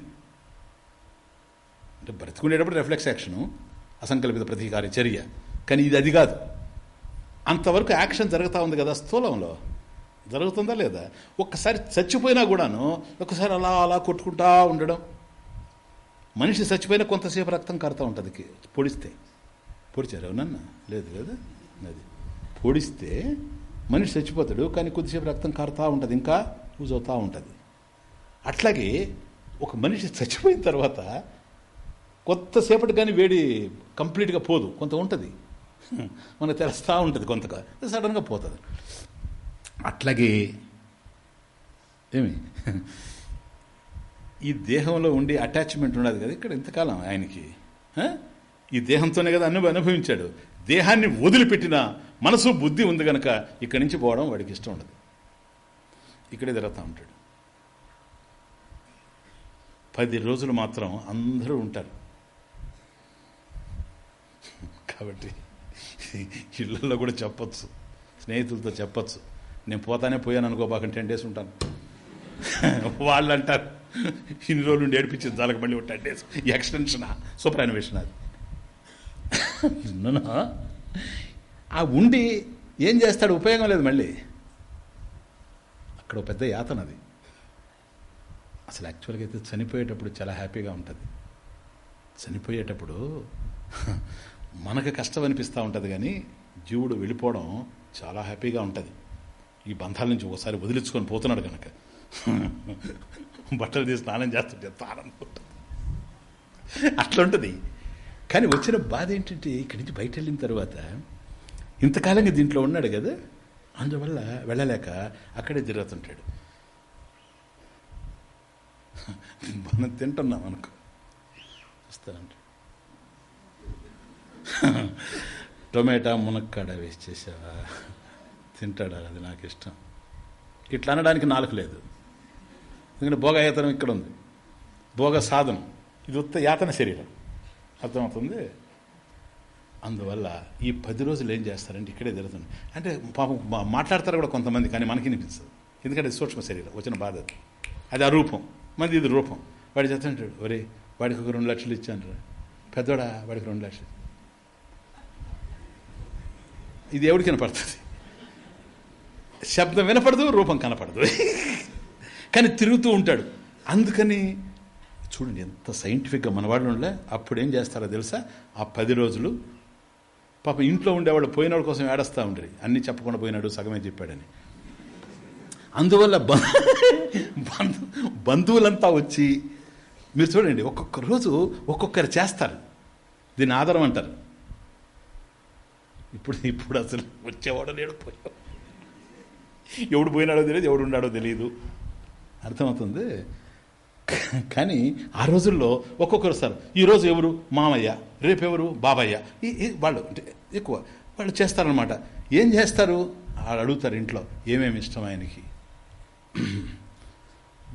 అంటే బ్రతికుండేటప్పుడు రిఫ్లెక్స్ యాక్షను అసంకల్పిత ప్రతీకార చర్య. కానీ ఇది అది కాదు. అంతవరకు యాక్షన్ జరుగుతూ ఉంది కదా స్థూలంలో. జరుగుతుందా లేదా? ఒక్కసారి చచ్చిపోయినా కూడాను ఒక్కసారి అలా అలా కొట్టుకుంటా ఉండడం. మనిషి చచ్చిపోయినా కొంతసేపు రక్తం కారుతూ ఉంటుంది పొడిస్తే. పొడిచారు? అవునన్నా లేదు కదా? అది. పొడిస్తే మనిషి చచ్చిపోతాడు కానీ కొద్దిసేపు రక్తం కారుతూ ఉంటుంది ఇంకా యూజ్ అవుతూ ఉంటుంది. అట్లాగే ఒక మనిషి చచ్చిపోయిన తర్వాత కొంతసేపటి కానీ వేడి కంప్లీట్గా పోదు కొంత ఉంటుంది. మనకు తెలుస్తూ ఉంటుంది కొంతగా. సడన్గా పోతుంది. అట్లాగే ఏమి? ఈ దేహంలో ఉండి అటాచ్మెంట్ ఉండదు కదా ఇక్కడ ఇంతకాలం ఆయనకి. ఈ దేహంతోనే కదా అను అనుభవించాడు. దేహాన్ని వదిలిపెట్టిన మనసు బుద్ధి ఉంది కనుక ఇక్కడి నుంచి పోవడం వాడికి ఇష్టం ఉండదు. ఇక్కడే తిరుగుతూ ఉంటాడు. పది రోజులు మాత్రం అందరూ ఉంటారు. కాబట్టి ఇళ్ళల్లో కూడా చెప్పచ్చు. స్నేహితులతో చెప్పచ్చు. నేను పోతానే పోయాను అనుకో టెన్ డేస్ ఉంటాను. వాళ్ళు అంటారు ఇన్ని రోజులు నుండి ఏడిపించింది దానికి మళ్ళీ టెన్ డేస్ ఎక్స్టెన్షన్ సూపర్ అన్వేషణ అది. ఆ ఉండి ఏం చేస్తాడు? ఉపయోగం లేదు మళ్ళీ. అక్కడ ఒక పెద్ద యాతన అది అసలు యాక్చువల్గా అయితే చనిపోయేటప్పుడు చాలా హ్యాపీగా ఉంటుంది. చనిపోయేటప్పుడు *laughs* మనకు కష్టం అనిపిస్తూ ఉంటుంది కానీ జీవుడు వెళ్ళిపోవడం చాలా హ్యాపీగా ఉంటుంది. ఈ బంధాల నుంచి ఒకసారి వదిలించుకొని పోతున్నాడు కనుక *laughs* బట్టలు తీసి స్నానం చేస్తుంటే ఎంత అట్లా ఉంటుంది కానీ వచ్చిన బాధ ఏంటంటే ఇక్కడి నుంచి బయట వెళ్ళిన తర్వాత ఇంతకాలంగా దీంట్లో ఉన్నాడు కదా అందువల్ల వెళ్ళలేక అక్కడే తిరుగుతుంటాడు. మనం తింటున్నాం అనుకో. ఇస్తానంట టొమాటో మునక్కాడ వేసి చేసావా? తింటాడా? అది నాకు ఇష్టం. ఇట్లా అనడానికి నాలుగు లేదు. ఎందుకంటే భోగ యాతనం ఇక్కడ ఉంది. భోగ సాధనం. ఇది ఉత్త యాతన శరీరం. అర్థమవుతుంది? అందువల్ల ఈ పది రోజులు ఏం చేస్తారంటే ఇక్కడే జరుగుతుంది. అంటే పాపం మాట్లాడతారు కూడా కొంతమంది కానీ మనకి వినిపించదు. ఎందుకంటే ఇది సూక్ష్మ శరీరం వచ్చిన బాధ అది. అరూపం మరి ఇది రూపం. వాడు చెప్తుంటాడు ఒరే వాడికి ఒక రెండు లక్షలు ఇచ్చాను రా. పెద్దోడా వాడికి రెండు లక్షలు. ఇది ఎవడు కనపడుతుంది? శబ్దం వినపడదు రూపం కనపడదు. కానీ తిరుగుతూ ఉంటాడు. అందుకని చూడండి ఎంత సైంటిఫిక్గా మనవాళ్ళు ఉండలే అప్పుడు ఏం చేస్తారో తెలుసా? ఆ పది రోజులు పాప ఇంట్లో ఉండేవాడు పోయినవాడి కోసం ఏడస్తా ఉండరు. అన్నీ చెప్పకుండా పోయినాడు సగమే చెప్పాడని. అందువల్ల బ- బంధు బంధువులంతా వచ్చి మీరు చూడండి ఒక్కొక్క రోజు ఒక్కొక్కరు చేస్తారు. దీన్ని ఆధారం అంటారు. ఇప్పుడు ఇప్పుడు అసలు వచ్చేవాడు లేడు పోయాడు ఎవడు పోయినాడో తెలియదు ఎవడు ఉన్నాడో తెలియదు. అర్థమవుతుంది? కానీ ఆ రోజుల్లో ఒక్కొక్కరు వస్తారు. ఈరోజు ఎవరు? మామయ్య. రేపు ఎవరు? బాబయ్య. ఈ వాళ్ళు అంటే ఎక్కువ వాళ్ళు చేస్తారనమాట ఏం చేస్తారు? వాళ్ళు అడుగుతారు ఇంట్లో ఏమేమి ఇష్టం ఆయనకి?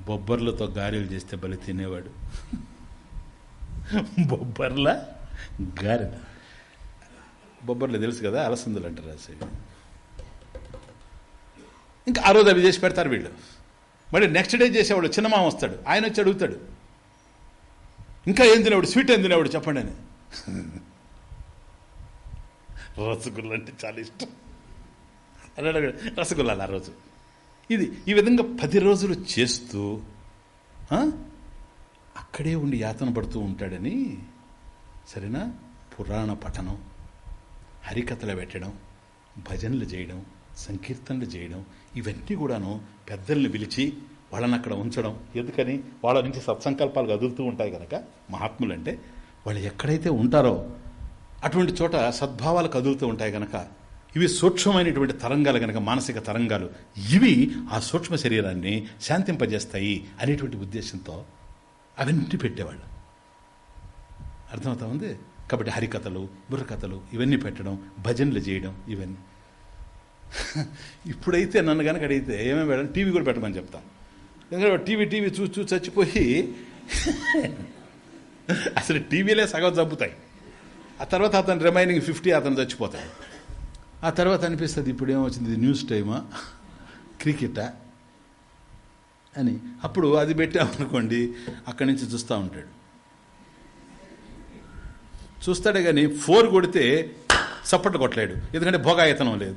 బొబ్బర్లతో గారెలు చేస్తే బలి తినేవాడు. బొబ్బర్ల గారెలు? బొబ్బర్లు తెలుసు కదా అలసందులు అంటారు అసలు ఇంకా ఆ రోజు అవి చేసి పెడతారు వీళ్ళు. మళ్ళీ నెక్స్ట్ డే చేసేవాడు చిన్నమామ వస్తాడు ఆయన వచ్చి అడుగుతాడు. ఇంకా ఏం తినేవాడు? స్వీట్ ఏం తినేవాడు చెప్పండి అని. రసగుల్లా అంటే చాలా ఇష్టం. అన్నాడు రసగుల్లాలు ఆ రోజు? ఇది ఈ విధంగా పది రోజులు చేస్తూ అక్కడే ఉండి యాతన పడుతూ ఉంటాడని సరేనా? పురాణ పఠనం హరికథలు పెట్టడం భజనలు చేయడం సంకీర్తనలు చేయడం ఇవన్నీ కూడాను పెద్దల్ని పిలిచి వాళ్ళని అక్కడ ఉంచడం. ఎందుకని? వాళ్ళ నుంచి సత్సంకల్పాలు కదులుతూ ఉంటాయి కనుక మహాత్ములు అంటే వాళ్ళు ఎక్కడైతే ఉంటారో అటువంటి చోట సద్భావాలు కదులుతూ ఉంటాయి కనుక ఇవి సూక్ష్మమైనటువంటి తరంగాలు కనుక మానసిక తరంగాలు. ఇవి ఆ సూక్ష్మ శరీరాన్ని శాంతింపజేస్తాయి అనేటువంటి ఉద్దేశంతో అవన్నీ పెట్టేవాళ్ళు. అర్థమవుతా ఉంది? కాబట్టి హరికథలు బుర్రకథలు ఇవన్నీ పెట్టడం భజనలు చేయడం ఇవన్నీ. *laughs* ఇప్పుడైతే నన్ను కనుక అడిగితే ఏమేమి పెట్టడం టీవీ కూడా పెట్టమని చెప్తాను ఎందుకంటే టీవీ టీవీ చూసి చూసి చచ్చిపోయి *laughs* అసలు టీవీలే సగం చంపుతాయి. ఆ తర్వాత అతను రిమైనింగ్ ఫిఫ్టీ అతను చచ్చిపోతాడు. ఆ తర్వాత అనిపిస్తుంది ఇప్పుడు ఏమొచ్చింది న్యూస్ టైమా. క్రికెటా. అని. అప్పుడు అది పెట్టామనుకోండి అక్కడి నుంచి చూస్తూ ఉంటాడు. చూస్తాడే కానీ ఫోర్ కొడితే సపోర్ట్ కొట్టలేడు. ఎందుకంటే భోగాయతనం లేదు.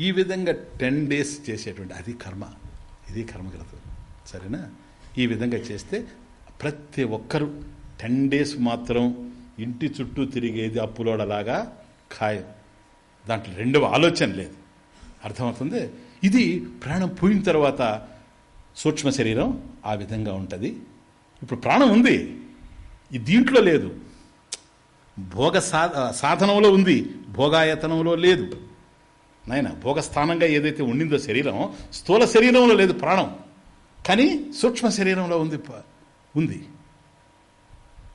ఈ విధంగా టెన్ డేస్ చేసేటువంటి అది కర్మ. ఇది కర్మగ్రతం సరేనా? ఈ విధంగా చేస్తే ప్రతి ఒక్కరూ టెన్ డేస్ మాత్రం ఇంటి చుట్టూ తిరిగేది అప్పులోడలాగా ఖాయం. దాంట్లో రెండవ ఆలోచన లేదు. అర్థమవుతుంది? ఇది ప్రాణం పోయిన తర్వాత సూక్ష్మ శరీరం ఆ విధంగా ఉంటుంది. ఇప్పుడు ప్రాణం ఉంది. ఈ దీంట్లో లేదు. భోగ సా సాధనంలో ఉంది. భోగాయతనంలో లేదు. నాయన భోగస్థానంగా ఏదైతే ఉండిందో శరీరం స్థూల శరీరంలో లేదు ప్రాణం. కానీ సూక్ష్మ శరీరంలో ఉంది ఉంది.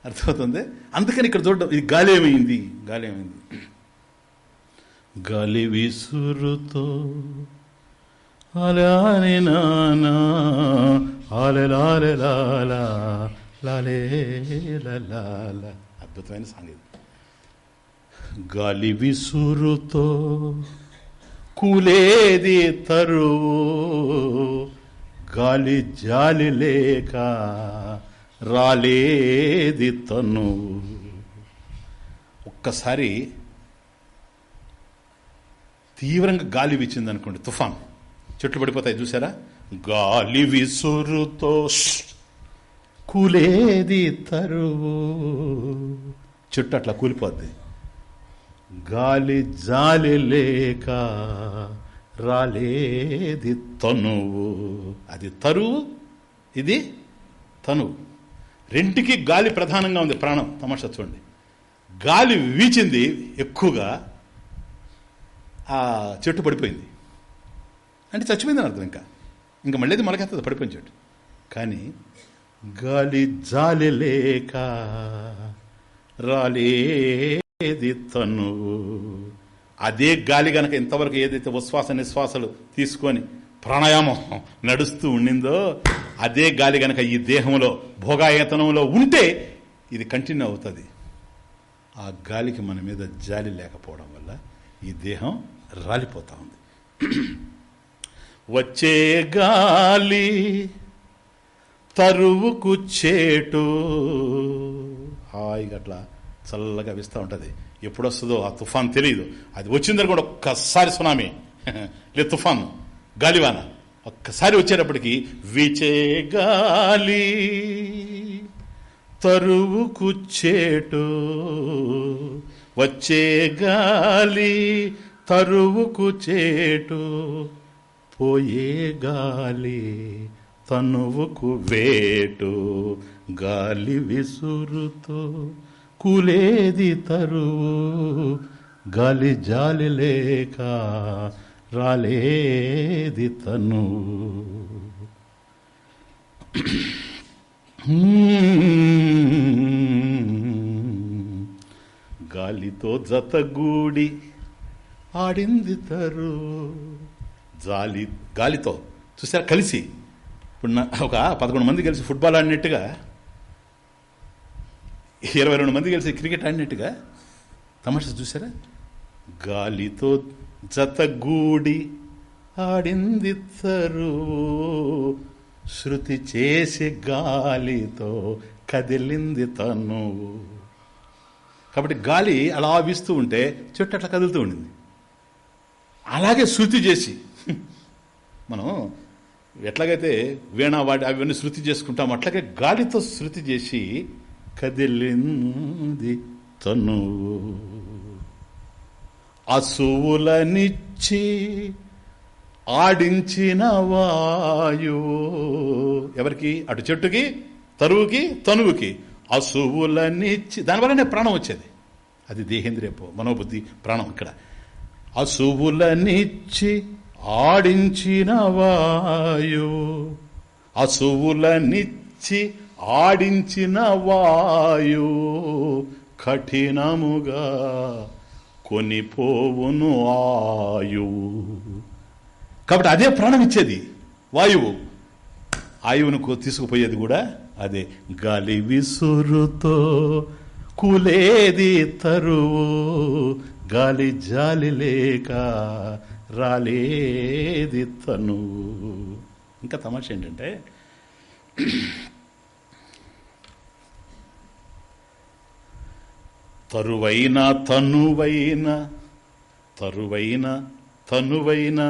అర్థమవుతుంది? అందుకని ఇక్కడ చూడడం ఇది గాలి ఏమైంది గాలి విసురుతో. అలాని నానా ఆలెలాలెలాలా, లాలే అద్భుతమైన సాంగ్ ఇది. గాలి విసురుతో కూలేది తరువు. గాలి జాలి లేక రాలేది తను ఒక్కసారి తీవ్రంగా గాలి వీచింది అనుకోండి తుఫాన్. చెట్లు పడిపోతాయి చూసారా గాలి విసురుతో కూలేది తరువు. చెట్టు అట్లా కూలిపోద్ది. గాలి జాలి లేక రాలేది తనువు. అది తరువు? ఇది తనువు. రెంటికి గాలి ప్రధానంగా ఉంది ప్రాణం తమాషా చూడండి. గాలి వీచింది ఎక్కువగా ఆ చెట్టు పడిపోయింది. అంటే చచ్చిపోయిందని అర్థం ఇంకా. ఇంకా మళ్ళీ అది మొలకెత్తది పడిపోయిన చెట్టు. కానీ గాలి జాలి లేక రాలేది తను. అదే గాలి గనక ఇంతవరకు ఏదైతే ఉశ్వాస నిశ్వాసలు తీసుకొని ప్రాణాయామం నడుస్తూ ఉండిందో అదే గాలి గనక ఈ దేహంలో భోగాయతనంలో ఉంటే ఇది కంటిన్యూ అవుతుంది. ఆ గాలికి మన మీద జాలి లేకపోవడం వల్ల ఈ దేహం రాలిపోతా ఉంది. వచ్చే గాలి తరువుకు చేటు. హాయిగా అట్లా చల్లగా విస్తూ ఉంటుంది. ఎప్పుడు వస్తుందో ఆ తుఫాన్ తెలియదు అది వచ్చిందని కూడా ఒక్కసారి సునామీ. లేదు తుఫాన్ గాలివాన. ఒక్కసారి వచ్చేటప్పటికి విచే గాలి తరువుకు చేటు. వచ్చే గాలి తరువుకు చేటు పోయే గాలి తనువుకు వేటు. గాలి విసురుతో కులేది తరువు. గాలి జాలి లేక రాలేది తను. గాలితో జతగూడి ఆడింది తరు. జాలి గాలితో. చూసారా? కలిసి. ఇప్పుడు నా- ఒక పదకొండు మంది కలిసి ఫుట్బాల్ ఆడినట్టుగా ఇరవై రెండు మంది కలిసి క్రికెట్ ఆడినట్టుగా తమాషా చూసారా? గాలితో జతగూడి ఆడింది తరు. శృతి చేసి గాలితో కదిలింది తను. కాబట్టి గాలి అలా వీస్తూ ఉంటే చెట్టు అట్లా కదులుతూ ఉండింది. అలాగే శృతి చేసి. మనం ఎట్లాగైతే వీణ వాడి అవన్నీ శృతి చేసుకుంటాం అట్లాగే గాలితో శృతి చేసి కదిలింది తను అసువులనిచ్చి ఆడించిన వాయు. ఎవరికి? అటు చెట్టుకి తరువుకి తనువుకి. అసువులనిచ్చి దానివల్లనే ప్రాణం వచ్చేది. అది దేహేంద్రియ మనోబుద్ధి ప్రాణం ఇక్కడ. అసువులనిచ్చి ఆడించిన వాయు. అసువులనిచ్చి ఆడించిన వాయు కఠినముగా కొనిపోవును ఆయువు కాబట్టి అదే ప్రాణం ఇచ్చేది వాయువు. ఆయువును తీసుకుపోయేది కూడా అదే. గాలి విసురుతో కులేది తరువు. గాలి జాలి లేక రాలేది తను. ఇంకా తమాష ఏంటంటే తరువైన తనువైన తరువైన తనువైన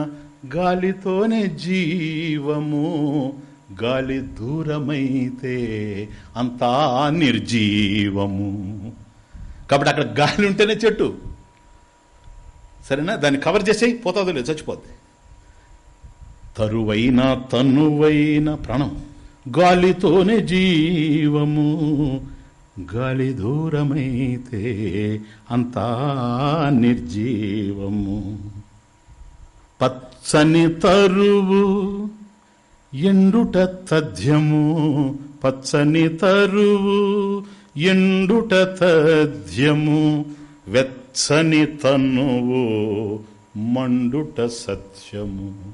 గాలితోనే జీవము గాలి దూరమైతే అంతా నిర్జీవము. కాబట్టి అక్కడ గాలి ఉంటేనే చెట్టు. సరేనా? దాన్ని కవర్ చేసేయి పోతాదో లేదు చచ్చిపోద్ది. తరువైన తనువైన ప్రాణం గాలితోనే జీవము గాలి దూరమైతే అంతా నిర్జీవము. పచ్చని తరువు ఎండుట తథ్యము పచ్చని తరువు ఎండుట తథ్యము వెచ్చని తన్నువు మండుట సత్యము.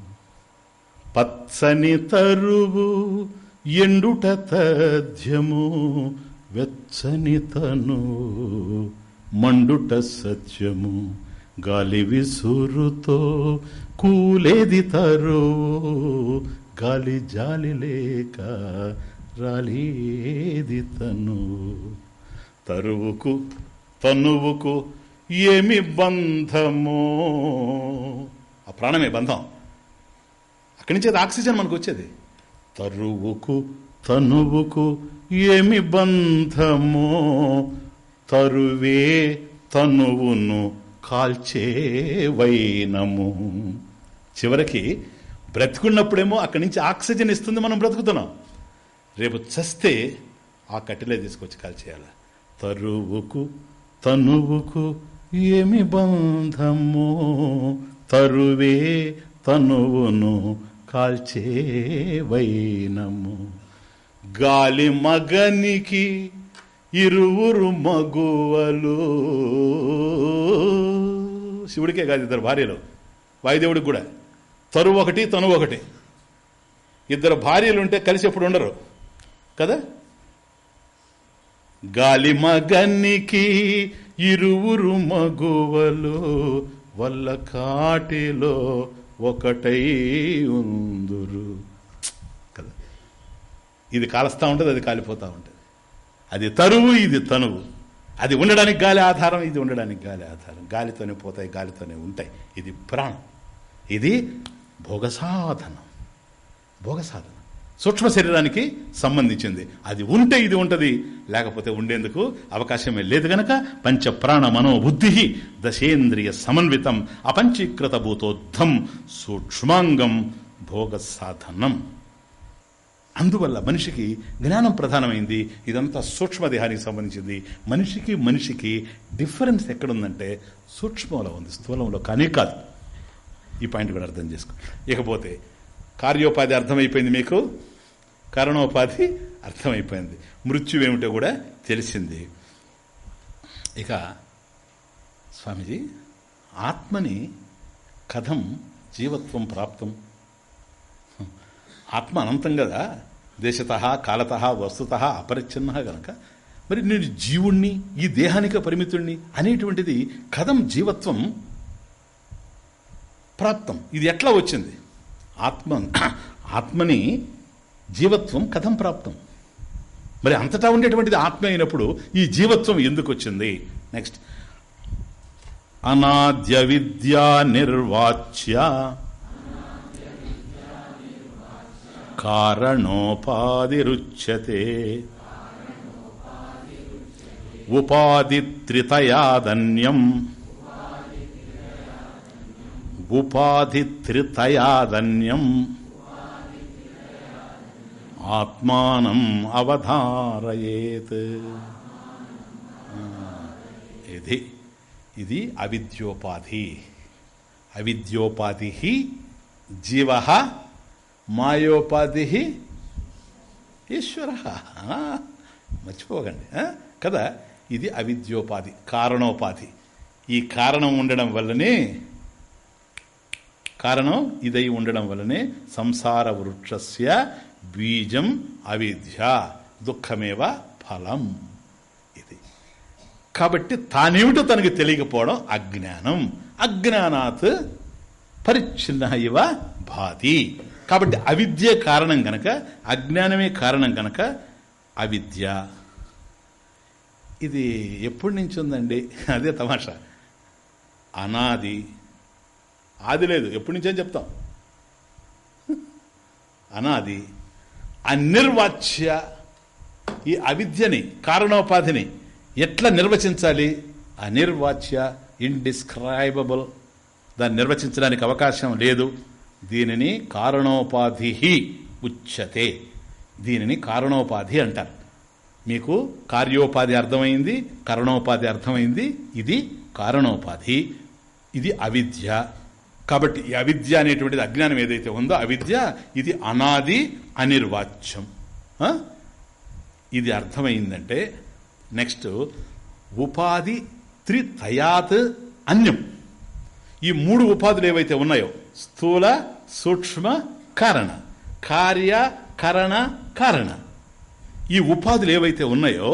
పచ్చని తరువు ఎండుట తథ్యము. వెచ్చని తను మండుట సత్యము. గాలి విసురుతో కూలేది తరువు. గాలి జాలి లేక రాలేది తను తరువుకు తనువుకు ఏమి బంధమో? ఆ ప్రాణమే బంధం. అక్కడి నుంచి అది ఆక్సిజన్ మనకు వచ్చేది. తరువుకు తనువుకు ఏమి బంధమో? తరువే తనువును కాల్చే వైనము. చివరికి బ్రతుకున్నప్పుడేమో అక్కడి నుంచి ఆక్సిజన్ ఇస్తుంది మనం బ్రతుకుతున్నాం. రేపు చస్తే ఆ కట్టెలే తీసుకొచ్చి కాల్చేయాలి. తరువుకు తనువుకు ఏమి బంధమో తరువే తనువును కాల్చే వైనము గాలి మగనికి ఇరువురు మగువలు. శివుడికే కాదు ఇద్దరు భార్యలు. వాయుదేవుడికి కూడా. తరువు ఒకటి తనువు ఒకటి. ఇద్దరు భార్యలు ఉంటే కలిసి ఎప్పుడు ఉండరు. కదా? గాలి మగన్నికి ఇరువురు మగువలు వల్ల కాటిలో ఒకటై ఉందురు. కదా? ఇది కాలుస్తూ ఉంటుంది అది కాలిపోతూ ఉంటుంది. అది తరువు ఇది తనువు. అది ఉండడానికి గాలి ఆధారం ఇది ఉండడానికి గాలి ఆధారం. గాలితోనే పోతాయి గాలితోనే ఉంటాయి. ఇది ప్రాణం. ఇది భోగసాధనం. భోగసాధనం. సూక్ష్మ శరీరానికి సంబంధించింది. అది ఉంటే ఇది ఉంటుంది లేకపోతే ఉండేందుకు అవకాశమే లేదు గనక పంచ ప్రాణ మనోబుద్ధి దశేంద్రియ సమన్వితం అపంచీకృత భూతోద్ధం సూక్ష్మాంగం భోగ సాధనం అందువల్ల మనిషికి జ్ఞానం ప్రధానమైంది ఇదంతా సూక్ష్మదేహానికి సంబంధించింది. మనిషికి మనిషికి డిఫరెన్స్ ఎక్కడుందంటే సూక్ష్మంలో ఉంది స్థూలంలో కానీ కాదు. ఈ పాయింట్ కూడా అర్థం చేసుకో ఇకపోతే కార్యోపాధి అర్థమైపోయింది మీకు? కారణోపాధి అర్థమైపోయింది. మృత్యువేమిటో కూడా తెలిసింది. ఇక స్వామిజీ ఆత్మని కథం జీవత్వం ప్రాప్తం. ఆత్మ అనంతం కదా. దేశత కాలత వస్తుత అపరిచ్ఛిన్న గనక. మరి నేను జీవుణ్ణి ఈ దేహానికి పరిమితుణ్ణి అనేటువంటిది కథం జీవత్వం ప్రాప్తం. ఇది ఎట్లా వచ్చింది? ఆత్మ ఆత్మని జీవత్వం కథం ప్రాప్తం. మరి అంతటా ఉండేటువంటిది ఆత్మ అయినప్పుడు ఈ జీవత్వం ఎందుకు వచ్చింది? నెక్స్ట్ అనాద్య విద్యా నిర్వాచ్య కారణోపాధిరుచ్యతే ఉపాధి ఉపాధిత్రితయాదన్యం. ఉపాధి ఆత్మానం అవధారయేత్. ఇది ఇది అవిద్యోపాధి. అవిద్యోపాధి జీవ మాయోపాధి ఈశ్వర. మర్చిపోకండి కదా? ఇది అవిద్యోపాధి కారణోపాధి. ఈ కారణం ఉండడం వల్లనే కారణం ఇదై ఉండడం వలనే సంసార వృక్షస్య బీజం అవిద్య దుఃఖమేవ ఫలం. ఇది. కాబట్టి తానేమిటో తనకి తెలియకపోవడం అజ్ఞానం. అజ్ఞానాత్ పరిచ్ఛిన్న ఇవ భాతి. కాబట్టి అవిద్య కారణం గనక అజ్ఞానమే కారణం గనక అవిద్య. ఇది ఎప్పటి నుంచి ఉందండి అదే తమాషా. అనాది. ఆది లేదు ఎప్పటి నుంచే చెప్తాం. అనాది అనిర్వాచ్య ఈ అవిద్యని కారణోపాధిని ఎట్లా నిర్వచించాలి? అనిర్వాచ్య ఇండిస్క్రైబుల్ దాన్ని నిర్వచించడానికి అవకాశం లేదు. దీనిని కారణోపాధి ఉచ్యతే. దీనిని కారణోపాధి అంటారు. మీకు కార్యోపాధి అర్థమైంది కరణోపాధి అర్థమైంది ఇది కారణోపాధి ఇది అవిద్య. కాబట్టి ఈ అవిద్య అనేటువంటిది అజ్ఞానం ఏదైతే ఉందో అవిద్య ఇది అనాది అనిర్వాచ్యం. ఇది అర్థమైందంటే నెక్స్ట్ ఉపాధి త్రితయాత్ అన్యం. ఈ మూడు ఉపాధులు ఏవైతే ఉన్నాయో స్థూల సూక్ష్మ కారణ. కార్య కరణ కారణ. ఈ ఉపాధులు ఏవైతే ఉన్నాయో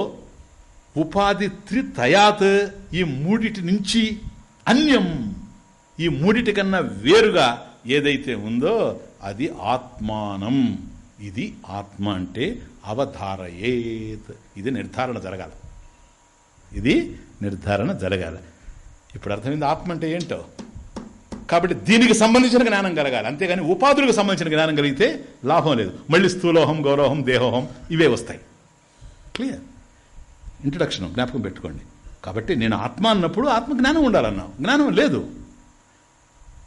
ఉపాధి త్రితయాత్ ఈ మూడిటి నుంచి అన్యం. ఈ మూడిటి కన్నా వేరుగా ఏదైతే ఉందో అది ఆత్మానం. ఇది ఆత్మ అంటే అవధారయేత్. ఇది నిర్ధారణ జరగాలి. ఇది నిర్ధారణ జరగాలి. ఇప్పుడు అర్థమైంది ఆత్మ అంటే ఏంటో? కాబట్టి దీనికి సంబంధించిన జ్ఞానం కలగాలి. అంతేగాని ఉపాధులకు సంబంధించిన జ్ఞానం కలిగితే లాభం లేదు. మళ్ళీ స్థూలోహం గౌరవం దేహోహం ఇవే వస్తాయి. క్లియర్? ఇంట్రడక్షన్ జ్ఞాపకం పెట్టుకోండి. కాబట్టి నేను ఆత్మ అన్నప్పుడు ఆత్మ జ్ఞానం ఉండాలన్నావు. జ్ఞానం లేదు.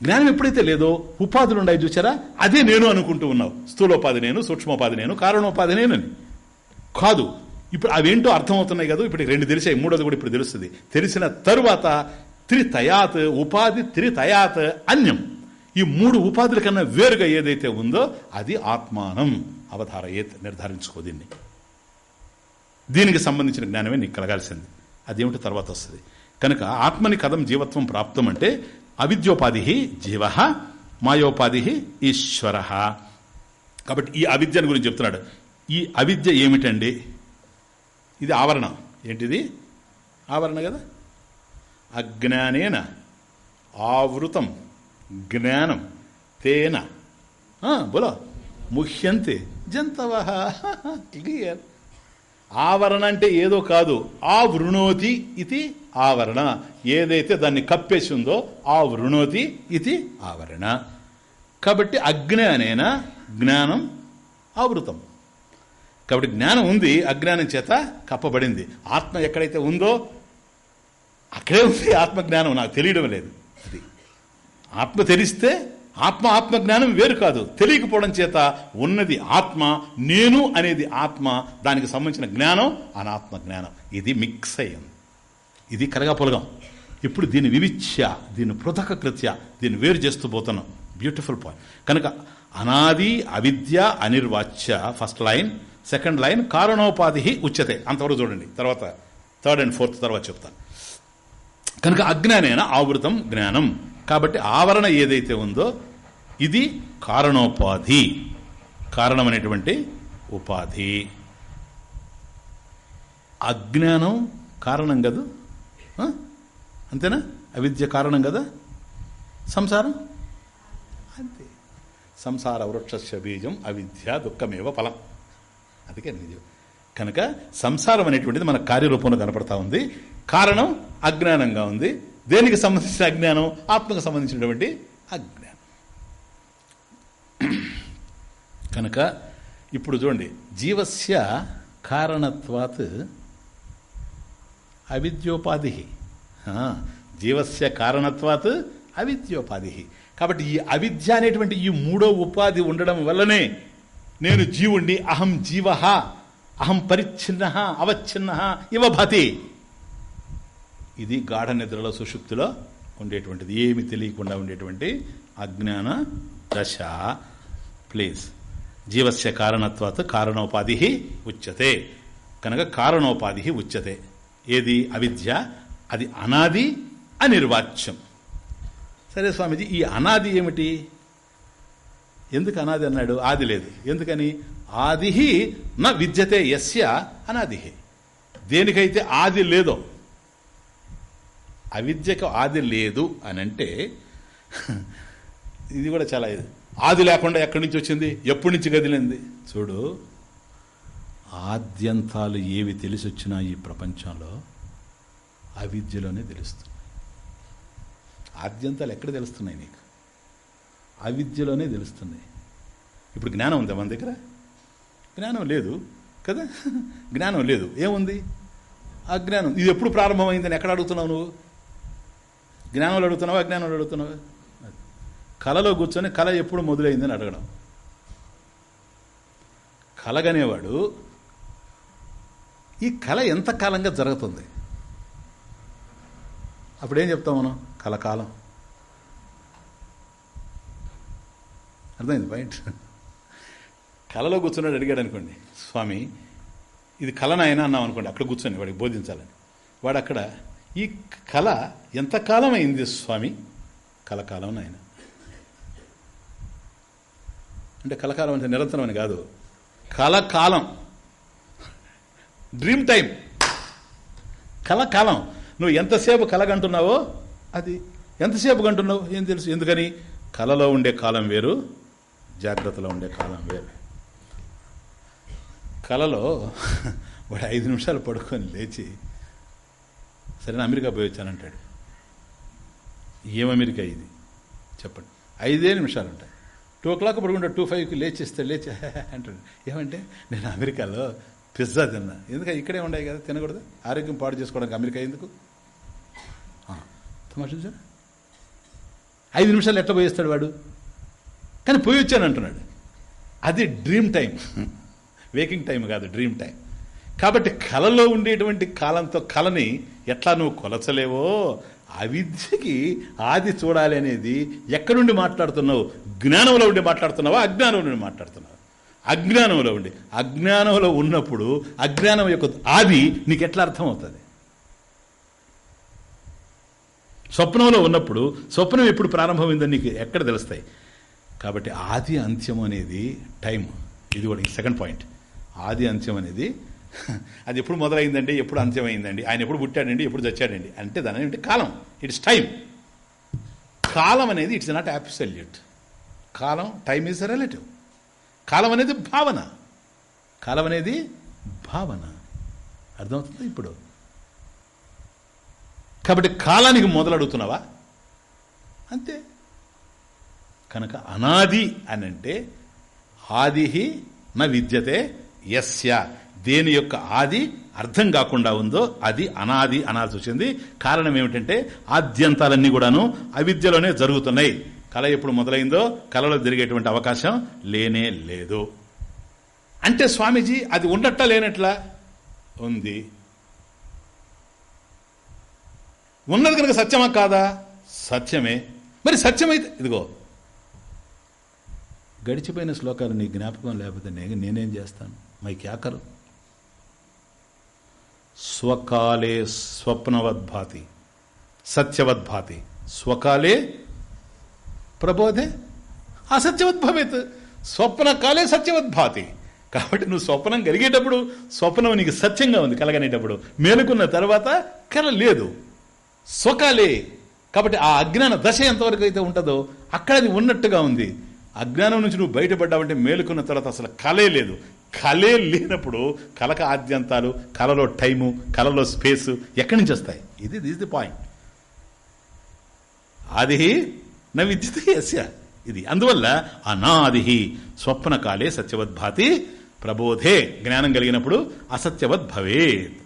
జ్ఞానం ఎప్పుడైతే లేదో ఉపాధులు ఉన్నాయి చూసారా అదే నేను అనుకుంటూ ఉన్నావు. స్థూలోపాధి నేను సూక్ష్మోపాధి నేను కారణోపాధి నేనని కాదు. ఇప్పుడు అవేంటో అర్థమవుతున్నాయి కదా. ఇప్పుడు రెండు తెలిసాయి. మూడోది కూడా ఇప్పుడు తెలుస్తుంది. తెలిసిన తరువాత త్రితయాత్ ఉపాధి త్రితయాత్ అన్యం. ఈ మూడు ఉపాధుల కన్నా వేరుగా ఏదైతే ఉందో అది ఆత్మానం. అవధారయేత్ నిర్ధారించుకో దీన్ని. దీనికి సంబంధించిన జ్ఞానమే నీకు కలగాల్సింది. అదేమిటో తర్వాత వస్తుంది. కనుక ఆత్మని కథం జీవత్వం ప్రాప్తం అంటే అవిద్యోపాధి జీవ మాయోపాధి ఈశ్వర. కాబట్టి ఈ అవిద్యను గురించి చెప్తున్నాడు. ఈ అవిద్య ఏమిటండి? ఇది ఆవరణం. ఏంటిది? ఆవరణ కదా? అజ్ఞానేన ఆవృతం జ్ఞానం తేన. బోలో. ముహ్యంతే జంతవ. క్లియర్ ఆవరణ అంటే ఏదో కాదు. ఆవృణోతి ఇది ఆవరణ ఏదైతే దాన్ని కప్పేసి ఉందో ఆ వృణోతి ఇది ఆవరణ. కాబట్టి అజ్ఞానేన జ్ఞానం ఆవృతం. కాబట్టి జ్ఞానం ఉంది అజ్ఞానం చేత కప్పబడింది. ఆత్మ ఎక్కడైతే ఉందో అక్కడే ఉంది ఆత్మజ్ఞానం నాకు తెలియడం లేదు అది. ఆత్మ తెలిస్తే ఆత్మ ఆత్మజ్ఞానం వేరు కాదు. తెలియకపోవడం చేత ఉన్నది ఆత్మ నేను అనేది ఆత్మ దానికి సంబంధించిన జ్ఞానం అనాత్మ జ్ఞానం ఇది మిక్స్ అయ్యింది. ఇది కలగాపొలగం ఇప్పుడు దీని వివిచ్య దీని పృథక కృత్య దీన్ని వేరు చేస్తూ పోతున్నాం. బ్యూటిఫుల్ పాయింట్ కనుక అనాది అవిద్య అనిర్వాచ్య ఫస్ట్ లైన్ సెకండ్ లైన్ కారణోపాధి ఉచ్యతే. అంతవరకు చూడండి. తర్వాత థర్డ్ అండ్ ఫోర్త్ తర్వాత చెప్తాను. కనుక అజ్ఞానేన ఆవృతం జ్ఞానం. కాబట్టి ఆవరణ ఏదైతే ఉందో ఇది కారణోపాధి. కారణం ఉపాధి. అజ్ఞానం కారణం కదా అంతేనా? అవిద్య కారణం కదా? సంసారం? అంతే. సంసార వృక్షస్య బీజం అవిద్య దుఃఖమేవ ఫలం. అందుకే నిజం కనుక సంసారం అనేటువంటిది మన కార్యరూపంలో కనపడతా ఉంది. కారణం అజ్ఞానంగా ఉంది. దేనికి సంబంధించిన అజ్ఞానం? ఆత్మకు సంబంధించినటువంటి అజ్ఞానం. కనుక ఇప్పుడు చూడండి. జీవస్య కారణత్వాత్ అవిద్యోపాధి జీవస్య కారణత్వాత్ అవిద్యోపాధి కాబట్టి ఈ అవిద్య అనేటువంటి ఈ మూడో ఉపాధి ఉండడం వల్లనే నేను జీవుణ్ణి అహం జీవ అహం పరిచ్ఛిన్న అవచ్ఛిన్న ఇవభతి ఇది గాఢ నిద్రలో సుషుప్తిలో ఉండేటువంటిది. ఏమి తెలియకుండా ఉండేటువంటి అజ్ఞాన దశ. ప్లీజ్. జీవస్య కారణత్వాత్ కారణోపాధి ఉచ్యతే. కనుక కారణోపాధి ఉచ్యతే. ఏది అవిద్య? అది అనాది అనిర్వాచ్యం. సరే స్వామీజీ ఈ అనాది ఏమిటి? ఎందుకు అనాది అన్నాడు? ఆది లేదు. ఎందుకని? ఆది నా విద్యతే యస్య అనాది దేనికైతే ఆది లేదో అవిద్యకు ఆది లేదు అని అంటే ఇది కూడా చాలా ఆది లేకుండా ఎక్కడి నుంచి వచ్చింది? ఎప్పటి నుంచి కదిలింది చూడు ఆద్యంతాలు ఏవి తెలిసి వచ్చినా ఈ ప్రపంచంలో అవిద్యలోనే తెలుస్తుంది ఆద్యంతాలు ఎక్కడ తెలుస్తున్నాయి నీకు? అవిద్యలోనే తెలుస్తున్నాయి. ఇప్పుడు జ్ఞానం ఉందా మన దగ్గర? జ్ఞానం లేదు కదా? జ్ఞానం లేదు. ఏముంది? అజ్ఞానం. ఇది ఎప్పుడు ప్రారంభమైందని ఎక్కడ అడుగుతున్నావు నువ్వు? జ్ఞానంలో అడుగుతున్నావా? అజ్ఞానంలో అడుగుతున్నావా? కళలో కూర్చొని కళ ఎప్పుడు మొదలైందని అడగడం. కలగనేవాడు ఈ కళ ఎంతకాలంగా జరుగుతుంది? అప్పుడేం చెప్తాం మనం? కలకాలం అర్థమైంది పాయింట్? కళలో కూర్చున్నాడు అడిగాడు అనుకోండి స్వామి ఇది కళనాయన అన్నాం అనుకోండి అక్కడ కూర్చొని వాడికి బోధించాలని. వాడు అక్కడ ఈ కళ ఎంతకాలం అయింది స్వామి? కలకాలం నాయన. అంటే కలకాలం అంటే నిరంతరం అని కాదు. కలకాలం డ్రీమ్ టైం కలకాలం. నువ్వు ఎంతసేపు కలగంటున్నావో? అది. ఎంతసేపు కంటున్నావు ఏం తెలుసు? ఎందుకని? కలలో ఉండే కాలం వేరు జాగ్రత్తలో ఉండే కాలం వేరు. కలలో *laughs* వాడు ఐదు నిమిషాలు పడుకొని లేచి సరే అమెరికా పోయి వచ్చానంటాడు. ఏం అమెరికా ఇది? చెప్పండి. ఐదే నిమిషాలు ఉంటాయి. టూ ఓ క్లాక్ పడుకుంటా టూ ఫైవ్కి లేచిస్తే లేచి *laughs* అంటాడు. ఏమంటే నేను అమెరికాలో పిజ్జా తిన్నా. ఎందుకంటే ఇక్కడే ఉన్నాయి కదా తినకూడదు? ఆరోగ్యం పాడు చేసుకోవడానికి అమెరికా ఎందుకు? తమాషా ఐదు నిమిషాలు ఎట్లా పోయిస్తాడు వాడు? కానీ పోయి వచ్చాను అంటున్నాడు. అది డ్రీమ్ టైం వేకింగ్ టైం కాదు డ్రీమ్ టైం కాబట్టి కళలో ఉండేటువంటి కాలంతో కళని ఎట్లా నువ్వు కొలచలేవో అవిద్యకి ఆది చూడాలి అనేది ఎక్కడుండి మాట్లాడుతున్నావు? జ్ఞానంలో ఉండి మాట్లాడుతున్నావా? అజ్ఞానంలో ఉండి మాట్లాడుతున్నావు? అజ్ఞానంలో ఉండి అజ్ఞానంలో ఉన్నప్పుడు అజ్ఞానం యొక్క ఆది నీకు ఎట్లా అర్థమవుతుంది? స్వప్నంలో ఉన్నప్పుడు స్వప్నం ఎప్పుడు ప్రారంభమైందని నీకు ఎక్కడ తెలుస్తాయి? కాబట్టి ఆది అంత్యం అనేది టైం ఇది కూడా సెకండ్ పాయింట్. ఆది అంత్యం అనేది అది ఎప్పుడు మొదలైందండి ఎప్పుడు అంత్యమైందండి ఆయన ఎప్పుడు పుట్టాడండి ఎప్పుడు చచ్చాడండి అంటే దాని ఏంటి కాలం. ఇట్స్ టైం కాలం అనేది ఇట్స్ నాట్ అబ్సల్యూట్ కాలం టైం ఈజ్ రిలేటివ్ కాలం అనేది భావన. కాలం అనేది భావన. అర్థమవుతుంది ఇప్పుడు? కాబట్టి కాలానికి మొదలడుగుతున్నావా అంతే. కనుక అనాది అని అంటే ఆది న విద్యతే ఎస్య దేని యొక్క ఆది అర్థం కాకుండా ఉందో అది అనాది అనాల్సి వచ్చింది. కారణం ఏమిటంటే ఆద్యంతాలన్నీ కూడాను అవిద్యలోనే జరుగుతున్నాయి. కళ ఎప్పుడు మొదలైందో కళలో తిరిగేటువంటి అవకాశం లేనే లేదు. అంటే స్వామీజీ అది ఉండట్లా లేనట్లా? ఉంది. ఉన్నది కనుక సత్యమా కాదా? సత్యమే. మరి సత్యమైతే ఇదిగో. గడిచిపోయిన శ్లోకాలు నీ జ్ఞాపకం లేకపోతే నేను నేనేం చేస్తాను? మై క్యాకరు స్వకాలే స్వప్నవద్భాతి. సత్యవద్భాతి. స్వకాలే ప్రబోధే? అసత్యవద్భవేత్ స్వప్నకాలే సత్యవద్భాతి కాబట్టి నువ్వు స్వప్నం కలిగేటప్పుడు స్వప్నం నీకు సత్యంగా ఉంది కలగనేటప్పుడు. మేలుకున్న తర్వాత కల లేదు. స్వకాలే. కాబట్టి ఆ అజ్ఞాన దశ ఎంతవరకు అయితే ఉంటుందో అక్కడ అది ఉన్నట్టుగా ఉంది. అజ్ఞానం నుంచి నువ్వు బయటపడ్డావంటే మేలుకున్న తర్వాత అసలు కలే లేదు. కలే లేనప్పుడు కలక ఆద్యంతాలు కలలో టైము కలలో స్పేసు ఎక్కడి నుంచి వస్తాయి? ఇది దిస్ ది పాయింట్ అది న విద్యుత్ యస్య ఇది అందువల్ల అనాది స్వప్నకాలే సత్యవద్భాతి ప్రబోధే. జ్ఞానం కలిగినప్పుడు అసత్యవద్ భవేత్.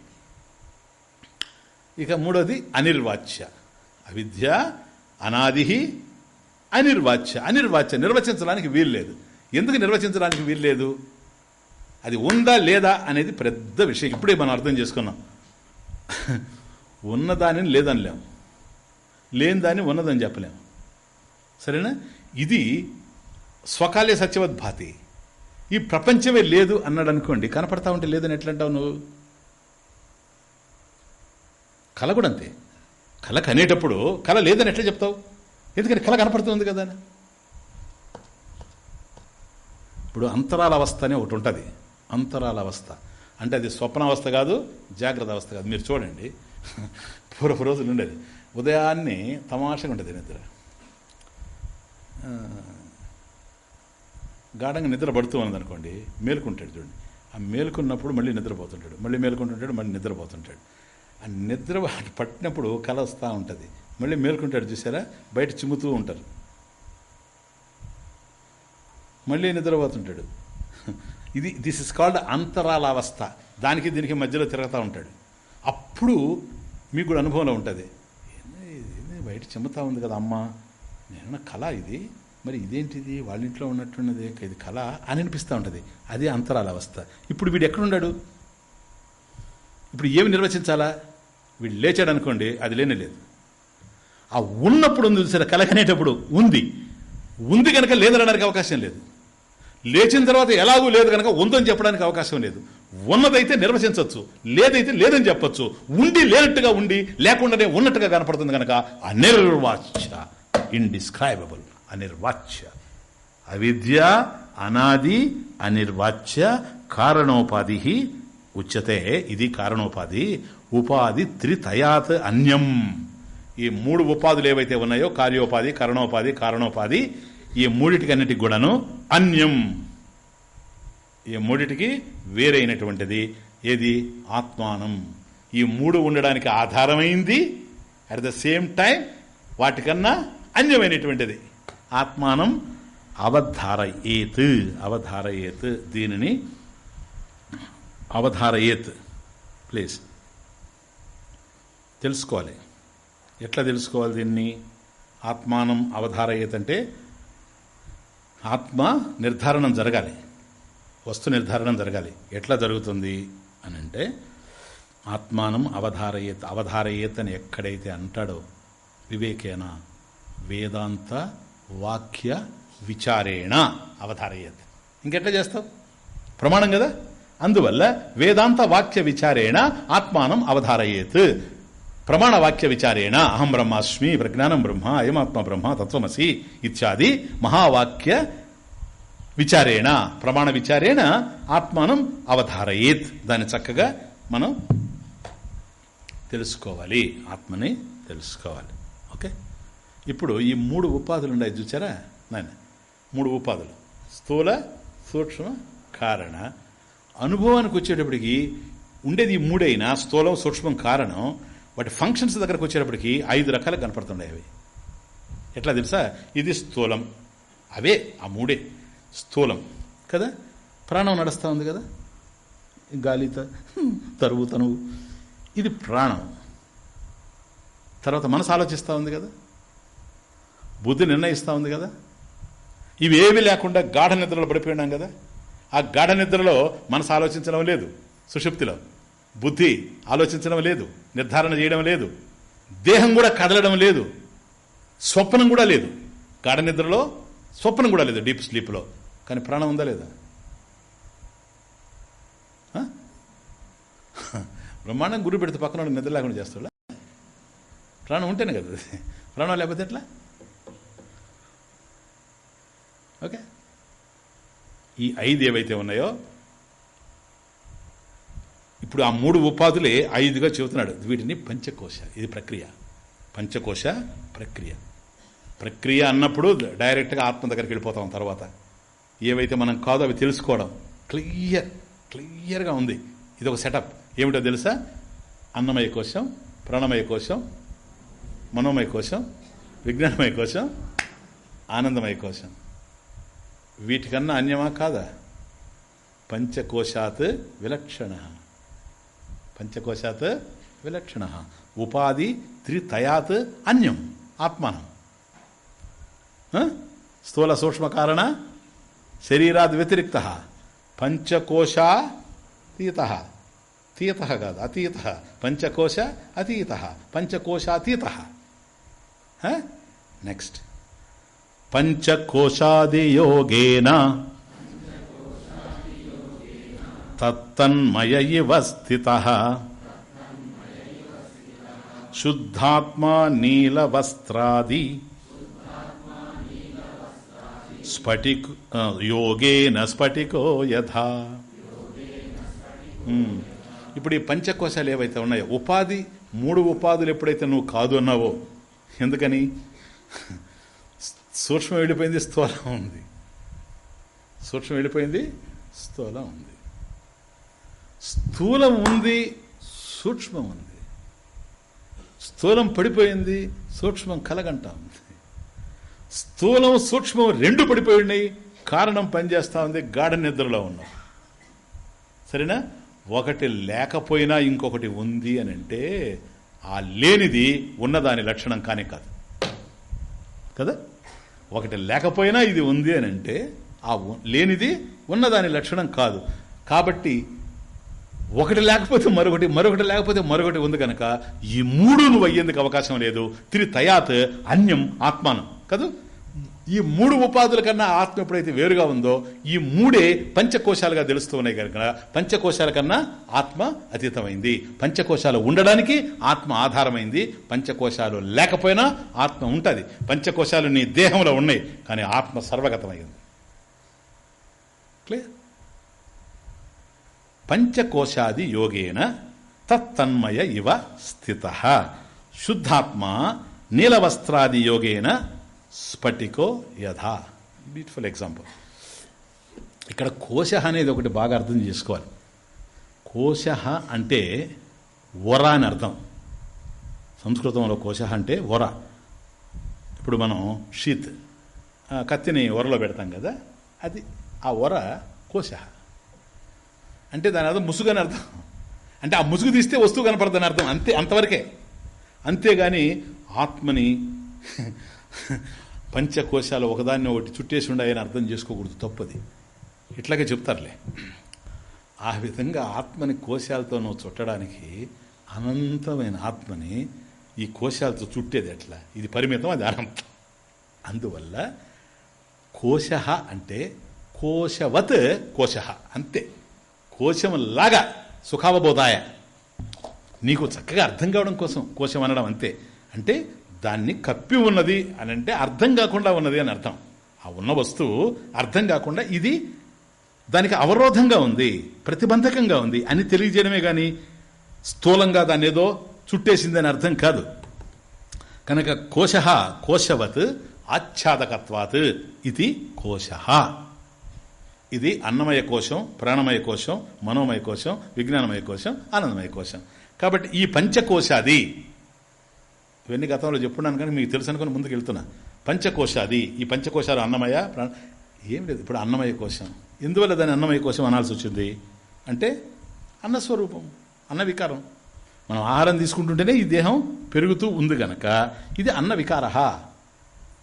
ఇక మూడోది అనిర్వాచ్య. అవిద్య అనాది అనిర్వాచ్య. అనిర్వాచ్య నిర్వచించడానికి వీల్లేదు. ఎందుకు నిర్వచించడానికి వీల్లేదు? అది ఉందా లేదా అనేది పెద్ద విషయం. ఇప్పుడే మనం అర్థం చేసుకున్నాం. *laughs* ఉన్నదానిని లేదనిలేము లేని దాన్ని ఉన్నదని చెప్పలేము సరేనా? ఇది స్వకాలే సత్యవద్భాతి. ఈ ప్రపంచమే లేదు అన్నాడు అనుకోండి కనపడతా ఉంటే లేదని ఎట్లంటావు నువ్వు? కళ కూడా అంతే. కళ కనేటప్పుడు కళ లేదని ఎట్లా చెప్తావు? ఎందుకని కళ కనపడుతుంది కదా ఇప్పుడు అంతరాల అవస్థ అనే ఒకటి ఉంటుంది. అంతరాల అవస్థ అంటే అది స్వప్నావస్థ కాదు జాగ్రత్త అవస్థ కాదు. మీరు చూడండి. *laughs* పూర్వపు రోజులు ఉండేది. ఉదయాన్నే తమాషగా ఉంటుంది నిద్ర. గాఢంగా నిద్ర పడుతూ ఉన్నది అనుకోండి మేలుకుంటాడు చూడండి. ఆ మేలుకున్నప్పుడు మళ్ళీ నిద్రపోతుంటాడు. మళ్ళీ మేలుకుంటుంటాడు మళ్ళీ నిద్రపోతుంటాడు. ఆ నిద్ర *laughs* పట్టినప్పుడు కల వస్తూ ఉంటుంది. మళ్ళీ మేలుకుంటాడు చూసారా? బయట చిమ్ముతూ ఉంటారు. మళ్ళీ నిద్రపోతుంటాడు. *laughs* ఇది దిస్ ఇస్ కాల్డ్ అంతరాల అవస్థ దానికి దీనికి మధ్యలో తిరుగుతూ ఉంటాడు. అప్పుడు మీకు కూడా అనుభవంలో ఉంటుంది. బయట చెమ్ముతూ ఉంది కదా అమ్మ. నేను కళ ఇది. మరి ఇదేంటిది? వాళ్ళ ఇంట్లో ఉన్నట్టున్నది ఇది కళ అని అనిపిస్తూ ఉంటుంది. అదే అంతరాల అవస్థ. ఇప్పుడు వీడు ఎక్కడున్నాడు ఇప్పుడు ఏమి నిర్వచించాలా? వీడు లేచాడు అనుకోండి అది లేనే లేదు. ఆ ఉన్నప్పుడు ఉంది సరే కలగనేటప్పుడు ఉంది. ఉంది కనుక లేదనడానికి అవకాశం లేదు. లేచిన తర్వాత ఎలాగూ లేదు కనుక ఉందని చెప్పడానికి అవకాశం లేదు. ఉన్నదైతే నిర్వచించవచ్చు లేదైతే లేదని చెప్పచ్చు. ఉండి లేనట్టుగా ఉండి లేకుండానే ఉన్నట్టుగా కనపడుతుంది కనుక అనిర్వాచ్య. ఇండిస్క్రైబుల్ అనిర్వాచ్య అవిద్య అనాది అనిర్వాచ్య కారణోపాధి ఉచ్యతే ఇది కారణోపాధి ఉపాధి త్రితయాత్ అన్యం ఈ మూడు ఉపాధులు ఏవైతే ఉన్నాయో కార్యోపాధి కరణోపాధి కారణోపాధి ఈ మూడిటికన్నిటికి కూడాను అన్యం. ఈ మూడిటికి వేరైనటువంటిది. ఏది? ఆత్మానం. ఈ మూడు ఉండడానికి ఆధారమైంది. అట్ ద సేమ్ టైం వాటికన్నా అన్యమైనటువంటిది. ఆత్మానం అవధారయేత్ అవధారయేత్ దీనిని అవధారయేత్ ప్లీజ్ తెలుసుకోవాలి. ఎట్లా తెలుసుకోవాలి దీన్ని? ఆత్మానం అవధారయేత్ అంటే ఆత్మ నిర్ధారణం జరగాలి. వస్తు నిర్ధారణం జరగాలి. ఎట్లా జరుగుతుంది అని అంటే ఆత్మానం అవధారయేత్ అవధారయేత్ అని ఎక్కడైతే అంటాడో వివేకేన వేదాంత వాక్య విచారేణ అవధారయత్. ఇంకెట్లా చేస్తావు? ప్రమాణం కదా? అందువల్ల వేదాంత వాక్య విచారేణ ఆత్మానం అవధారయేత్. ప్రమాణ వాక్య విచారేణ అహం బ్రహ్మాస్మి ప్రజ్ఞానం బ్రహ్మ అయమాత్మ బ్రహ్మ తత్వమసి ఇత్యాది మహావాక్య విచారేణ. ప్రమాణ విచారేణ ఆత్మానం అవధారయేత్. దాన్ని చక్కగా మనం తెలుసుకోవాలి. ఆత్మని తెలుసుకోవాలి. ఇప్పుడు ఈ మూడు ఉపాధులు ఉన్నాయి చూసారా? నాయన మూడు ఉపాధులు. స్థూల సూక్ష్మ కారణ. అనుభవానికి వచ్చేటప్పటికి ఉండేది ఈ మూడైనా స్థూలం సూక్ష్మం కారణం వాటి ఫంక్షన్స్ దగ్గరకు వచ్చేటప్పటికి ఐదు రకాలు కనపడుతున్నాయి అవి. ఎట్లా తెలుసా? ఇది స్థూలం. అవే ఆ మూడే. స్థూలం. కదా? ప్రాణం నడుస్తూ ఉంది కదా? గాలిత తరువు తనువు. ఇది ప్రాణం. తర్వాత మనసు ఆలోచిస్తూ ఉంది కదా? బుద్ధి నిర్ణయిస్తూ ఉంది కదా? ఇవి ఏవి లేకుండా గాఢ నిద్రలో పడిపోయినాం కదా? ఆ గాఢ నిద్రలో మనసు ఆలోచించడం లేదు సుషుప్తిలో. బుద్ధి ఆలోచించడం లేదు నిర్ధారణ చేయడం లేదు. దేహం కూడా కదలడం లేదు స్వప్నం కూడా లేదు. గాఢ నిద్రలో స్వప్నం కూడా లేదు డీప్ స్లీప్లో. కానీ ప్రాణం ఉందా లేదా? బ్రహ్మాండం గురి పెడితే పక్కన నిద్ర లేకుండా చేస్తాడా ప్రాణం ఉంటేనే కదా ప్రాణం లేకపోతే ఎట్లా? ఓకే. ఈ ఐదు ఏవైతే ఉన్నాయో ఇప్పుడు ఆ మూడు ఉపాధులే ఐదుగా చెబుతున్నాడు. వీటిని పంచకోశ ఇది ప్రక్రియ. పంచకోశ ప్రక్రియ. ప్రక్రియ అన్నప్పుడు డైరెక్ట్గా ఆత్మ దగ్గరికి వెళ్ళిపోతాం తర్వాత. ఏవైతే మనం కాదో అవి తెలుసుకోవడం. క్లియర్ క్లియర్గా ఉంది. ఇది ఒక సెటప్. ఏమిటో తెలుసా? అన్నమయ కోశం ప్రాణమయ కోశం మనోమయ కోశం విజ్ఞానమయ కోశం ఆనందమయ కోశం. వీటికన్నా అన్యమా కాదా? పంచకోశాత్ విలక్షణ. పంచకోశాత్ విలక్షణ. ఉపాధి త్రితయాత్ అన్యం ఆత్మానం. స్థూల సూక్ష్మకారణ శరీరాద్ వ్యతిరిక్త. పంచకోశాతీత తీత. కాదు అతీత. పంచకోశ అతీత. పంచకోశాతీత. నెక్స్ట్. పంచకోశాదియోగేన తన్మయ ఇవ స్థిత శుద్ధాత్మా నీలవస్త్రాది స్ఫటిక్ యోగేన స్ఫటికో యథా. ఇప్పుడు ఈ పంచకోశాలు ఏవైతే ఉన్నాయో ఉపాధి మూడు ఉపాధులు ఎప్పుడైతే నువ్వు కాదు అన్నావో ఎందుకని? సూక్ష్మం వెళ్ళిపోయింది స్థూలం ఉంది. సూక్ష్మం వెళ్ళిపోయింది స్థూలం ఉంది. స్థూలం ఉంది సూక్ష్మం ఉంది. స్థూలం పడిపోయింది సూక్ష్మం కలగంటా ఉంది. స్థూలం సూక్ష్మం రెండు పడిపోయినాయి కారణం పనిచేస్తా ఉంది గాఢ నిద్రలో ఉన్నాం. సరేనా? ఒకటి లేకపోయినా ఇంకొకటి ఉంది అని అంటే ఆ లేనిది ఉన్నదాని లక్షణం కానే కాదు. కదా? ఒకటి లేకపోయినా ఇది ఉంది అని అంటే ఆ లేనిది ఉన్నదాని లక్షణం కాదు. కాబట్టి ఒకటి లేకపోతే మరొకటి మరొకటి లేకపోతే మరొకటి ఉంది కనుక ఈ మూడు నువ్వు అయ్యేందుకు అవకాశం లేదు. తిరి తయాత్ అన్యం ఆత్మానం. కదా? ఈ మూడు ఉపాధుల కన్నా ఆత్మ ఎప్పుడైతే వేరుగా ఉందో ఈ మూడే పంచకోశాలుగా తెలుస్తూ ఉన్నాయి కనుక పంచకోశాల కన్నా ఆత్మ అతీతమైంది. పంచకోశాలు ఉండడానికి ఆత్మ ఆధారమైంది. పంచకోశాలు లేకపోయినా ఆత్మ ఉంటుంది. పంచకోశాలు నీ దేహంలో ఉన్నాయి కానీ ఆత్మ సర్వగతమైంది. క్లియర్? పంచకోశాది యోగేన తత్తన్మయ ఇవ స్థిత. శుద్ధాత్మ నీలవస్త్రాది యోగేన స్ఫటికో యథా. బ్యూటిఫుల్ ఎగ్జాంపుల్ ఇక్కడ కోశ అనేది ఒకటి బాగా అర్థం చేసుకోవాలి. కోశ అంటే వర అని అర్థం. సంస్కృతంలో కోశ అంటే వర. ఇప్పుడు మనం షీత్ కత్తిని వరలో పెడతాం కదా అది ఆ వర కోశ అంటే దాని అర్థం ముసుగు అని అర్థం. అంటే ఆ ముసుగు తీస్తే వస్తువు కనపడదని అర్థం. అంతే అంతవరకే. అంతేగాని ఆత్మని పంచకోశాలు ఒకదాన్ని ఒకటి చుట్టేసి ఉండాయని అర్థం చేసుకోకూడదు తప్పది. ఇట్లాగే చెప్తారులే. ఆ విధంగా ఆత్మని కోశాలతో నువ్వు చుట్టడానికి అనంతమైన ఆత్మని ఈ కోశాలతో చుట్టేది ఎట్లా? ఇది పరిమితం అది అనంతం. అందువల్ల కోశ అంటే కోశవత్ కోశ అంతే. కోశంలాగా సుఖావబోధాయ. నీకు చక్కగా అర్థం కావడం కోసం కోశం అనడం అంతే. అంటే దాన్ని కప్పి ఉన్నది అని అంటే అర్థం కాకుండా ఉన్నది అని అర్థం. ఆ ఉన్న వస్తువు అర్థం కాకుండా ఇది దానికి అవరోధంగా ఉంది ప్రతిబంధకంగా ఉంది అని తెలియజేయడమే కానీ స్థూలంగా దాన్ని ఏదో చుట్టేసిందని అర్థం కాదు. కనుక కోశ కోశవత్ ఆచ్ఛాదకత్వాత్ ఇది కోశ. ఇది అన్నమయ కోశం ప్రాణమయ కోశం మనోమయ కోశం విజ్ఞానమయ కోశం ఆనందమయ కోశం. కాబట్టి ఈ పంచకోశాది ఇవన్నీ గతంలో చెప్పున్నాను కానీ మీకు తెలుసు అనుకుని ముందుకు వెళ్తున్నా. పంచకోశాది. ఈ పంచకోశాలు అన్నమయ ప్రాణ ఏం లేదు. ఇప్పుడు అన్నమయ కోశం. ఎందువల్ల దాన్ని అన్నమయ కోశం అనాల్సి వచ్చింది? అంటే అన్నస్వరూపం అన్న వికారం. మనం ఆహారం తీసుకుంటుంటేనే ఈ దేహం పెరుగుతూ ఉంది గనక ఇది అన్న వికార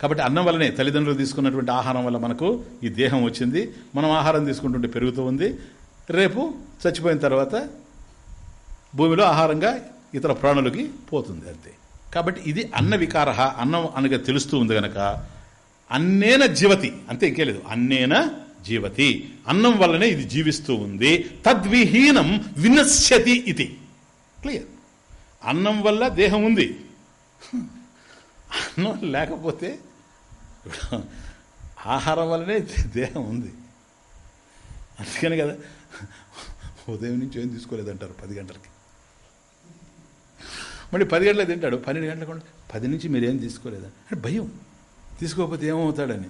కాబట్టి అన్నం వల్లనే తల్లిదండ్రులు తీసుకున్నటువంటి ఆహారం వల్ల మనకు ఈ దేహం వచ్చింది. మనం ఆహారం తీసుకుంటుంటే పెరుగుతూ ఉంది. రేపు చచ్చిపోయిన తర్వాత భూమిలో ఆహారంగా ఇతర ప్రాణులకి పోతుంది అంతే. కాబట్టి ఇది అన్న వికార అన్నం అనగా తెలుస్తూ ఉంది గనక అన్నేన జీవతి అంతే ఇంకే లేదు. అన్నేన జీవతి. అన్నం వల్లనే ఇది జీవిస్తూ ఉంది. తద్విహీనం వినశ్యతి ఇది. క్లియర్. అన్నం వల్ల దేహం ఉంది. అన్నం లేకపోతే ఆహారం వల్లనే దేహం ఉంది. అందుకని కదా ఉదయం నుంచి ఏం తీసుకోలేదంటారు? పది గంటలకి. మళ్ళీ పది గంటలకు తింటాడు. పన్నెండు గంటలకు కూడా, పది నుంచి మీరేం తీసుకోలేదా? అంటే భయం. తీసుకోకపోతే ఏమవుతాడని.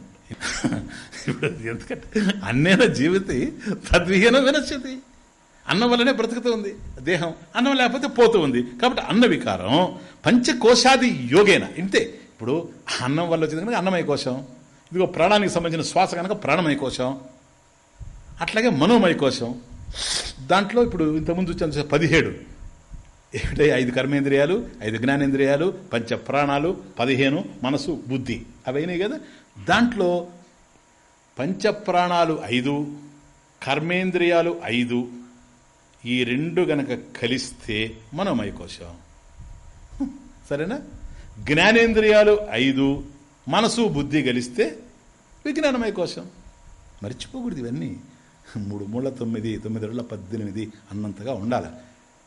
ఇప్పుడు ఎందుకంటే అన్నేన జీవితి తద్విహీనం వినశ్యతి. అన్నం వల్లనే బ్రతుకుతూ ఉంది దేహం. అన్నం లేకపోతే పోతూ ఉంది. కాబట్టి అన్న వికారం పంచకోశాది యోగేన. ఇంతే. ఇప్పుడు అన్నం వల్ల వచ్చింది కనుక అన్నమయ కోశం. ఇదిగో ప్రాణానికి సంబంధించిన శ్వాస కనుక ప్రాణమయ కోశం. అట్లాగే మనోమయ కోశం. దాంట్లో ఇప్పుడు ఇంతకుముందు వచ్చాను పదిహేడు. ఏమిటై? ఐదు కర్మేంద్రియాలు ఐదు జ్ఞానేంద్రియాలు పంచ ప్రాణాలు పదిహేను మనసు బుద్ధి. అవైనాయి కదా? దాంట్లో పంచప్రాణాలు ఐదు కర్మేంద్రియాలు ఐదు. ఈ రెండు గనక కలిస్తే మనోమయ కోశం సరేనా? జ్ఞానేంద్రియాలు ఐదు మనసు బుద్ధి కలిస్తే విజ్ఞానమయ కోశం మర్చిపోకూడదు ఇవన్నీ. మూడు మూడు తొమ్మిది తొమ్మిది రోజుల పద్దెనిమిది అన్నంతగా ఉండాలి.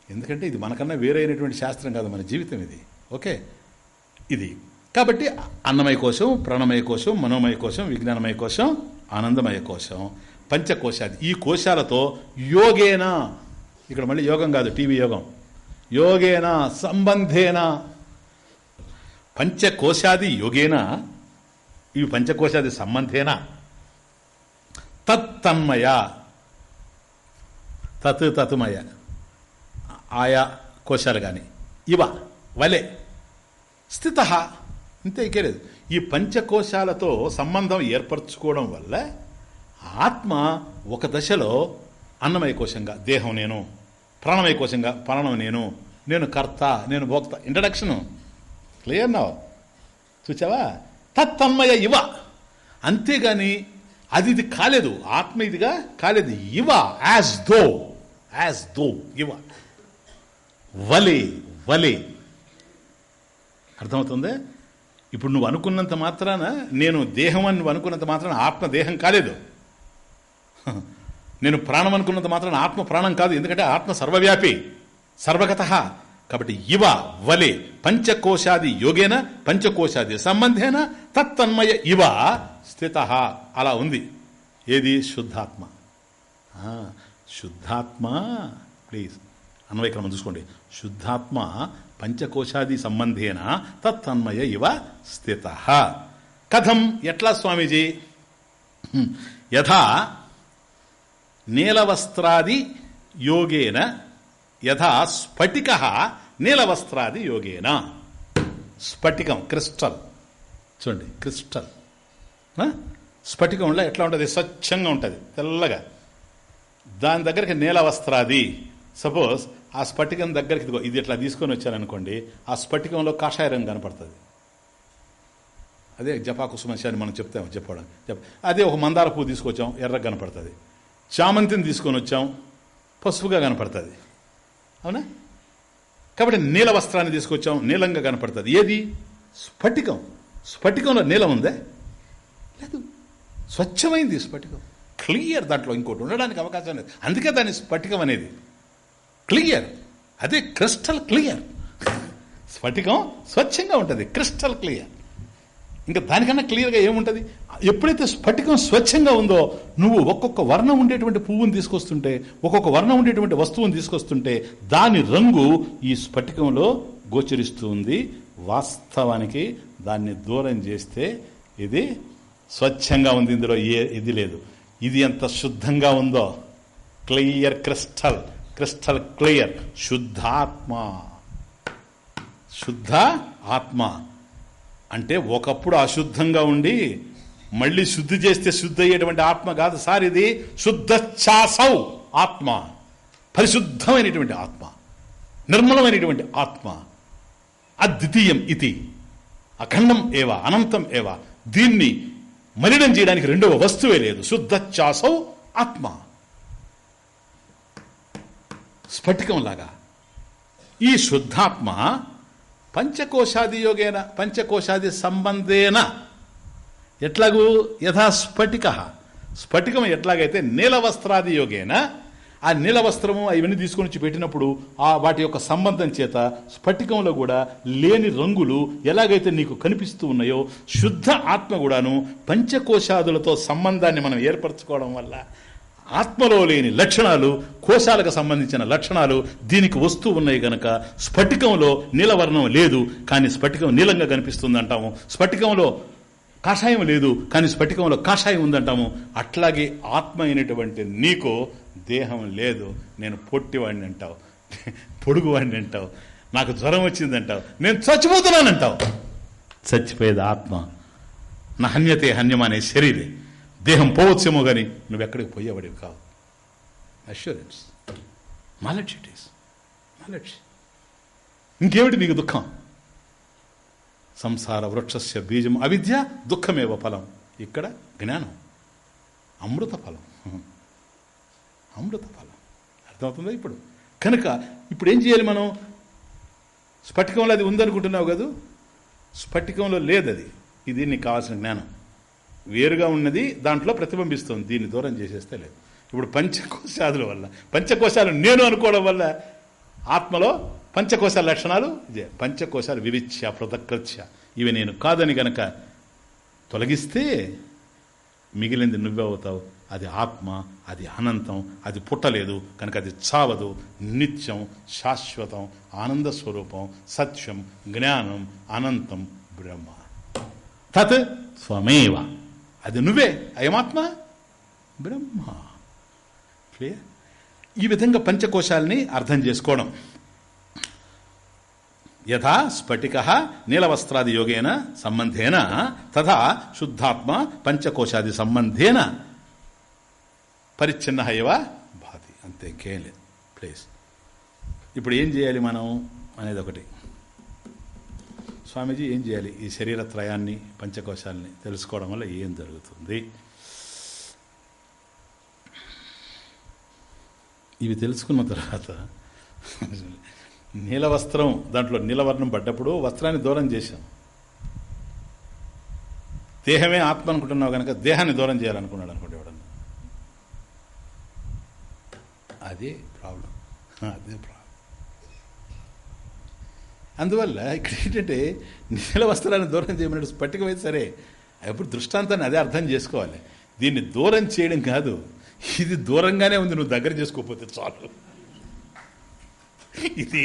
ఎందుకంటే ఇది మనకన్నా వేరైనటువంటి శాస్త్రం కాదు మన జీవితం ఇది. ఓకే? ఇది. కాబట్టి అన్నమయ కోశం ప్రాణమయ కోశం మనోమయ కోశం విజ్ఞానమయ కోశం ఆనందమయ కోశం పంచకోశాది. ఈ కోశాలతో యోగేనా? ఇక్కడ మళ్ళీ యోగం కాదు టీవీ యోగం. యోగేనా? సంబంధేనా? పంచకోశాది యోగేనా? ఇవి పంచకోశాది సంబంధేనా? తత్తన్మయ తత్ తత్మయ. ఆయా కోశాలు కానీ ఇవ వలె. స్థిత ఇంతే ఇంకేలేదు ఈ పంచకోశాలతో సంబంధం ఏర్పరచుకోవడం వల్ల ఆత్మ ఒక దశలో అన్నమయ కోశంగా దేహం నేను ప్రాణమయ కోశంగా ప్రాణం నేను నేను కర్త నేను భోక్త ఇంట్రడక్షను క్లియర్ నా చూచావా? తత్తన్మయ ఇవ. అంతేగాని అది ఇది కాలేదు. ఆత్మ ఇదిగా కాలేదు. ఇవ యాజ్ దో యాజ్ దో ఇవ. వలే వలే. అర్థమవుతుంది? ఇప్పుడు నువ్వు అనుకున్నంత మాత్రాన నేను దేహం అని నువ్వు అనుకున్నంత మాత్రాన ఆత్మ దేహం కాలేదు. నేను ప్రాణం అనుకున్నంత మాత్రాన ఆత్మ ప్రాణం కాదు ఎందుకంటే ఆత్మ సర్వవ్యాపి సర్వగత. కాబట్టి ఇవ వలే పంచకోశాది యోగేన పంచకోశాది సంబంధేన తత్తన్మయ ఇవ స్థిత. అలా ఉంది. ఏది? శుద్ధాత్మ. శుద్ధాత్మ ప్లీజ్. అన్వయక్రమం చూసుకోండి. శుద్ధాత్మ పంచకోశాది సంబంధేన తన్మయ ఇవ స్థిత. కథం ఎట్లా స్వామీజీ? యథా నీలవస్త్రాది యోగేన యథా స్ఫటిక నీలవస్త్రాది యోగేన. స్ఫటికం క్రిస్టల్. చూడండి క్రిస్టల్. స్ఫటికంలో ఎట్లా ఉంటుంది? స్వచ్ఛంగా ఉంటుంది తెల్లగా. దాని దగ్గరికి నీలవస్త్రాది. సపోజ్ ఆ స్ఫటికం దగ్గరికి ఇదిగో ఇది ఇట్లా తీసుకొని వచ్చారనుకోండి ఆ స్ఫటికంలో కాషాయ రంగు కనపడుతుంది. అదే జపాకుసుమశ అని మనం చెప్తాం చెప్పడం. చెప్ అదే ఒక మందార పువ్వు తీసుకొచ్చాం ఎర్రగా కనపడుతుంది. చామంతిని తీసుకొని వచ్చాం పసుపుగా కనపడుతుంది. అవునా? కాబట్టి నీల వస్త్రాన్ని తీసుకొచ్చాం నీలంగా కనపడుతుంది. ఏది? స్ఫటికం. స్ఫటికంలో నీలం ఉందే? లేదు. స్వచ్ఛమైంది స్ఫటికం. క్లియర్ దాంట్లో ఇంకోటి ఉండడానికి అవకాశం లేదు. అందుకే దాని స్ఫటికం అనేది. క్లియర్. అదే క్రిస్టల్ క్లియర్. స్ఫటికం స్వచ్ఛంగా ఉంటుంది. Crystal clear. ఇంకా దానికన్నా క్లియర్గా ఏముంటుంది? ఎప్పుడైతే స్ఫటికం స్వచ్ఛంగా ఉందో నువ్వు ఒక్కొక్క వర్ణం ఉండేటువంటి పువ్వుని తీసుకొస్తుంటే ఒక్కొక్క వర్ణం ఉండేటువంటి వస్తువుని తీసుకొస్తుంటే దాని రంగు ఈ స్ఫటికంలో గోచరిస్తుంది వాస్తవానికి దాన్ని దూరం చేస్తే ఇది స్వచ్ఛంగా ఉంది. ఇందులో ఏ ఇది లేదు. ఇది ఎంత శుద్ధంగా ఉందో. Clear crystal. Crystal clear. శుద్ధాత్మ. శుద్ధ ఆత్మ. అంటే ఒకప్పుడు అశుద్ధంగా ఉండి మళ్ళీ శుద్ధి చేస్తే శుద్ధి అయ్యేటువంటి ఆత్మ కాదు. సార్ ఇది శుద్ధ ఆత్మ. పరిశుద్ధమైనటువంటి ఆత్మ. నిర్మలమైనటువంటి ఆత్మ. అద్వితీయం ఇది. అఖండం ఏవ అనంతం ఏవ. దీన్ని మలినం చేయడానికి రెండవ వస్తువే లేదు. శుద్ధ ఆత్మ. స్ఫటికంలాగా. ఈ శుద్ధాత్మ పంచకోశాది యోగేన పంచకోశాది సంబంధేన. ఎట్లాగూ? యథా స్ఫటిక. స్ఫటికం ఎట్లాగైతే నీలవస్త్రాది యోగేన ఆ నీల వస్త్రము తీసుకొని వచ్చి పెట్టినప్పుడు ఆ వాటి యొక్క సంబంధం చేత స్ఫటికంలో కూడా లేని రంగులు ఎలాగైతే నీకు కనిపిస్తూ ఉన్నాయో శుద్ధ ఆత్మ కూడాను పంచకోశాదులతో సంబంధాన్ని మనం ఏర్పరచుకోవడం వల్ల ఆత్మలో లేని లక్షణాలు కోశాలకు సంబంధించిన లక్షణాలు దీనికి వస్తూ ఉన్నాయి గనక స్ఫటికంలో నీలవర్ణం లేదు కానీ స్ఫటికం నీలంగా కనిపిస్తుంది అంటాము స్ఫటికంలో కాషాయం లేదు కానీ స్ఫటికంలో కాషాయం ఉందంటాము. అట్లాగే ఆత్మ అయినటువంటి నీకు దేహం లేదు. నేను పొట్టివాడిని అంటావు. పొడుగువాడిని అంటావు. నాకు జ్వరం వచ్చిందంటావు నేను చచ్చిపోతున్నానంటావు చచ్చిపోయేది ఆత్మ. నా హన్యతే హన్యమనే శరీరే. దేహం పోవచ్చేమో కానీ నువ్వెక్కడికి పోయేవాడివి కావు assurance knowledge it is knowledge ఇంకేమిటి నీకు దుఃఖం? సంసార వృక్షస్య బీజం అవిద్య దుఃఖమేవ ఫలం. ఇక్కడ జ్ఞానం. అమృత ఫలం. అమృత ఫలం. అర్థమవుతుందా ఇప్పుడు? కనుక ఇప్పుడు ఏం చేయాలి మనం? స్ఫటికంలో అది ఉందనుకుంటున్నావు కదా? స్ఫటికంలో లేదు అది ఇది నీకు కావాల్సిన జ్ఞానం. వేరుగా ఉన్నది దాంట్లో ప్రతిబింబిస్తుంది. దీన్ని దూరం చేసేస్తే లేదు. ఇప్పుడు పంచకోశాదుల వల్ల పంచకోశాలు నేను అనుకోవడం వల్ల ఆత్మలో పంచకోశాల లక్షణాలు ఇదే. పంచకోశాలు వివిచ్య పృథకృత్య ఇవి నేను కాదని గనక తొలగిస్తే మిగిలింది నువ్వెవుతావు అది ఆత్మ అది అనంతం అది పుట్టలేదు. కనుక అది చావదు. నిత్యం శాశ్వతం ఆనంద స్వరూపం సత్యం జ్ఞానం అనంతం బ్రహ్మ. తత్ స్వమేవ. అది నువ్వే అయమాత్మ? బ్రహ్మ. క్లియర్ ఈ విధంగా పంచకోశాలని అర్థం చేసుకోవడం. యథా స్ఫటిక నీలవస్త్రాది యోగేన సంబంధేన తథా శుద్ధాత్మ పంచకోశాది సంబంధేన. పరిచ్ఛిన్న ఇవ భాతి. అంతే ఇంకేం లేదు. ప్లీజ్ ఇప్పుడు ఏం చేయాలి మనం? అనేది ఒకటి. స్వామీజీ ఏం చేయాలి? ఈ శరీర త్రయాన్ని పంచకోశాలని తెలుసుకోవడం వల్ల ఏం జరుగుతుంది? ఇవి తెలుసుకున్న తర్వాత నీల వస్త్రం దాంట్లో నీలవర్ణం పడ్డప్పుడు వస్త్రాన్ని దూరం చేశాం. దేహమే ఆత్మ అనుకుంటున్నావు కనుక దేహాన్ని దూరం చేయాలనుకున్నాడు అనుకోండి ఎవడన్నా. అదే ప్రాబ్లం. అదే ప్రాబ్లం. అందువల్ల ఇక్కడ ఏంటంటే నీల వస్త్రాన్ని దూరం చేయమని స్ఫటికమైతే సరే ఎప్పుడు దృష్టాంతాన్ని అదే అర్థం చేసుకోవాలి. దీన్ని దూరం చేయడం కాదు ఇది దూరంగానే ఉంది నువ్వు దగ్గర చేసుకోకపోతే చాలు. ఇది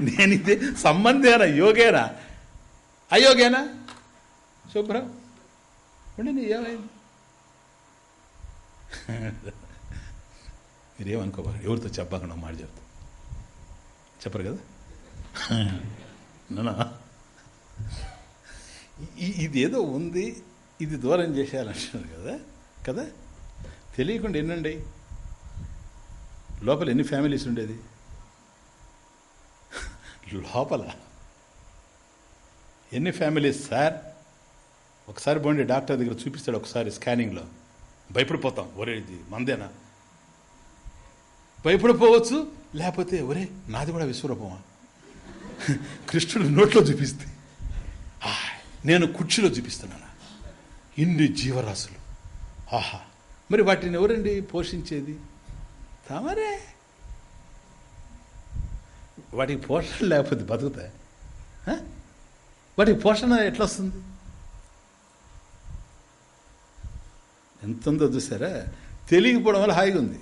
నేను ఇది సంబంధేనా యోగేనా? అయోగేనా? శుభ్రం. ఉండి ఏమైంది? మీరేమనుకోబాకండి ఎవరితో చెప్పకుండా మాట చెప్తా. చెప్పరు కదా? ఇదేదో ఉంది ఇది దూరం చేసేయాలంటున్నారు కదా కదా? తెలియకుండా ఎన్నండి? లోపల ఎన్ని ఫ్యామిలీస్ ఉండేది? లోపల? ఎన్ని ఫ్యామిలీస్ సార్? ఒకసారి పోండి డాక్టర్ దగ్గర చూపిస్తాడు ఒకసారి స్కానింగ్లో. భయపడిపోతాం. ఒరే ఇది మందేనా? భయపడిపోవచ్చు లేకపోతే ఒరే నాది కూడా విశ్వరూపమా? కృష్ణుడు నోట్లో చూపిస్తే. నేను కుర్చీలో చూపిస్తున్నాను? ఇన్ని జీవరాశులు. ఆహా మరి వాటిని ఎవరండి పోషించేది? తమరే. వాటికి పోషణ లేకపోతే బతుకుతాయి వాటికి పోషణ ఎట్లా వస్తుంది ఎంత ఉందో చూసారా తెలియకపోవడం వల్ల హాయిగా ఉంది.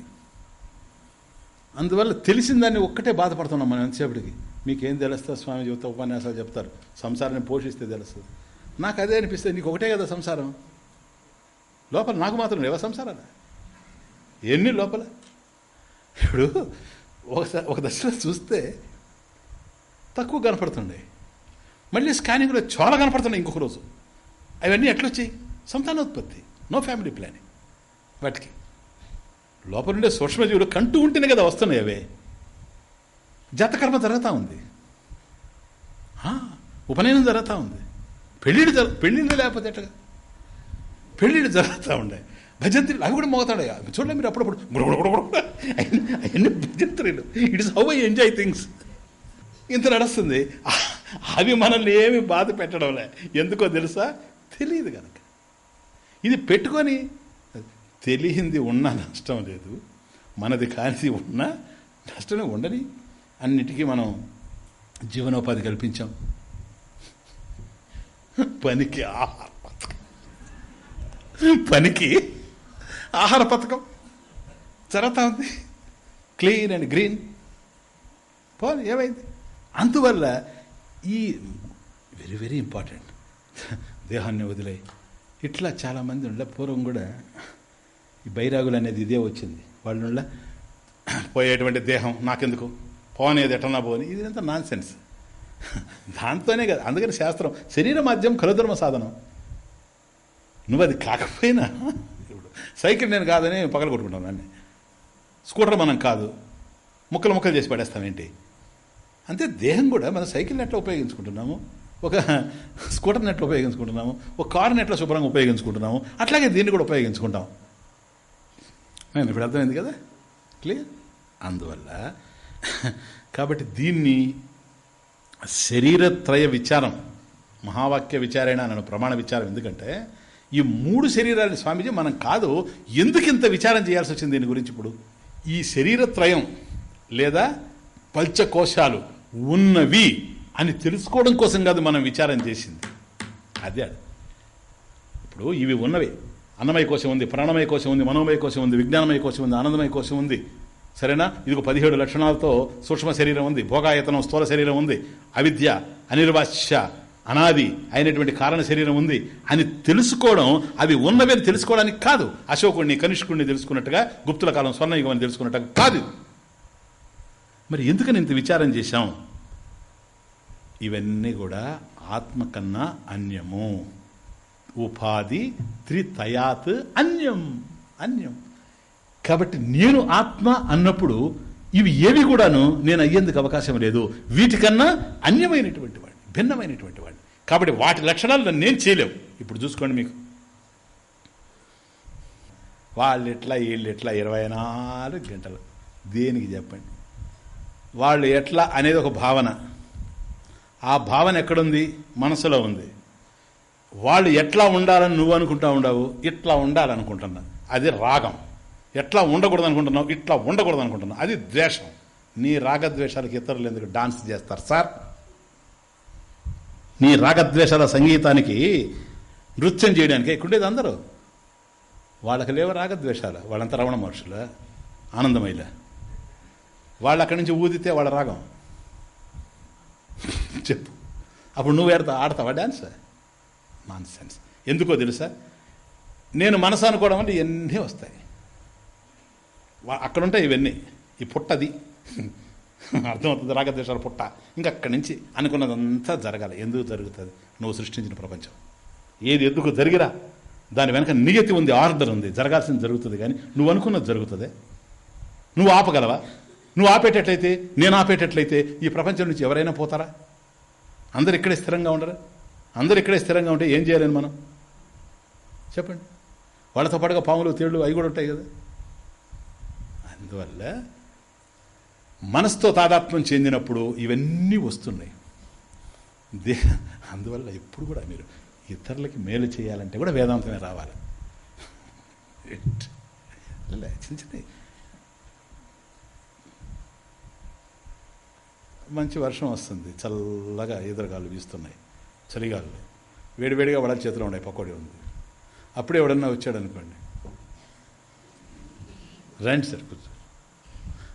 అందువల్ల తెలిసిన దాన్ని ఒక్కటే బాధపడుతున్నాం మనం ఎంతసేపటికి. మీకేం తెలుస్తుంది స్వామి యువత ఉపన్యాసాలు చెప్తారు. సంసారాన్ని పోషిస్తే తెలుస్తుంది. నాకు అదే అనిపిస్తుంది నీకు ఒకటే కదా సంసారం. లోపల నాకు మాత్రం లేవా సంసారాలు? ఎన్ని లోపల? ఇప్పుడు ఒకసారి ఒక దశలో చూస్తే తక్కువ కనపడుతుండే. మళ్ళీ స్కానింగ్లో చాలా కనపడుతున్నాయి ఇంకొక రోజు. అవన్నీ ఎట్లొచ్చాయి? సంతానోత్పత్తి. No family planning. వాటికి. లోపల ఉండే సూక్ష్మజీవులు కంటూ ఉంటేనే కదా వస్తున్నాయి అవే. జాతకర్మ జరుగుతూ ఉంది. ఉపనయనం జరుగుతూ ఉంది. పెళ్ళిళ్ళు జరు పెళ్ళిళ్ళు లేకపోతే ఎట్ట పెళ్ళిళ్ళు జరుగుతూ ఉండే. భజంత్రులు అవి కూడా మోగుతాడే చూడండి మీరు అప్పుడప్పుడు. అవన్నీ భజంత్రులు. It's how I enjoy things ఇంత నడుస్తుంది. అవి మనల్ని ఏమి బాధ పెట్టడంలే ఎందుకో తెలుసా? తెలియదు కనుక ఇది పెట్టుకొని తెలియంది ఉన్నా నష్టం లేదు. మనది కానిది ఉన్నా నష్టమే ఉండని అన్నిటికీ మనం జీవనోపాధి కల్పించాం. పనికి ఆహార పథకం. పనికి ఆహార పథకం. జరుగుతా ఉంది. Clean and green. పోనీ ఏమైంది? అందువల్ల ఈ వెరీ వెరీ ఇంపార్టెంట్. దేహాన్ని వదిలే. ఇట్లా చాలామంది ఉండ పూర్వం కూడా ఈ బైరాగులు అనేది ఇదే వచ్చింది. వాళ్ళ పోయేటువంటి దేహం నాకెందుకు? పోనేది ఎటన్నా పోని. ఇది అంతా నాన్ సెన్స్ దాంతోనే కదా. అందుకని శాస్త్రం. శరీర మాధ్యం కలుధర్మ సాధనం. నువ్వు అది కాకపోయినా ఇప్పుడు సైకిల్ నేను కాదని పగల కొట్టుకుంటాను అన్నీ స్కూటర్ మనం కాదు. ముక్కలు ముక్కలు చేసి పడేస్తాం ఏంటి? అంతే దేహం కూడా మనం సైకిల్ని ఎట్లా ఉపయోగించుకుంటున్నాము. ఒక స్కూటర్ని ఎట్లా ఉపయోగించుకుంటున్నాము. ఒక కారుని ఎట్లా శుభ్రంగా ఉపయోగించుకుంటున్నాము. అట్లాగే దీన్ని కూడా ఉపయోగించుకుంటాం. నేను ఇప్పుడు అర్థమైంది కదా? క్లియర్? అందువల్ల కాబట్టి దీన్ని శరీరత్రయ విచారం మహావాక్య విచారేణ నన్ను ప్రమాణ విచారం. ఎందుకంటే ఈ మూడు శరీరాలు స్వామీజీ మనం కాదు ఎందుకు ఇంత విచారం చేయాల్సి వచ్చింది దీని గురించి ఇప్పుడు? ఈ శరీరత్రయం లేదా పంచకోశాలు ఉన్నవి అని తెలుసుకోవడం కోసం కాదు మనం విచారం చేసింది. అదే. ఇప్పుడు ఇవి ఉన్నవి. అన్నమయ కోశం ఉంది ప్రాణమయ కోశం ఉంది మనోమయ కోశం ఉంది విజ్ఞానమయ కోశం ఉంది ఆనందమయ కోశం ఉంది. సరేనా? ఇది పదిహేడు లక్షణాలతో సూక్ష్మ శరీరం ఉంది భోగాయతనం స్థూల శరీరం ఉంది అవిద్య అనిర్వాస్య అనాది అయినటువంటి కారణ శరీరం ఉంది అని తెలుసుకోవడం అవి ఉన్నవి అని తెలుసుకోవడానికి కాదు. అశోకుడిని కనిష్కుడిని తెలుసుకున్నట్టుగా గుప్తుల కాలం స్వర్ణయుగం అని తెలుసుకున్నట్టుగా కాదు. మరి ఎందుకని ఇంత విచారం చేశాం? ఇవన్నీ కూడా ఆత్మ కన్నా అన్యము. ఉపాధి త్రితయాత్ అన్యం. అన్యం. కాబట్టి నేను ఆత్మ అన్నప్పుడు ఇవి ఏవి కూడాను నేను అయ్యేందుకు అవకాశం లేదు. వీటికన్నా అన్యమైనటువంటి వాడిని భిన్నమైనటువంటి వాడిని. కాబట్టి వాటి లక్షణాలు నన్ను నేను చేయలేవు. ఇప్పుడు చూసుకోండి మీకు. వాళ్ళు ఎట్లా వీళ్ళు ఎట్లా ఇరవై నాలుగు గంటలు. దేనికి చెప్పండి? వాళ్ళు ఎట్లా అనేది ఒక భావన. ఆ భావన ఎక్కడుంది? మనసులో ఉంది. వాళ్ళు ఎట్లా ఉండాలని నువ్వు అనుకుంటా ఉండవు. ఇట్లా ఉండాలనుకుంటున్నా. అది రాగం. ఎట్లా ఉండకూడదు అనుకుంటున్నావు ఇట్లా ఉండకూడదు అనుకుంటున్నావు అది ద్వేషం. నీ రాగద్వేషాలకు ఇతరులు ఎందుకు డాన్స్ చేస్తారు సార్? నీ రాగద్వేషాల సంగీతానికి నృత్యం చేయడానికి ఇక్కడేది అందరూ. వాళ్ళకి లేవు రాగద్వేషాలు. వాళ్ళంతా రమణ మహర్షుల? ఆనందమైల వాళ్ళు అక్కడి నుంచి ఊదితే వాళ్ళ రాగం. చెప్పు. అప్పుడు నువ్వు ఏడతావు ఆడతావా డ్యాన్స్ నాన్ సెన్స్ ఎందుకో తెలుసా? నేను మనసు అనుకోవడం అంటే ఇవన్నీ వస్తాయి. వా- అక్కడ ఉంటాయి ఇవన్నీ. ఈ పుట్టది. అర్థమవుతుంది? రాగద్వేషాల పుట్ట. ఇంకా అక్కడి నుంచి అనుకున్నదంతా జరగాలి. ఎందుకు జరుగుతుంది? నువ్వు సృష్టించిన ప్రపంచం. ఏది ఎందుకు జరిగిరా దాని వెనక నియతి ఉంది ఆర్డర్ ఉంది. జరగాల్సింది జరుగుతుంది కానీ నువ్వు అనుకున్నది జరుగుతుంది. నువ్వు ఆపగలవా? నువ్వు ఆపేటట్లయితే నేను ఆపేటట్లయితే ఈ ప్రపంచం నుంచి ఎవరైనా పోతారా? అందరు ఇక్కడే స్థిరంగా ఉండరు? అందరు ఇక్కడే స్థిరంగా ఉంటే ఏం చేయాలని మనం? చెప్పండి. వాళ్ళతో పాటుగా పాములు తేళ్ళు అవి కూడా ఉంటాయి కదా. అందువల్ల మనసుతో తాదాత్మ్యం చెందినప్పుడు ఇవన్నీ వస్తున్నాయి. దే అందువల్ల ఎప్పుడు కూడా మీరు ఇతరులకి మేలు చేయాలంటే కూడా వేదాంతమే రావాలి. చిన్న చిన్న మంచి వర్షం వస్తుంది చల్లగా ఎదురుగాలు వీస్తున్నాయి చలిగాలు వేడివేడిగా వడల చేతిలో ఉన్నాయి పకోడీ ఉంది. అప్పుడే ఎవడన్నా వచ్చాడు అనుకోండి రండి సార్ కూర్చో.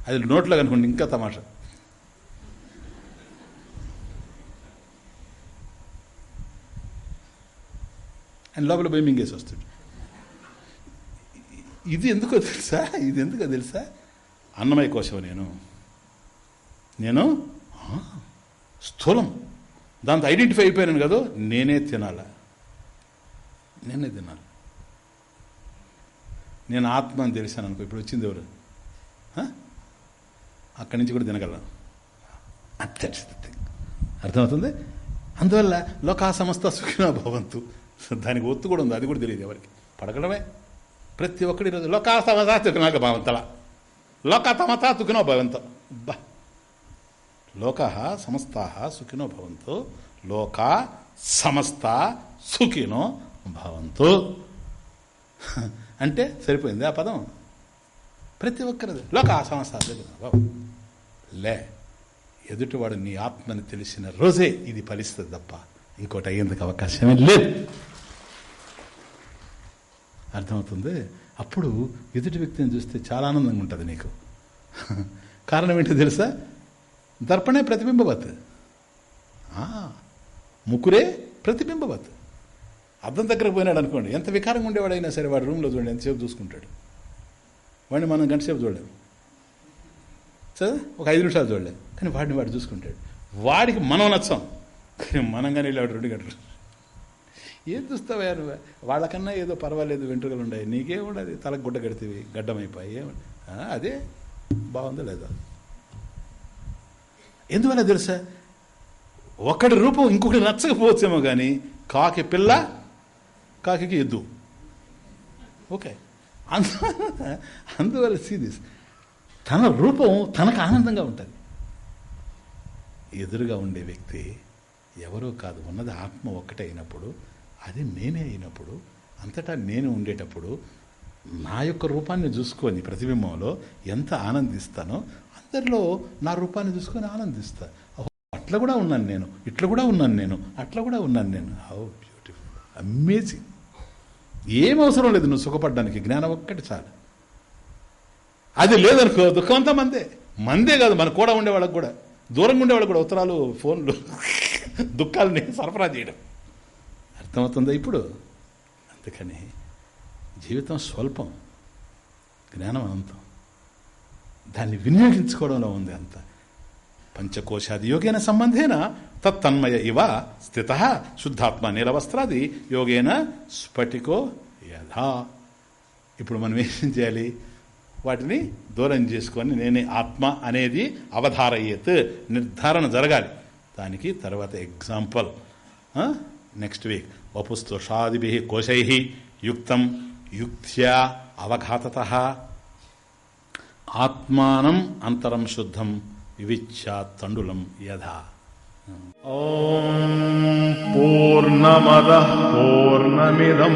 అది నోట్లో కనుకోండి ఇంకా తమాషా. ఆయన లోపల పోయి మింగేసి వస్తాడు. ఇది ఎందుకో తెలుసా? ఇది ఎందుకో తెలుసా? అన్నమయ కోశం నేను? నేను? స్థూలం. దాంతో ఐడెంటిఫై అయిపోయాను కదా నేనే తినాలా? నేనే తినాలి? నేను ఆత్మ అని తెలిసాను అనుకో ఇప్పుడు వచ్చింది ఎవరు? అక్కడి నుంచి కూడా తినగలను అంతే అర్థమవుతుంది? అందువల్ల లోకా సమస్త సుఖినో భవంతు. దానికి ఒత్తు కూడా ఉంది అది కూడా తెలియదు ఎవరికి. పడగడమే ప్రతి ఒక్కడి రోజు లోకా సమత తుకినాక భవంతల లోక తమతా సుఖినో భవంతు. బా. లోక సమస్త సుఖినో భవంతు. లోకా సమస్త సుఖినో భవంతు. *laughs* అంటే సరిపోయింది ఆ పదం. ప్రతి ఒక్కరిది. లోక సమస్త సుఖినో భవంతు. లే ఎదుటివాడు నీ ఆత్మని తెలిసిన రోజే ఇది ఫలిస్తుంది తప్ప ఇంకోటి అయ్యేందుకు అవకాశమే లేదు. అర్థమవుతుంది? అప్పుడు ఎదుటి వ్యక్తిని చూస్తే చాలా ఆనందంగా ఉంటుంది నీకు. కారణం ఏంటో తెలుసా? దర్పణే ప్రతిబింబవత్. ఆ, ముకురే ప్రతిబింబవత్. అద్దం దగ్గరకు పోయినాడు అనుకోండి ఎంత వికారంగా ఉండేవాడైనా సరే వాడు రూమ్లో చూడండి ఎంతసేపు చూసుకుంటాడు. వాడిని మనం గంటసేపు చూడలేము. చదువు ఒక ఐదు నిమిషాలు చూడలేదు. కానీ వాడిని వాడు చూసుకుంటాడు. వాడికి మనం నచ్చాం. కానీ మనం కానీ వెళ్ళాడు రెండు గంటలు. ఏం చూస్తావా నువ్వు? వాళ్ళకన్నా ఏదో పర్వాలేదు వెంట్రుకలు ఉన్నాయి. నీకేముండదు తలకు గుడ్డ కడితేవి గడ్డమైపోయి ఏమండి అదే బాగుందో లేదా. ఎందువల్ల తెలుసా? ఒకటి రూపం ఇంకొకటి నచ్చకపోవచ్చేమో కానీ కాకి పిల్ల కాకి ఎద్దు. ఓకే. అందు అందువల్ల సీ దిస్ తన రూపం తనకు ఆనందంగా ఉంటుంది. ఎదురుగా ఉండే వ్యక్తి ఎవరో కాదు ఉన్నది ఆత్మ ఒక్కటే అయినప్పుడు అది నేనే అయినప్పుడు అంతటా నేను ఉండేటప్పుడు నా యొక్క రూపాన్ని చూసుకొని ప్రతిబింబంలో ఎంత ఆనందిస్తానో అందరిలో నా రూపాన్ని చూసుకొని ఆనందిస్తా. అట్లా కూడా ఉన్నాను నేను ఇట్లా కూడా ఉన్నాను నేను అట్లా కూడా ఉన్నాను నేను. హౌ బ్యూటిఫుల్ అమేజింగ్ ఏం అవసరం లేదు నువ్వు సుఖపడ్డానికి జ్ఞానం ఒక్కటి చాలు. అది లేదనుకో దుఃఖం అంతా మందే. మందే కాదు మన కూడా ఉండేవాళ్ళకి కూడా. దూరంగా ఉండేవాళ్ళకి కూడా ఉత్తరాలు ఫోన్లు దుఃఖాలని సరఫరా చేయడం. అర్థమవుతుందా ఇప్పుడు? అందుకని జీవితం స్వల్పం జ్ఞానం అనంతం. దాన్ని వినియోగించుకోవడంలో ఉంది అంత. పంచకోశాది యోగేన సంబంధేన తత్తన్మయ ఇవ స్థిత శుద్ధాత్మ నీలవస్త్రాది యోగేన స్ఫటికో యథా. ఇప్పుడు మనం ఏం చేయాలి? వాటిని దూరం చేసుకొని నేనే ఆత్మ అనేది అవధారయ్యేత్ నిర్ధారణ జరగాలి. దానికి తర్వాత ఎగ్జాంపుల్. Next week. వపుస్తోషాదిభి కోశై యుక్తం యుక్త్యా అవఘాత ఆత్మానం అంతరం శుద్ధం వివిచ్ఛా తండులం యథా. ఓ పూర్ణమద పూర్ణమిదం.